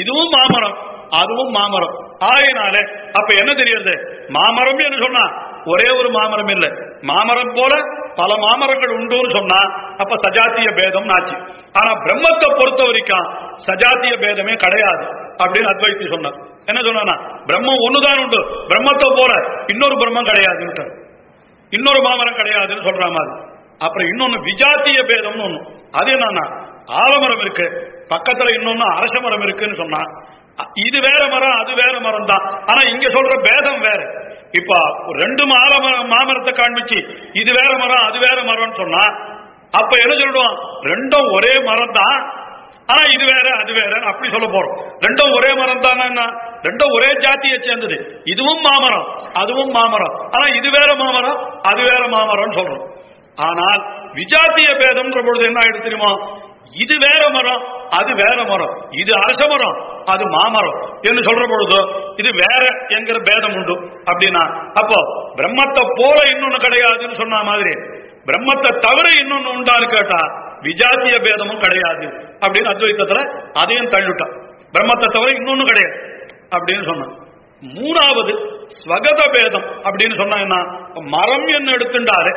இதுவும் மாமரம் அதுவும் மாமரம். ஆயினாலே அப்ப என்ன தெரியுது? மாமரம் என்று சொன்னா? ஒரே ஒரு மாமரம் இல்லை. மாமரம் போல பல மாமரங்கள் உண்டுன்னு சொன்னா அப்ப சஜாத்திய பேதம் ஆச்சு. ஆனா பிரம்மத்தை பொறுத்த வரைக்கும் சஜாத்திய பேதமே கிடையாது அப்படின்னு அத்வைத்தி சொன்னார். என்ன சொன்னா பிரம்மம் ஒண்ணுதான் உண்டு. பிரம்மத்தை போல இன்னொரு பிரம்மம் கிடையாதுன்னு இன்னொரு மாமரம் கிடையாதுன்னு சொல்ற மாதிரி. அப்புறம் இன்னொன்னு விஜாத்திய பேதம்னு ஒண்ணு. அது என்னன்னா ஆலமரம் இருக்கு. பக்கத்துல இன்னொன்னு அரச மரம் இருக்குன்னு சொன்னா இது வேற மரம் அது வேற மரம் தான் ஆனா இங்க சொல்ற பேதம் வேற. இப்ப ரெண்டு ஆலமரம் மாமரத்தை காண்பிச்சு இது வேற மரம் அது வேற மரம்னு சொன்னா அப்ப என்ன சொல்லிடுவோம்? ரெண்டும் ஒரே மரம் தான் ஆனா இது வேற அது வேற அப்படி சொல்ல போறோம். ரெண்டும் ஒரே மரம் தானே என்ன? ரெண்டும் ஒரே ஜாத்தியை சேர்ந்தது. இதுவும் மாமரம் அதுவும் மாமரம். ஆனா இது வேற மாமரம் அது வேற மாமரம்னு சொல்றோம். ஆனால் விஜாத்திய பேதம்ன்ற பொழுது என்ன ஆயிடுச்சு தெரியுமா? இது வேற மரம் அது வேற மரம் இது அரச மரம் அது மாமரம் என்று சொல்ற பொழுது இது வேற என்கிற பேதம் உண்டு. அப்படின்னா அப்போ பிரம்மத்தை போல இன்னொன்னு கிடையாதுன்னு சொன்ன மாதிரி பிரம்மத்தை தவிர இன்னொன்னு உண்டான்னு கேட்டா விஜாத்திய பேதமும் கிடையாது அப்படின்னு அத்வைத்தத்துல அதையும் தள்ளிட்டான் பிரம்மத்தை தவிர இன்னொன்னு கிடையாது அப்படின்னு சொன்னான். மூணாவது ஸ்வகத பேதம் அப்படின்னு சொன்னா என்ன? மரம் என்ன எடுத்துட்டாரு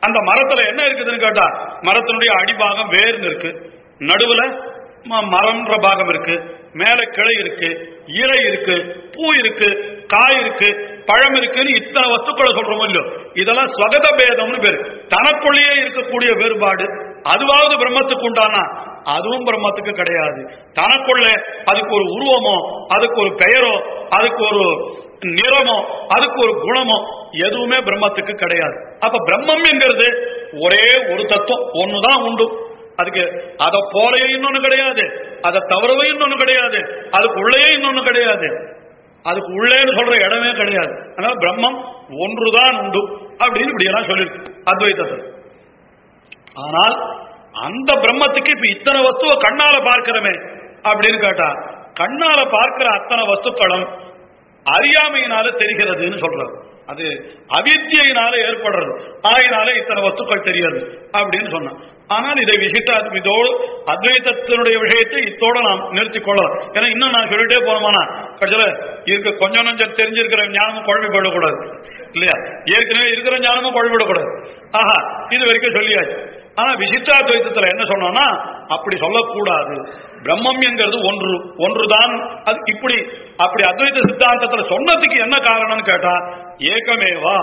அந்த மரத்துல என்ன இருக்குதுன்னு கேட்டா மரத்தினுடைய அடிபாகம் வேர்னு இருக்கு. நடுவுல ம- மரம்ன்ற பாகம் இருக்கு. மேல கிளை இருக்கு. இலை இருக்கு. பூ இருக்கு. காய் இருக்கு. பழம் இருக்குன்னு இத்தனை வஸ்துக்களை சொல்றோமோ இல்லையோ? இதெல்லாம் ஸ்வகத பேதம்னு பேரு. தனக்குள்ளேயே இருக்கக்கூடிய வேறுபாடு. அதுவாவது பிரம்மத்துக்கு உண்டானா? அதுவும் பிரம்மத்துக்கு கிடையாது. தனக்குள்ள அதுக்கு ஒரு உருவமோ அதுக்கு ஒரு பெயரோ அதுக்கு ஒரு நிறமோ அதுக்கு ஒரு குணமோ எதுவுமே பிரம்மத்துக்கு கிடையாது. அப்ப பிரம்மம் என்கிறது ஒரே ஒரு தத்துவம். ஒண்ணுதான் உண்டு. அதுக்கு அதை போலயே இன்னொன்னு கிடையாது. அதை தவறவே இன்னொன்னு கிடையாது. அதுக்கு உள்ளேயே இன்னொன்னு கிடையாது. அதுக்கு உள்ளேன்னு சொல்ற இடமே கிடையாது. அதனால பிரம்மம் ஒன்றுதான் உண்டு. அப்படின்னு இப்படியெல்லாம் சொல்லியிருக்கு. அத்வைத்தத்தில் ஆனால் அந்த பிரம்மத்துக்கு இப்ப இத்தனை வஸ்துவை கண்ணால பார்க்கிறோமே அப்படின்னு கேட்டா கண்ணால பார்க்கிற அத்தனை வஸ்துக்களும் அறியாமையினால தெரிகிறதுன்னு சொல்றாரு. அது அவித்தியினால ஏற்படுறது. ஆயினால இத்தனை வஸ்துக்கள் தெரியாது அப்படின்னு சொன்னான். ஆனால் இதை விசிட்ட இதோடு அத்வைதத்தினுடைய விஷயத்தை இத்தோட நாம் நிறுத்திக் கொள்ளலாம். ஏன்னா இன்னும் நான் சொல்லிட்டே போனோமானா கடைசியில் இருக்க கொஞ்சம் நஞ்சம் தெரிஞ்சிருக்கிற ஞானமும் குழம்பி போயிடக்கூடாது. இல்லையா? ஏற்கனவே இருக்கிற ஞானமும் குழம்பிடக்கூடாது ஆஹா இது வரைக்கும் சொல்லியாச்சு. ஆனா விசிஷ்டாத்வைத்தத்துல என்ன சொன்னோம்னா அப்படி சொல்லக்கூடாது. பிரம்மம் என்கிறது ஒன்று ஒன்றுதான். அது இப்படி அப்படி அத்வைத சித்தாந்தத்துல சொன்னதுக்கு என்ன காரணம்னு கேட்டா ஏகமேவா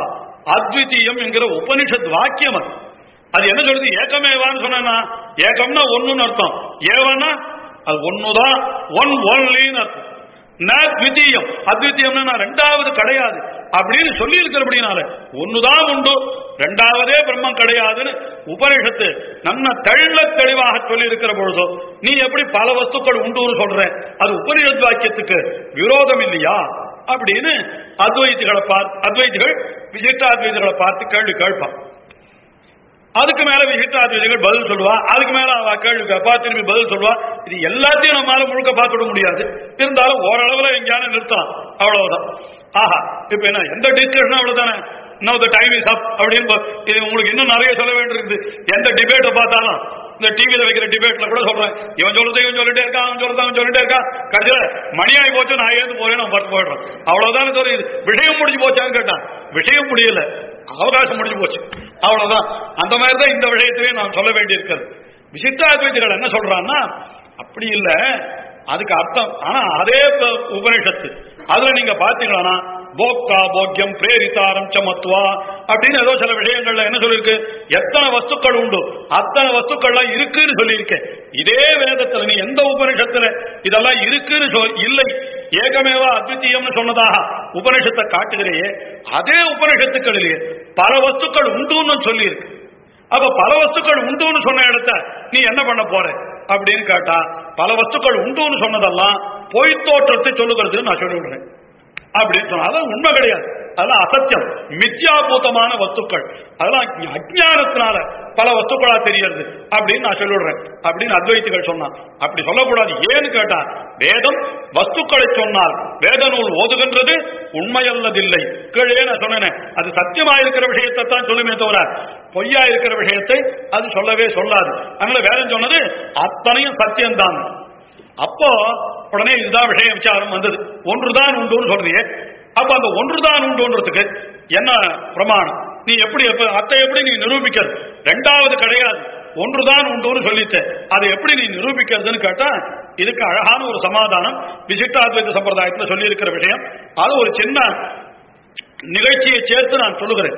அத்விதீயம் என்கிற உபனிஷத் வாக்கியம் அது. அது என்ன சொல்லுது? ஏகமேவான்னு சொன்னா ஏக்கம்னா ஒண்ணுன்னு அர்த்தம். ஏவனா அது ஒண்ணுதான். ஒன் ஒன்லின்னு அர்த்தம். ந த்விதீயம். அத்விதீயம்னா ரெண்டாவது கிடையாது. அப்படின்னு சொல்லி இருக்கிறபடினால ஒண்ணுதான் உண்டு. ரெண்டாவதே பிரம்மம் கிடையாதுன்னு உபனிஷத்து நம்ம தெள்ள தெளிவாக சொல்லி இருக்கிற பொழுதோ நீ எப்படி பல வஸ்துக்கள் உண்டுன்னு சொல்ற? அது உபனிஷத் வாக்கியத்துக்கு விரோதம் இல்லையா அப்படின்னு அத்வைதிகளை பார்த்து அத்வைதிகள் விசிஷ்டாத்வைதிகளை பார்த்து கேள்வி கேட்பான். அதுக்கு மேல விசிஷ்டாத்வைதிகள் பதில் சொல்லுவா. அதுக்கு மேல அவ கேள்வி கேட்பா திரும்பி பதில் சொல்லுவா. இது எல்லாத்தையும் நம்மளால முழுக்க பார்த்துட முடியாது. இருந்தாலும் ஓரளவுல எங்கேயான நிறுத்தலாம். அவ்வளவுதான். ஆஹா இப்ப என்ன எந்த டிஸ்கஷனும் அவ்வளவுதானே? No the time is up அப்படின்னு பா- இது உங்களுக்கு இன்னும் நிறைய சொல்ல வேண்டியிருக்குது. எந்த டிபேட்டை பார்த்தாலும் இந்த டிவியில வைக்கிற டிபேட்ல கூட சொல்றேன். இவன் சொல்றது இவன் சொல்லிட்டே இருக்கான் அவன் சொல்றது அவன் சொல்லிட்டே இருக்கான். கடைசியில ஆகி போச்சு நான் ஏந்து போறேன் நான் பார்த்து போயிடுறேன். அவ்வளவுதான் தெரியுது விஷயம் முடிஞ்சு போச்சான்னு கேட்டான். விஷயம் முடியல. அவகாசம் முடிஞ்சு போச்சு. அவ்வளவுதான். அந்த மாதிரி தான் இந்த விஷயத்திலே நான் சொல்ல வேண்டியிருக்கிறது. விசிஷ்டாத்வைதிகள் என்ன சொல்றான்னா அப்படி இல்லை அதுக்கு அர்த்தம். ஆனா அதே உபனிஷத்து. அதுல நீங்க பாத்தீங்கன்னா போக்தா போக்கியம் பிரேரித்தாரம் சமத்துவா அப்படின்னு ஏதோ சில விஷயங்கள்ல என்ன சொல்லியிருக்கு? எத்தனை வஸ்துக்கள் உண்டு? அத்தனை வஸ்துக்கள்லாம் இருக்குன்னு சொல்லியிருக்கேன். இதே வேதத்துல நீ எந்த உபனிஷத்துல இதெல்லாம் இருக்குன்னு சொல் இல்லை. ஏகமேவா அத்விதீயம்னு சொன்னதாக உபனிஷத்தை காட்டுகிறையே அதே உபனிஷத்துக்களிலேயே பல வஸ்துக்கள் உண்டுன்னு சொல்லியிருக்கு. அப்ப பல வஸ்துக்கள் உண்டுன்னு சொன்ன இடத்த நீ என்ன பண்ண போற? அப்படின்னு கேட்டா பல வஸ்துக்கள் உண்டுன்னு சொன்னதெல்லாம் பொய் தோற்றத்தை சொல்லுகிறதுன்னு நான் சொல்லி விடுறேன் அப்படின்னு சொன்னா உண்மை கிடையாது. அதெல்லாம் அசத்தியம். மித்யாபூதமான வஸ்துக்கள். அதெல்லாம் அஜ்ஞானத்தினால பல வஸ்துக்களா தெரியறது அப்படின்னு நான் சொல்லிடுறேன். அப்படின்னு அத்வைத்துகள் சொன்னான். அப்படி சொல்லக்கூடாது. ஏன்னு கேட்டா வேதம் வஸ்துக்களை சொன்னால் வேத நூல் ஓதுகின்றது உண்மையல்லதில்லை. கீழே நான் சொன்னேன்? அது சத்தியமா இருக்கிற விஷயத்தை தான் சொல்லுமே தவிர பொய்யா இருக்கிற விஷயத்தை அது சொல்லவே சொல்லாது. அதனால வேதம் சொன்னது அத்தனையும் சத்தியம்தான். அப்போ உடனே இதுதான் விஷய விசாரம் வந்தது. ஒன்றுதான் உண்டுன்னு சொல்றியே. அப்ப அந்த ஒன்றுதான் உண்டுன்றதுக்கு என்ன பிரமாணம்? நீ எப்படி எப்ப அத்தை எப்படி நீ நிரூபிக்கிறது? ரெண்டாவது கிடையாது. ஒன்றுதான் உண்டுன்னு சொல்லிட்டு. அதை எப்படி நீ நிரூபிக்கிறதுன்னு கேட்டா இதுக்கு அழகான ஒரு சமாதானம் விசிஷ்டாத்வைத சம்பிரதாயத்தில் சொல்லி இருக்கிற விஷயம். அது ஒரு சின்ன நிகழ்ச்சியை சேர்த்து நான் சொல்லுகிறேன்.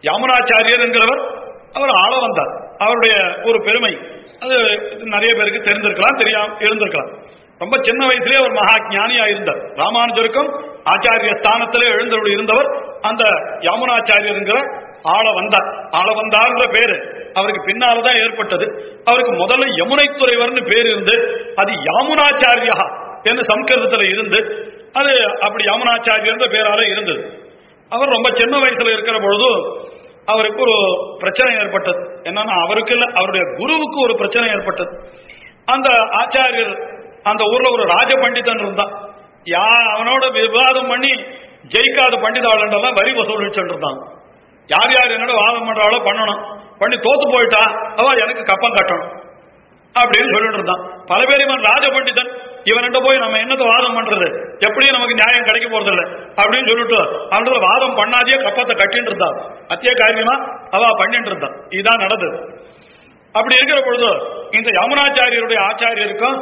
யாமுனாச்சாரியர் என்கிறவர் அவர் ஆள வந்தார். அவருடைய ஒரு பெருமை. அது நிறைய பேருக்கு தெரிந்திருக்கலாம் தெரியாம இருந்திருக்கலாம். ரொம்ப சின்ன வயசுலேயே அவர் மகா ஞானியா இருந்தார் ராமானுஜருக்கும் ஆச்சாரிய ஸ்தானத்திலே எழுந்தருள் இருந்தவர் அந்த யாமுனாச்சாரியருங்கிற ஆள வந்தார் ஆள வந்தார்ன்ற பேரு அவருக்கு பின்னால்தான் ஏற்பட்டது. அவருக்கு முதல்ல யமுனை துறைவர்னு பேர் இருந்து அது யாமுனாச்சாரியா என்று சம்ஸ்கிருதத்துல இருந்து அது அப்படி யாமுனாச்சாரியர் பேரால இருந்தது. அவர் ரொம்ப சின்ன வயசுல இருக்கிற பொழுது அவருக்கு ஒரு பிரச்சனை ஏற்பட்டது. என்னன்னா அவருக்கு இல்ல அவருடைய குருவுக்கு ஒரு பிரச்சனை ஏற்பட்டது. அந்த ஆச்சாரியர் அந்த ஊர்ல ஒரு ராஜ பண்டிதன் இருந்தான். யா அவனோட விவாதம் பண்ணி ஜெயிக்காத பண்டிதாளண்டெல்லாம் வரி வசூல் சென்றிருந்தான் யார் யார் என்னோட வாதம் பண்றாளோ பண்ணணும். பண்ணி தோத்து போயிட்டா அவ எனக்கு கப்பம் கட்டணும். அப்படின்னு சொல்லிட்டு இருந்தான். பல பேர் இவன் ராஜ பண்டிதன் இவன்கிட்ட போய் நம்ம என்னத்த வாதம் பண்றது? எப்படியும் நமக்கு நியாயம் கிடைக்க போறது இல்லை அப்படின்னு சொல்லிட்டு அவனோட வாதம் பண்ணாதே கப்பத்தை கட்டிட்டு இருந்தான். அத்திய காரியமா அவ பண்ணிட்டு இருந்தான். இதுதான் நடந்தது. அப்படி இருக்கிற பொழுது இந்த யமுனாச்சாரியருடைய ஆச்சாரியருக்கும்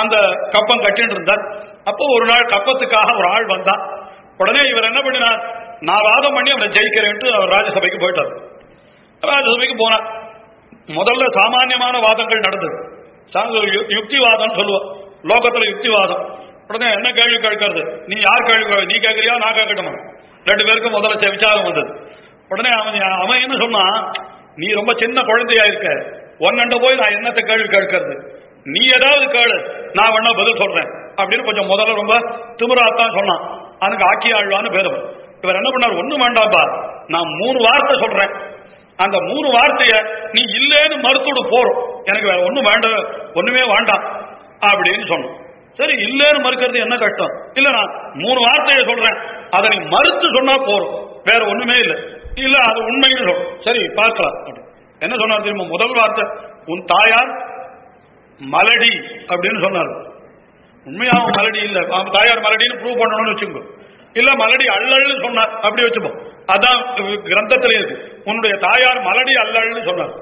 அந்த கப்பம் கட்டின்னு இருந்தார் அப்போ ஒரு நாள் கப்பத்துக்காக ஒரு ஆள் வந்தான் உடனே இவர் என்ன பண்ணினார்? நான் வாதம் பண்ணி அவரை ஜெயிக்கிறேன்ட்டு அவர் ராஜ்யசபைக்கு போயிட்டார். ராஜ்யசபைக்கு போனார். முதல்ல சாமானியமான வாதங்கள் நடந்தது. யுக்திவாதம் சொல்லுவோம். லோகத்துல யுக்திவாதம். உடனே என்ன கேள்வி கேட்கறது? நீ யார் கேள்வி நீ கேட்கறியா? நான் கேட்கட்டுமா? ரெண்டு பேருக்கும் முதல்ல விசாரம் வந்தது. உடனே அவன் அவன் என்ன சொன்னான்? நீ ரொம்ப சின்ன குழந்தையா இருக்க. ஒன்னண்ட போய் நான் என்னத்தை கேள்வி கேட்கறது? நீ ஏதாவது கேளு. நான் வேணா பதில் சொல்றேன். அப்படின்னு கொஞ்சம் முதல்ல ரொம்ப திமுறாத்தான் சொன்னான். அதுக்கு ஆக்கி ஆழ்வான்னு பேர் இவர் என்ன பண்ணார்? ஒண்ணும் வேண்டாம்பா. நான் மூணு வார்த்தை சொல்றேன். அந்த மூணு வார்த்தைய நீ இல்லேன்னு மறுத்துடு போறோம். எனக்கு வேற ஒண்ணும் வேண்டாம் ஒண்ணுமே வேண்டாம் அப்படின்னு சொன்னோம் சரி இல்லேன்னு மறுக்கிறது என்ன கஷ்டம்? இல்ல நான் மூணு வார்த்தையை சொல்றேன். அதை நீ மறுத்து சொன்னா போறோம் வேற ஒண்ணுமே இல்லை. இல்ல அது உண்மைன்னு சொல்றோம் சரி பார்க்கலாம். என்ன சொன்னார் தெரியுமா? முதல் வார்த்தை உன் தாயார் மலடி அப்படின்னு சொன்னார். உண்மையாக மலடி இல்லை. அவன் தாயார் மலடின்னு ப்ரூவ் பண்ணணும்னு வச்சுக்கோ. இல்ல மலடி அல்லல்னு சொன்னார். அப்படி வச்சுப்போம் அதான் கிரந்தத்தில் இருக்கு உன்னுடைய தாயார் மலடி அல்லல்னு சொன்னார்.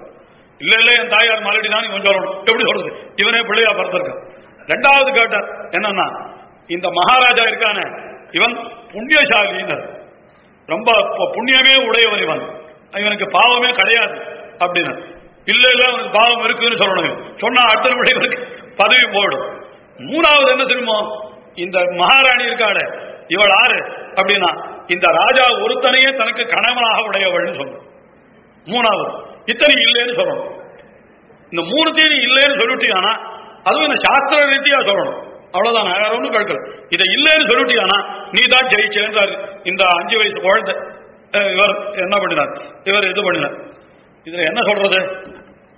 இல்ல இல்ல என் தாயார் மலடி தான் கொஞ்சம் சொல்லணும். எப்படி சொல்றது? இவனே பிள்ளையா பிறந்திருக்கான். ரெண்டாவது கேட்டார் என்னன்னா இந்த மகாராஜா இருக்கானே இவன் புண்ணியசாலினர். ரொம்ப புண்ணியமே உடையவன் இவன். இவனுக்கு பாவமே கிடையாது. அப்படின்னு இல்ல இல்ல அவனுக்கு பாவம் இருக்குன்னு சொல்லணும் சொன்னா அடுத்த நிமிடம் பதவி போடும் மூணாவது என்ன தெரியுமோ? இந்த மகாராணி இருக்காளே இவள் ஆறு அப்படின்னா இந்த ராஜா ஒருத்தனையே தனக்கு கணவனாக உடையவள்னு சொல்லணும். மூணாவது இத்தனை இல்லைன்னு சொல்லணும். இந்த மூணு தேதி இல்லைன்னு சொல்லிட்டியானா அதுவும் இந்த சாஸ்திர ரீதியா சொல்லணும். அவ்வளவுதான் வேற ஒன்றும் கேட்கல. இதை இல்லைன்னு சொல்லிட்டியானா நீ தான் ஜெயிச்சேன்றாரு. இந்த அஞ்சு வயசு குழந்தை இவர் என்ன பண்ணினார்? இவர் இது பண்ணினார். இதுல என்ன சொல்றது?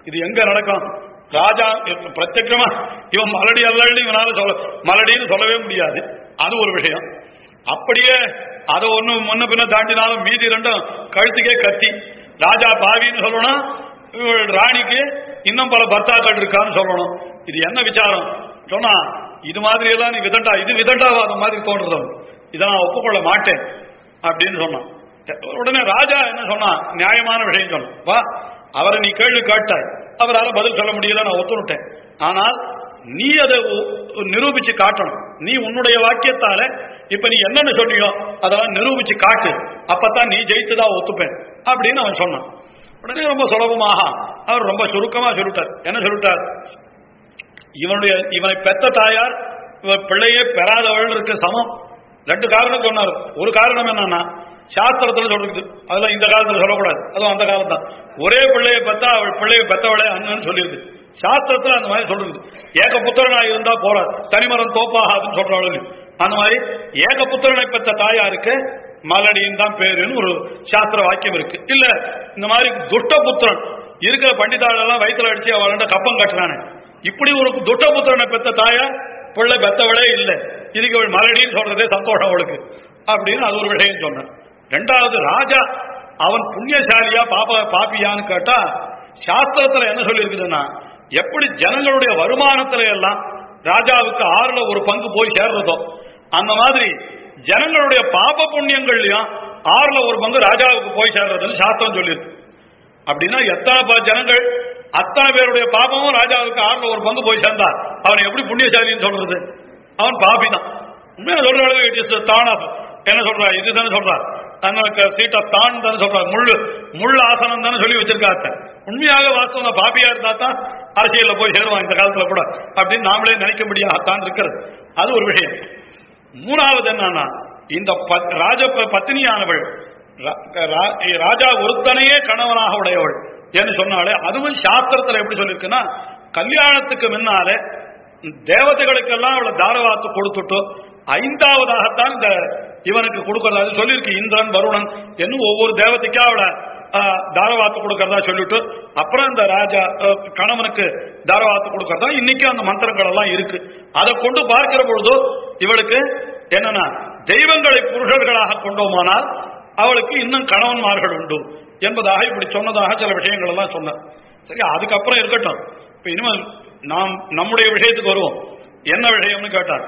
இது எங்க நடக்கும்? ராஜா இப்ப இவன் மலடி அல்லன்னு இவனால சொல்ல மலடின்னு சொல்லவே முடியாது. அது ஒரு விஷயம். அப்படியே அதை ஒண்ணு முன்ன பின்ன தாண்டினாலும் மீதி ரெண்டும் கழுத்துக்கே கத்தி. ராஜா பாவின்னு சொல்லணும் ராணிக்கு இன்னும் பல பர்த்தாக்கள் இருக்கான்னு சொல்லணும். இது என்ன விசாரம்? சொன்னா இது மாதிரி எல்லாம் நீ விதண்டா இது விதண்டாவாதம் மாதிரி தோன்றது இதை நான் ஒப்புக்கொள்ள மாட்டேன் அப்படின்னு சொன்னான். உடனே ராஜா என்ன சொன்னான் நியாயமான விஷயம் சொன்னான் வா அவரை நீ கேள்வி கேட்டாய். அவரால் பதில் சொல்ல முடியல நான் ஒத்துனுட்டேன். ஆனால் நீ அதை நிரூபிச்சு காட்டணும். நீ உன்னுடைய வாக்கியத்தால இப்ப நீ என்னன்னு சொன்னியோ அதெல்லாம் நிரூபிச்சு காட்டு. அப்பதான் நீ ஜெயிச்சதா ஒத்துப்பேன் அப்படின்னு அவன் சொன்னான். உடனே ரொம்ப சுலபமாக அவர் ரொம்ப சுருக்கமா சொல்லிட்டார். என்ன சொல்லிட்டார்? இவனுடைய இவனை பெத்த தாயார் இவன் பிள்ளையே பெறாதவள் இருக்க சமம். ரெண்டு காரணம் சொன்னார். ஒரு காரணம் என்னன்னா சாஸ்திரத்தில் சொல்றது. அதெல்லாம் இந்த காலத்தில் சொல்லக்கூடாது. அதுவும் அந்த காலம் தான் ஒரே பிள்ளையை பெத்தா அவள் பிள்ளையை பெத்தவளே அண்ணன் சொல்லியிருக்கு. சாஸ்திரத்தில் அந்த மாதிரி சொல்றது. ஏக புத்திரனாக இருந்தா போறாது. தனிமரம் தோப்பாகாதுன்னு சொல்றாள் அந்த மாதிரி ஏக புத்திரனை பெற்ற தாயாருக்கு மலடியின் தான் பேருன்னு ஒரு சாஸ்திர வாக்கியம் இருக்கு. இல்ல இந்த மாதிரி துஷ்டபுத்திரன் இருக்கிற பண்டிதாளெல்லாம் வயிற்றுல அடிச்சு அவளோட கப்பம் கட்டுறானே இப்படி ஒரு துட்ட புத்திரனை பெத்த தாயா பிள்ளை பெத்தவளே இல்லை. இதுக்கு அவள் மலடின்னு சொல்றதே சந்தோஷம் அவளுக்கு. அப்படின்னு அது ஒரு விஷயம் சொன்னேன். ரெண்டாவது ராஜா அவன் புண்ணியசாலியா பாப்ப பாப்பியான்னு கேட்டா சாஸ்திரத்துல என்ன சொல்லியிருக்குதுன்னா எப்படி ஜனங்களுடைய வருமானத்துல எல்லாம் ராஜாவுக்கு ஆறுல ஒரு பங்கு போய் சேர்றதோ அந்த மாதிரி ஜனங்களுடைய பாப புண்ணியங்கள்லயும் ஆறுல ஒரு பங்கு ராஜாவுக்கு போய் சேர்றதுன்னு சாஸ்திரம் சொல்லியிருக்கு. அப்படின்னா எத்தனை ஜனங்கள் அத்தனை பேருடைய பாபமும் ராஜாவுக்கு ஆறுல ஒரு பங்கு போய் சேர்ந்தா அவன் எப்படி புண்ணியசாலின்னு சொல்றது? அவன் பாபி தான் உண்மையா சொல்ற அளவு இட் இஸ் தான் என்ன சொல்றா? இதுதானே சொல்றான் தனக்கு சீட்டை தான் தானே சொல்றா முள்ளு முள் ஆசனம் தானே சொல்லி வச்சிருக்காத்த உண்மையாக வாஸ்தவம் பாபியா இருந்தா தான் அரசியல்ல போய் சேருவான் இந்த காலத்துல கூட. அப்படின்னு நாமளே நினைக்க முடியாதான் இருக்கிறது. அது ஒரு விஷயம். மூணாவது என்னன்னா இந்த பத்- ராஜ ப- பத்தினியானவள் ராஜா ஒருத்தனையே கணவனாக உடையவள் என்று சொன்னாலே அதுவும் சாஸ்திரத்துல எப்படி சொல்லிருக்குன்னா கல்யாணத்துக்கு முன்னாலே தேவதைகளுக்கெல்லாம் அவளை தாரவாத்து கொடுத்துட்டு ஐந்தாவதாகத்தான் இந்த இவனுக்கு கொடுக்கறதா அது சொல்லியிருக்கு. இந்திரன் வருணன் என்னும் ஒவ்வொரு தேவதைக்கும் அவளை தாரவாத்து கொடுக்கறதா சொல்லிட்டு அப்புறம் இந்த ராஜா கணவனுக்கு தாரவாத்து கொடுக்கறதா இன்னைக்கு அந்த மந்திரங்கள் எல்லாம் இருக்கு. அதை கொண்டு பார்க்கிற பொழுது இவளுக்கு என்னன்னா தெய்வங்களை புருஷர்களாக கொண்டோமானால் அவளுக்கு இன்னும் கணவன்மார்கள் உண்டு என்பதாக இப்படி சொன்னதாக சில விஷயங்கள் எல்லாம் சொன்னார் சரி அதுக்கப்புறம் இருக்கட்டும். இப்ப இனிமேல் நாம் நம்முடைய விஷயத்துக்கு வருவோம். என்ன விஷயம்னு கேட்டார்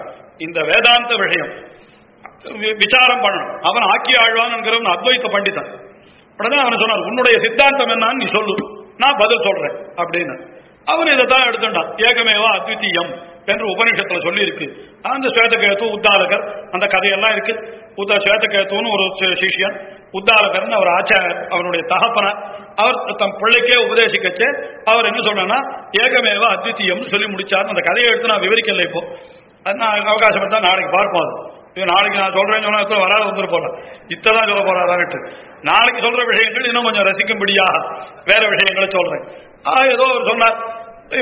இந்த வேதாந்த விஷயம். விசாரம் பண்ணணும். அவன் ஆக்கி ஆழ்வான்ங்கிறவன் அத்வைத்த பண்டிதன். உடனே அவன் சொன்னார் உன்னுடைய சித்தாந்தம் என்னன்னு நீ சொல்லு. நான் பதில் சொல்றேன் அப்படின்னு. அவன் இதை தான் எடுத்துட்டான் ஏகமேவா அத்வித்தீயம் என்று உபநிஷத்துல சொல்லி இருக்கு அந்த ஸ்வேதகேத்து உத்தாலகர் அந்த கதையெல்லாம் இருக்கு. உத்த ஸ்வேதகேத்துன்னு ஒரு சிஷியன் உத்தாலகர்னு அவர் ஆச்சாரியர் அவனுடைய தகப்பன. அவர் தம் பிள்ளைக்கே உபதேசிக்கச்சு அவர் என்ன சொன்னா ஏகமேவா அத்விதீயம்னு சொல்லி முடிச்சார் அந்த கதையை எடுத்து நான் விவரிக்கல இப்போ. அது நான் அவகாசம் இருந்தா நாளைக்கு பார்ப்போம் அது. இது நாளைக்கு நான் சொல்றேன்னு சொன்னா எத்தனை வராது வந்துட்டு போறேன் இத்தான் சொல்ல போறாரான்ட்டு நாளைக்கு சொல்ற விஷயங்கள் இன்னும் கொஞ்சம் ரசிக்கும்படியா வேற விஷயங்களை சொல்றேன். ஆ ஏதோ அவர் சொன்னார்.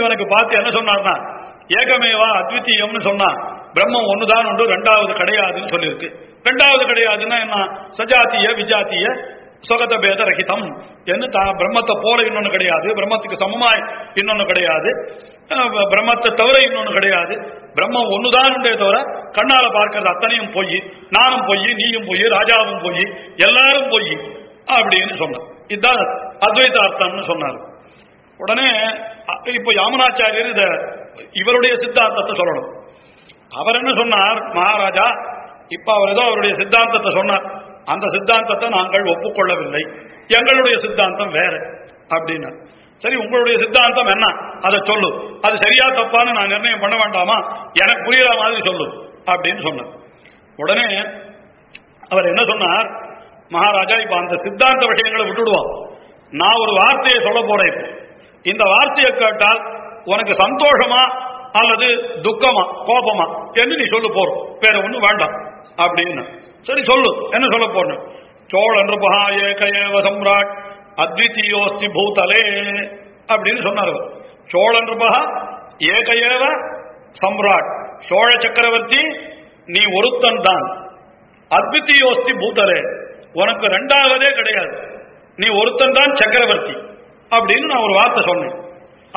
இவனுக்கு பார்த்து என்ன சொன்னார்னா ஏகமேவா அத்வித்தீயம்னு சொன்னா பிரம்மம் ஒண்ணுதான் உண்டு ரெண்டாவது கிடையாதுன்னு சொல்லியிருக்கு. ரெண்டாவது கிடையாதுன்னா என்ன? சஜாத்திய விஜாத்திய சொகத பேத ரகிதம் என்று தான் பிரம்மத்தை போல இன்னொன்று கிடையாது. பிரம்மத்துக்கு சமமாய் இன்னொன்னு கிடையாது. பிரம்மத்தை தவிர இன்னொன்று கிடையாது. பிரம்மம் ஒண்ணுதான் உண்டே தவிர கண்ணால பார்க்கறது அத்தனையும் பொய். நானும் பொய் நீயும் பொய் ராஜாவும் பொய் எல்லாரும் பொய் அப்படின்னு சொன்னார். இதுதான் அத்வைத அர்த்தம்னு சொன்னார். உடனே இப்ப யாமனாச்சாரியர் இத இவருடைய சித்தாந்தத்தை சொல்லணும். அவர் என்ன சொன்னார்? மகாராஜா இப்ப அவர் ஏதோ அவருடைய சித்தாந்தத்தை சொன்னார். அந்த சித்தாந்தத்தை நாங்கள் ஒப்புக்கொள்ளவில்லை. எங்களுடைய சித்தாந்தம் வேற அப்படின்னு. சரி உங்களுடைய சித்தாந்தம் என்ன? அதை சொல்லு. அது சரியா தப்பான்னு நான் நிர்ணயம் பண்ண வேண்டாமா? எனக்கு புரியுற மாதிரி சொல்லு அப்படின்னு சொன்னார். உடனே அவர் என்ன சொன்னார்? மகாராஜா இப்ப அந்த சித்தாந்த விஷயங்களை விட்டுடுவோம். நான் ஒரு வார்த்தையை சொல்ல போறேன் இப்போ. இந்த வார்த்தையை கேட்டால் உனக்கு சந்தோஷமா அல்லது துக்கமா கோபமா? என்று நீ சொல்லு போறோம். வேற ஒன்றும் வேண்டாம். அப்படின்னு சரி சொல்லு. என்ன சொல்ல போன சோழ நிருபா ஏக சம்ராட் அத்விதீயோஸ்தி பூதலே அப்படின்னு சொன்னார் சோழ நிருபா ஏக சம்ராட். சோழ சக்கரவர்த்தி நீ ஒருத்தன் தான். அத்விதீயோஸ்தி பூதலே. உனக்கு ரெண்டாவதே கிடையாது. நீ ஒருத்தன் தான் சக்கரவர்த்தி அப்படின்னு நான் ஒரு வார்த்தை சொன்னேன்.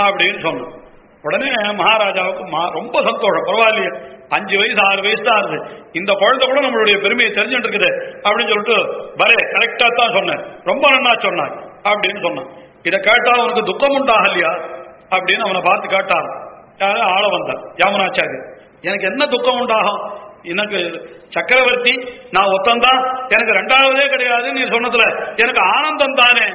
அப்படின்னு சொன்னேன். உடனே மகாராஜாவுக்கு மா- ரொம்ப சந்தோஷம். பரவாயில்லையே. அஞ்சு வயசு ஆறு வயசு தான் ஆகுது. இந்த குழந்தை கூட நம்மளுடைய பெருமையை தெரிஞ்சுட்டு இருக்குது அப்படின்னு சொல்லிட்டு பலே கரெக்டா தான் சொன்னேன் ரொம்ப நன்னா சொன்னான் அப்படின்னு சொன்னான். இதை கேட்டா அவனுக்கு துக்கம் உண்டாகலையா? அப்படின்னு அவனை பார்த்து கேட்டான். யாரும் ஆள வந்தான் யாமனாச்சாரி. எனக்கு என்ன துக்கம் உண்டாகும்? எனக்கு சக்கரவர்த்தி நான் ஒத்தந்தான். எனக்கு ரெண்டாவதே கிடையாது நீ சொன்னதுல. எனக்கு ஆனந்தம் தானே?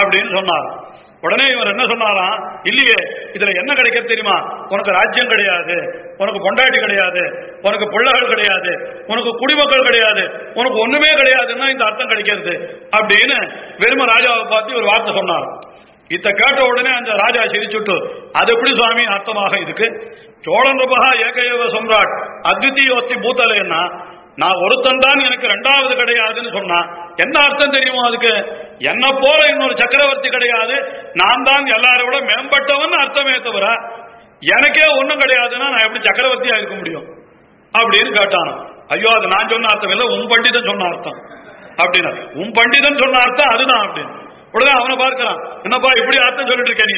அப்படின்னு சொன்னார். உடனே இவர் என்ன சொன்னாராம் இல்லையே இதுல என்ன கிடைக்க தெரியுமா? உனக்கு ராஜ்யம் கிடையாது உனக்கு பொண்டாட்டி கிடையாது உனக்கு பிள்ளைகள் கிடையாது உனக்கு குடிமக்கள் கிடையாது உனக்கு ஒண்ணுமே கிடையாதுன்னா இந்த அர்த்தம் கிடைக்கிறது அப்படின்னு வெறும ராஜாவை பார்த்து ஒரு வார்த்தை சொன்னார். இத கேட்ட உடனே அந்த ராஜா சிரிச்சுட்டு அது எப்படி சுவாமி? அர்த்தமாக இருக்கு. சோழன்றபா ஏகையவ சம்ராட் அத்விதீயோஸ்தி பூத்தலைன்னா நான் ஒருத்தன் தான் எனக்கு ரெண்டாவது கிடையாதுன்னு சொன்னா என்ன அர்த்தம் தெரியுமா அதுக்கு? என்ன போல இன்னொரு சக்கரவர்த்தி கிடையாது. நான் தான் எல்லாரை விட மேம்பட்டவன் அர்த்தமே தவிர எனக்கே ஒன்றும் கிடையாதுன்னா நான் எப்படி சக்கரவர்த்தியா இருக்க முடியும்? அப்படின்னு கேட்டான் ஐயோ அது நான் சொன்ன அர்த்தம் இல்லை உன் பண்டிதன் சொன்ன அர்த்தம். அப்படின்னா உன் பண்டிதன் சொன்ன அர்த்தம் அதுதான் அப்படின்னு. உடனே அவனை பார்க்கிறான். என்னப்பா இப்படி அர்த்தம் சொல்லிட்டு இருக்கேன் நீ?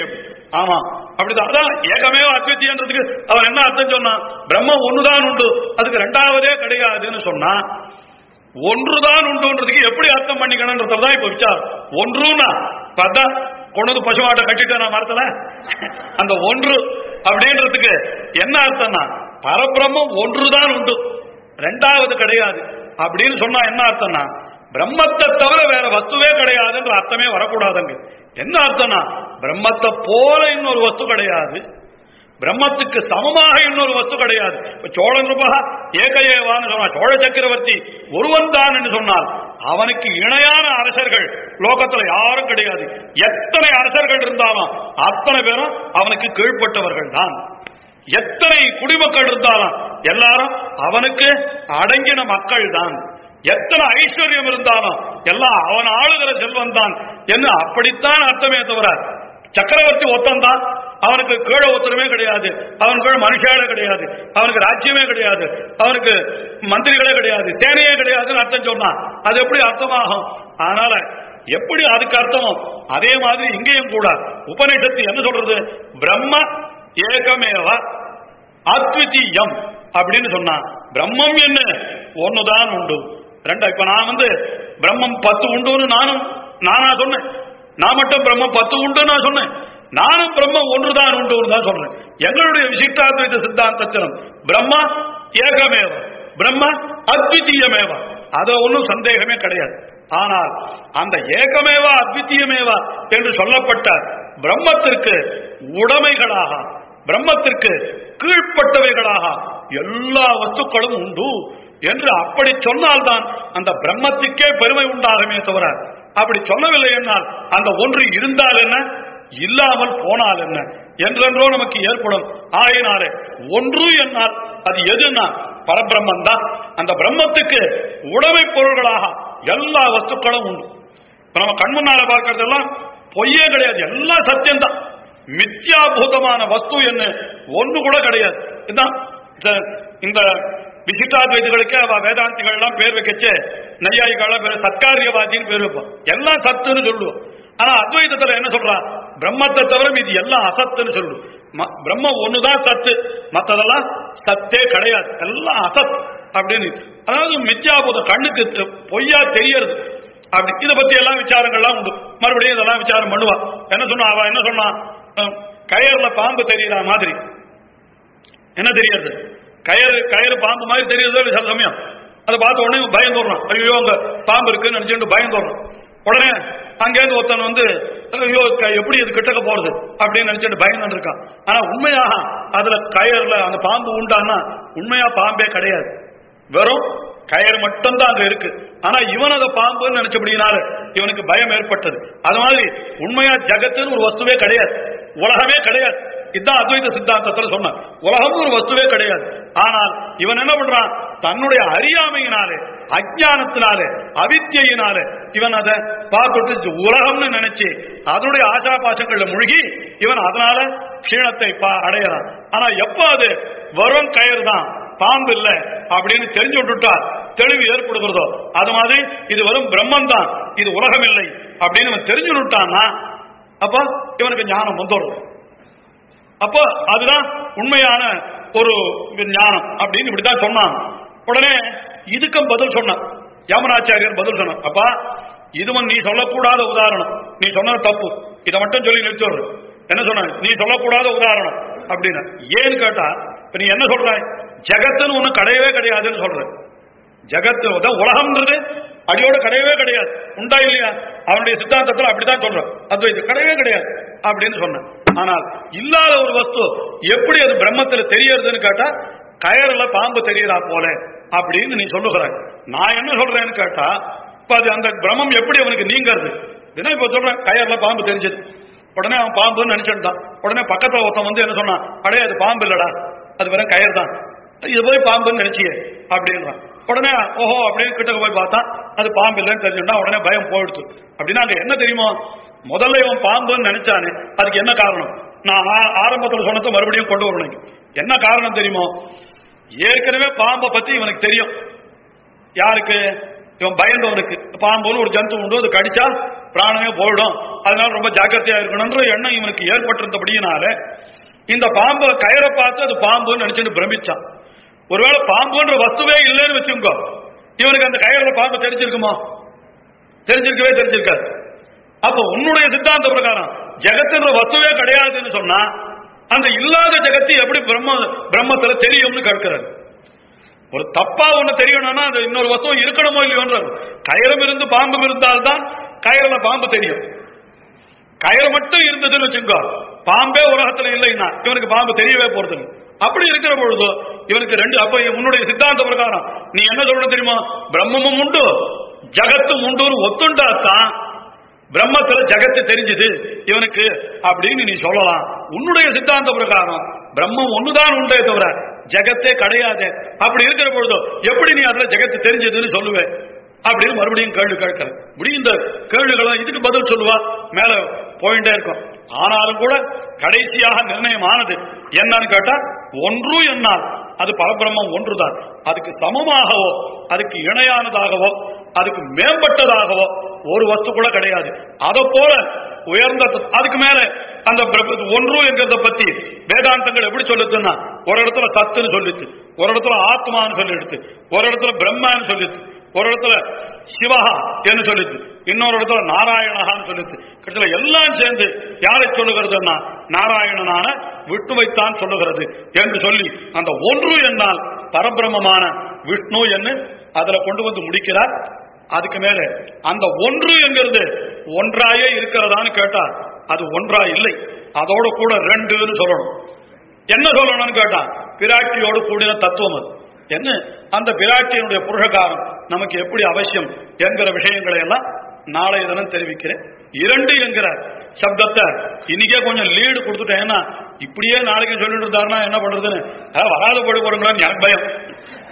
ஆமா அப்படிதான். அதான் ஏகமே அத்வித்தியன்றதுக்கு அவன் என்ன அர்த்தம் சொன்னான்? பிரம்மம் ஒண்ணுதான் உண்டு. அதுக்கு ரெண்டாவதே கிடையாதுன்னு சொன்னான் ஒன்றுதான் உண்டுன்றதுக்கு எப்படி அர்த்தம் பண்ணிக்கணும்ன்றதுதான் இப்ப விசாரம். ஒன்றுனா பார்த்தா கொண்டு வந்து பசுமாட்டை நான் மரத்துல? அந்த ஒன்று அப்படின்றதுக்கு என்ன அர்த்தம்னா பரபிரம்மம் ஒன்றுதான் உண்டு. ரெண்டாவது கிடையாது. அப்படின்னு சொன்னா என்ன அர்த்தம்னா பிரம்மத்தை தவிர வேற வஸ்துவே கிடையாதுன்ற அர்த்தமே வரக்கூடாதுங்க. என்ன அர்த்தம்னா பிரம்மத்தை போல இன்னொரு வஸ்து கிடையாது. பிரம்மத்துக்கு சமமாக இன்னொரு வஸ்து கிடையாது. இப்ப சோழன் ரூபா ஏகையேவான்னு சொன்னா சோழ சக்கரவர்த்தி ஒருவன் தான் என்று சொன்னால் அவனுக்கு இணையான அரசர்கள் லோகத்துல யாரும் கிடையாது. எத்தனை அரசர்கள் இருந்தாலும் அத்தனை பேரும் அவனுக்கு கீழ்ப்பட்டவர்கள் தான். எத்தனை குடிமக்கள் இருந்தாலும் எல்லாரும் அவனுக்கு அடங்கின மக்கள் தான். எத்தனை ஐஸ்வர்யம் இருந்தாலும் எல்லாம் அவன் ஆளுகிற செல்வன் தான் என்று அப்படித்தான் அர்த்தமே தவிர சக்கரவர்த்தி ஒத்தன் தான் அவனுக்கு கீழே ஒத்தனமே கிடையாது. அவன் கீழே மனுஷாலே கிடையாது. அவனுக்கு ராஜ்யமே கிடையாது. அவனுக்கு மந்திரிகளே கிடையாது. சேனையே கிடையாதுன்னு அர்த்தம் சொன்னான். அது எப்படி அர்த்தமாகும்? அதனால எப்படி அதுக்கு அர்த்தமோ அதே மாதிரி இங்கேயும் கூட உபநிஷத்து என்ன சொல்றது? பிரம்ம ஏகமேவ அத்விதீயம் அப்படின்னு சொன்னான். பிரம்மம் என்ன? ஒண்ணுதான் உண்டு. ரெண்டா இப்ப நான் வந்து பிரம்மம் பத்து உண்டுன்னு நானும் நானா சொன்னேன். நான் மட்டும் பிரம்மம் பத்து உண்டு நான் சொன்னேன். நானும் பிரம்மம் ஒன்றுதான் உண்டு தான் சொல்றேன். எங்களுடைய விசிஷ்டாத்வைத சித்தாந்தத்தினம் பிரம்மா ஏகமேவ பிரம்ம அத்விதீயமேவ. அத ஒன்றும் சந்தேகமே கிடையாது. ஆனால் அந்த ஏகமேவா அத்விதீயமேவா என்று சொல்லப்பட்ட பிரம்மத்திற்கு உடைமைகளாக பிரம்மத்திற்கு கீழ்ப்பட்டவைகளாக எல்லா வஸ்துக்களும் உண்டு என்று அப்படி சொன்னால்தான் அந்த பிரம்மத்துக்கே பெருமை உண்டாகுமே தவிர அப்படி சொல்லவில்லை என்னால் அந்த ஒன்று இருந்தால் என்ன? இல்லாமல் போனால் என்ன? என்றென்றோ நமக்கு ஏற்படும். ஆயினாலே ஒன்று என்னால் அது எதுனா பரபிரம்மன் தான் அந்த பிரம்மத்துக்கு உடமை பொருள்களாக எல்லா வஸ்துக்களும் உண்டு. இப்ப நம்ம கண்முன்னால பார்க்கறதெல்லாம் பொய்யே கிடையாது. எல்லாம் சத்தியம்தான். மித்யாபூதமான வஸ்து என்ன? ஒன்று கூட கிடையாது. இதுதான். இந்த- இந்த விசிட்டாத்வைதிகளுக்கு அவ வேதாந்திகள் எல்லாம் பேர் வைக்கச்சு. நையாயிக்கால பேர் சத்காரியவாதின்னு பேர் வைப்பான். எல்லாம் சத்துன்னு சொல்லுவோம் ஆனா அத்வைதத்துல என்ன சொல்றான் பிரம்மத்தை தவிர இது எல்லாம் அசத்துன்னு சொல்லணும் ம- பிரம்மம் ஒண்ணுதான் சத்து. மத்ததெல்லாம் சத்தே கிடையாது. எல்லாம் அசத் அப்படின்னு. அதாவது மித்யாபூதம் கண்ணுக்கு தெ- பொய்யா தெரியறது. அப்படி இதை பத்தி எல்லாம் விசாரங்கள்லாம் உண்டு. மறுபடியும் இதெல்லாம் விசாரம் பண்ணுவா. என்ன சொன்னா? அவ என்ன சொன்னான் கயர்ல பாம்பு தெரியற மாதிரி. என்ன தெரியாது கயறு கயறு பாம்பு மாதிரி தெரியுதோ சில சமயம். அதை பார்த்த உடனே பயந்துடுறான் ஐயோ அங்க பாம்பு இருக்குன்னு நினைச்சுட்டு பயந்துடுறான் உடனே அங்கேருந்து ஒருத்தன் வந்து ஐயோ க- எப்படி இது கிட்டக்க போறது? அப்படின்னு நினைச்சிட்டு பயந்து இருக்கான் ஆனா உண்மையாக அதுல கயர்ல அந்த பாம்பு உண்டான்னா உண்மையா பாம்பே கிடையாது. வெறும் கயர் மட்டும்தான் அங்க இருக்கு. ஆனா இவன் அதை பாம்புன்னு நினைச்சபடினால இவனுக்கு பயம் ஏற்பட்டது. அது மாதிரி உண்மையா ஜகத்துன்னு ஒரு வஸ்துவே கிடையாது. உலகமே கிடையாது. இதுதான் அத்வைத சித்தாந்தத்தில் சொன்ன. உலகம் ஒரு வஸ்துவே கிடையாது. ஆனால் இவன் என்ன பண்றான்? தன்னுடைய அறியாமையினாலே அஜானத்தினால அவித்தியினால இவன் அதை பார்த்துட்டு உலகம்னு நினைச்சு அதனுடைய ஆசா பாசங்கள்ல முழுகி இவன் அதனால க்ஷீணத்தை பா- அடையறான். ஆனா எப்ப அது வரும் கயிறு தான்? பாம்பு இல்ல அப்படின்னு தெரிஞ்சு விட்டுட்டா தெளிவு ஏற்படுகிறதோ அது மாதிரி இது வரும் பிரம்மன் தான். இது உலகம் இல்லை அப்படின்னு இவன் தெரிஞ்சு விட்டான்னா அப்ப இவனுக்கு ஞானம் வந்துடும். அப்போ அதுதான் உண்மையான ஒரு ஞானம் அப்படின்னு இப்படித்தான் சொன்னான். உடனே இதுக்கும் பதில் சொன்னான் யமனாச்சாரியர் பதில் சொன்னான் அப்பா இதுவும் நீ சொல்லக்கூடாத உதாரணம். நீ சொன்னது தப்பு. இதை மட்டும் சொல்லி நிறுத்திடுற என்ன சொன்ன? நீ சொல்லக்கூடாத உதாரணம். அப்படின்னு ஏன்னு கேட்டா இப்ப நீ என்ன சொல்ற? ஜெகத்துன்னு ஒண்ணு கிடையவே கிடையாதுன்னு சொல்ற. ஜெகத்து உலகம்ன்றது அடியோட கிடையவே கிடையாது. உண்டா இல்லையா? அவனுடைய சித்தாந்தத்தில் அப்படித்தான் சொல்றான் இது கிடையவே கிடையாது. அப்படின்னு சொன்னேன் ஆனால் இல்லாத ஒரு வஸ்து எப்படி அது பிரம்மத்தில் தெரியறதுன்னு கேட்டா கயறுல பாம்பு தெரியறா போல அப்படின்னு நீ சொல்லுகிற. நான் என்ன சொல்றேன்னு கேட்டா இப்ப அது அந்த பிரமம் எப்படி அவனுக்கு நீங்கிறது? தினம் இப்ப சொல்றேன் கயர்ல பாம்பு தெரிஞ்சது. உடனே அவன் பாம்புன்னு நினைச்சிட்டான். உடனே பக்கத்துல ஒருத்தன் வந்து என்ன சொன்னான்? அடே அது பாம்பு இல்லடா. அது வெறும் கயர் தான். இது போய் பாம்புன்னு நினைச்சியே அப்படின்றான். உடனே ஓஹோ அப்படின்னு கிட்ட போய் பார்த்தா அது பாம்பு இல்லைன்னு தெரிஞ்சுட்டா உடனே பயம் போயிடுச்சு. அப்படின்னா அங்க என்ன தெரியுமோ? முதல்ல இவன் பாம்புன்னு நினைச்சானே அதுக்கு என்ன காரணம்? நான் ஆரம்பத்தில் சொன்னதை மறுபடியும் கொண்டு வரணும். என்ன காரணம் தெரியுமோ? ஏற்கனவே பாம்பை பத்தி இவனுக்கு தெரியும். யாருக்கு? இவன் பயந்தவனுக்கு. பாம்புன்னு ஒரு ஜந்து உண்டு அது கடிச்சா பிராணமே போயிடும். அதனால ரொம்ப ஜாக்கிரதையா இருக்கணும்ன்ற எண்ணம் இவனுக்கு ஏற்பட்டிருந்தபடியினால இந்த பாம்பு கயிறை பார்த்து அது பாம்புன்னு நினைச்சுட்டு பிரமிச்சான். ஒருவேளை பாம்புன்ற வஸ்துவே இல்லைன்னு வச்சுக்கோ. இவனுக்கு அந்த கயிறுல பாம்பு தெரிஞ்சிருக்குமா? தெரிஞ்சிருக்கவே தெரிஞ்சிருக்காது. அப்ப உன்னுடைய சித்தாந்த பிரகாரம் ஜெகத்துன்ற வஸ்துவே கிடையாதுன்னு சொன்னா அந்த இல்லாத ஜெகத்து எப்படி பிரம்ம பிரம்மத்துல தெரியும்னு கேட்கிறாரு. ஒரு தப்பா ஒண்ணு தெரியணும்னா அது இன்னொரு வசம் இருக்கணுமோ இல்லையோன்றார் கயிறும் இருந்து பாம்பும் இருந்தால்தான் கயிறுல பாம்பு தெரியும். கயிறு மட்டும் இருந்ததுன்னு வச்சுக்கோ பாம்பே உலகத்துல இல்லைன்னா இவனுக்கு பாம்பு தெரியவே போறது அப்படி இருக்கிற பொழுது இவனுக்கு ரெண்டு அப்ப உன்னுடைய சித்தாந்த பிரகாரம் நீ என்ன சொல்லணும் தெரியுமா? பிரம்மமும் உண்டு ஜகத்தும் உண்டு ஒத்துண்டாத்தான் பிரம்மத்துல ஜகத்து தெரிஞ்சது. இவனுக்கு அப்படின்னு நீ சொல்லலாம். உன்னுடைய சித்தாந்த பிரகாரம். பிரம்மம் ஒண்ணுதான் உண்டே தவிர ஜகத்தே கிடையாது. அப்படி இருக்கிற பொழுது எப்படி நீ அதுல ஜகத்து தெரிஞ்சதுன்னு சொல்லுவேன் அப்படின்னு மறுபடியும் கேள்வி கேட்கிற முடியும் இந்த கேள்விகளை இதுக்கு பதில் சொல்லுவா. மேல போயிட்டே இருக்கும். ஆனாலும் கூட கடைசியாக நிர்ணயமானது என்னன்னு கேட்டா ஒன்றும் என்னால். அது பரபிரம்மம் ஒன்றுதான். அதுக்கு சமமாகவோ அதுக்கு இணையானதாகவோ அதுக்கு மேம்பட்டதாகவோ ஒரு வஸ்து கூட கிடையாது. அதை போல உயர்ந்த அதுக்கு மேல அந்த ஒன்று என்கிறத பத்தி வேதாந்தங்கள் எப்படி சொல்லுச்சுன்னா ஒரு இடத்துல சத்துன்னு சொல்லிச்சு ஒரு இடத்துல ஆத்மான்னு சொல்லிடுச்சு ஒரு இடத்துல பிரம்மான்னு சொல்லிச்சு ஒரு இடத்துல சிவஹா என்று சொல்லிச்சு இன்னொரு இடத்துல நாராயணஹான்னு சொல்லிச்சு. கிட்டத்தட்ட எல்லாம் சேர்ந்து யாரை சொல்லுகிறதுன்னா நாராயணனான விட்டு வைத்தான் சொல்லுகிறது என்று சொல்லி அந்த ஒன்று என்னால் பரபிரமமான விஷ்ணு என்று அதுல கொண்டு வந்து முடிக்கிறார். அதுக்கு மேல அந்த ஒன்று என்கிறது ஒன்றாயே இருக்கிறதான்னு கேட்டார். அது ஒன்றா இல்லை. அதோட கூட ரெண்டுன்னு சொல்லணும். என்ன சொல்லணும்னு கேட்டான் பிராட்டியோடு கூடிய தத்துவம் அது. என்ன? அந்த பிராட்டியினுடைய புருஷகாரம் நமக்கு எப்படி அவசியம் என்கிற விஷயங்களை எல்லாம் நாளைய தினம் தெரிவிக்கிறேன். இரண்டு என்கிற சப்தத்தை இன்னைக்கே கொஞ்சம் லீடு கொடுத்துட்டேன் ஏன்னா இப்படியே நாளைக்கு சொல்லிட்டு இருந்தாருன்னா என்ன பண்றதுன்னு? வராது வராத எனக்கு பயம்.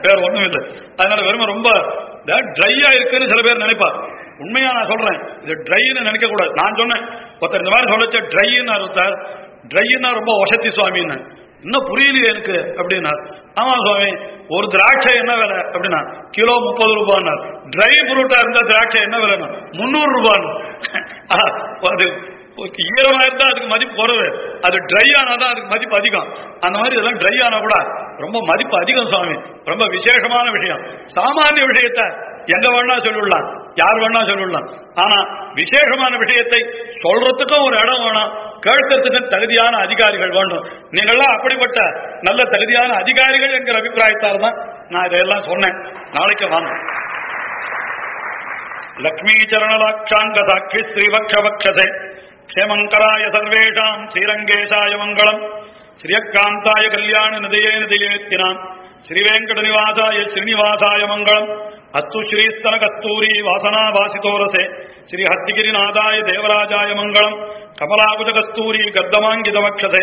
வேற ஒண்ணும் இல்லை. அதனால வெறுமை ரொம்ப ட்ரையா இருக்குன்னு சில பேர் நினைப்பார். உண்மையா நான் சொல்றேன். இது ட்ரைன்னு நினைக்க கூடாது. நான் சொன்னேன். ஒருத்தர் இந்த மாதிரி சொல்லச்ச ட்ரைன்னு அர்த்தார் ட்ரைன்னா ரொம்ப வசதி சுவாமின்னு. இன்னும் புரியலையே எனக்கு அப்படின்னா. ஆமா சுவாமி ஒரு திராட்சை என்ன விலை அப்படின்னா கிலோ முப்பது ரூபான்னு. ட்ரை ஃப்ரூட்டா இருந்தா திராட்சை என்ன விலைன்னா முந்நூறு ரூபான்னு. ஆஹ், அது ஈரமா இருந்தா அதுக்கு மதிப்பு குறைவு. அது ட்ரை ஆனாதான் அதுக்கு மதிப்பு அதிகம். அந்த மாதிரி இதெல்லாம் ட்ரை ஆனா கூட ரொம்ப மதிப்பு அதிகம் சுவாமி. ரொம்ப விசேஷமான விஷயம். சாமானிய விஷயத்தை எங்க வேணா சொல்லிடலாம். யார் வேணா சொல்லிடலாம். ஆனா விசேஷமான விஷயத்தை சொல்றதுக்கும் ஒரு இடம் வேணும். கேட்கறதுக்கும் தகுதியான அதிகாரிகள் வேண்டும். நீங்கள்லாம் அப்படிப்பட்ட நல்ல தகுதியான அதிகாரிகள் என்கிற அபிப்பிராயத்தால் தான் நான் இதையெல்லாம் சொன்னேன். நாளைக்கு வாங்க. லக்ஷ்மீச்சரணலாட்சாங்க சாட்சி ஸ்ரீவக்ஷவக்ஷசே க்ஷேமங்கராய சர்வேஷாம் ஸ்ரீரங்கேசாய மங்களம். ஸ்ரீயக்காந்தாய கல்யாண நிதையே நிதையேத்தினான் ஸ்ரீவேங்கட நிவாசாய ஸ்ரீனிவாசாய மங்களம் அஸ்து ஸ்ரீஸ்தன கஸ்தூரி வாசனா வாசிதோரசே ஸ்ரீ ஹத்திகிரிநாதாய தேவராஜாய மங்களம் கமலாபுஜ கஸ்தூரி கர்தமாங்கிதவக்ஷசே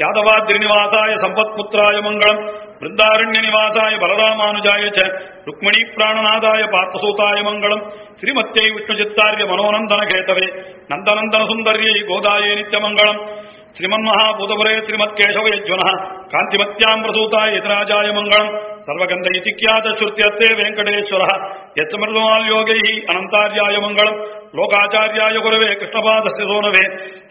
யாதவாத்ரிநிவாசாய சம்பத்புத்திராய மங்களம் பிருந்தாரண்ய நிவாசாய பலராமானுஜாய ச ருக்மிணி பிராணநாதாய பார்த்தசூதாய மங்களம் ஸ்ரீமத்தியை விஷ்ணுச்சித்தாரிய மனோநந்தன கேதவே நந்தநந்தன சுந்தரியை கோதாயே நித்யமங்கலம் श्रीमन्महाभूतपुरे श्रीमत्केशवयज्वनः कान्तिमत्याम् प्रसूताय यतिराजाय मङ्गलम् सर्वगन्ध इति ख्यातश्रुत्यर्थे वेङ्कटेश्वरः यत्समृतमाल्योगैः अनन्तार्याय मङ्गलम् लोकाचार्याय गुरवे कृष्णपादस्य सोनवे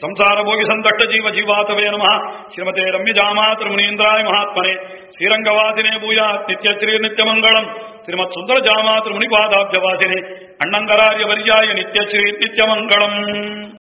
संसारभोगिसन्तष्टजीव जीवातवे नमः श्रीमते रम्यजामातृमुनीन्द्राय महात्मने श्रीरङ्गवासिने भूयात् नित्यश्रीर्नित्यमङ्गलम् श्रीमत्सुन्दरजामातृमुनिपादाब्जवासिने अण्णङ्गरार्यवर्याय नित्यश्री नित्यमङ्गलम्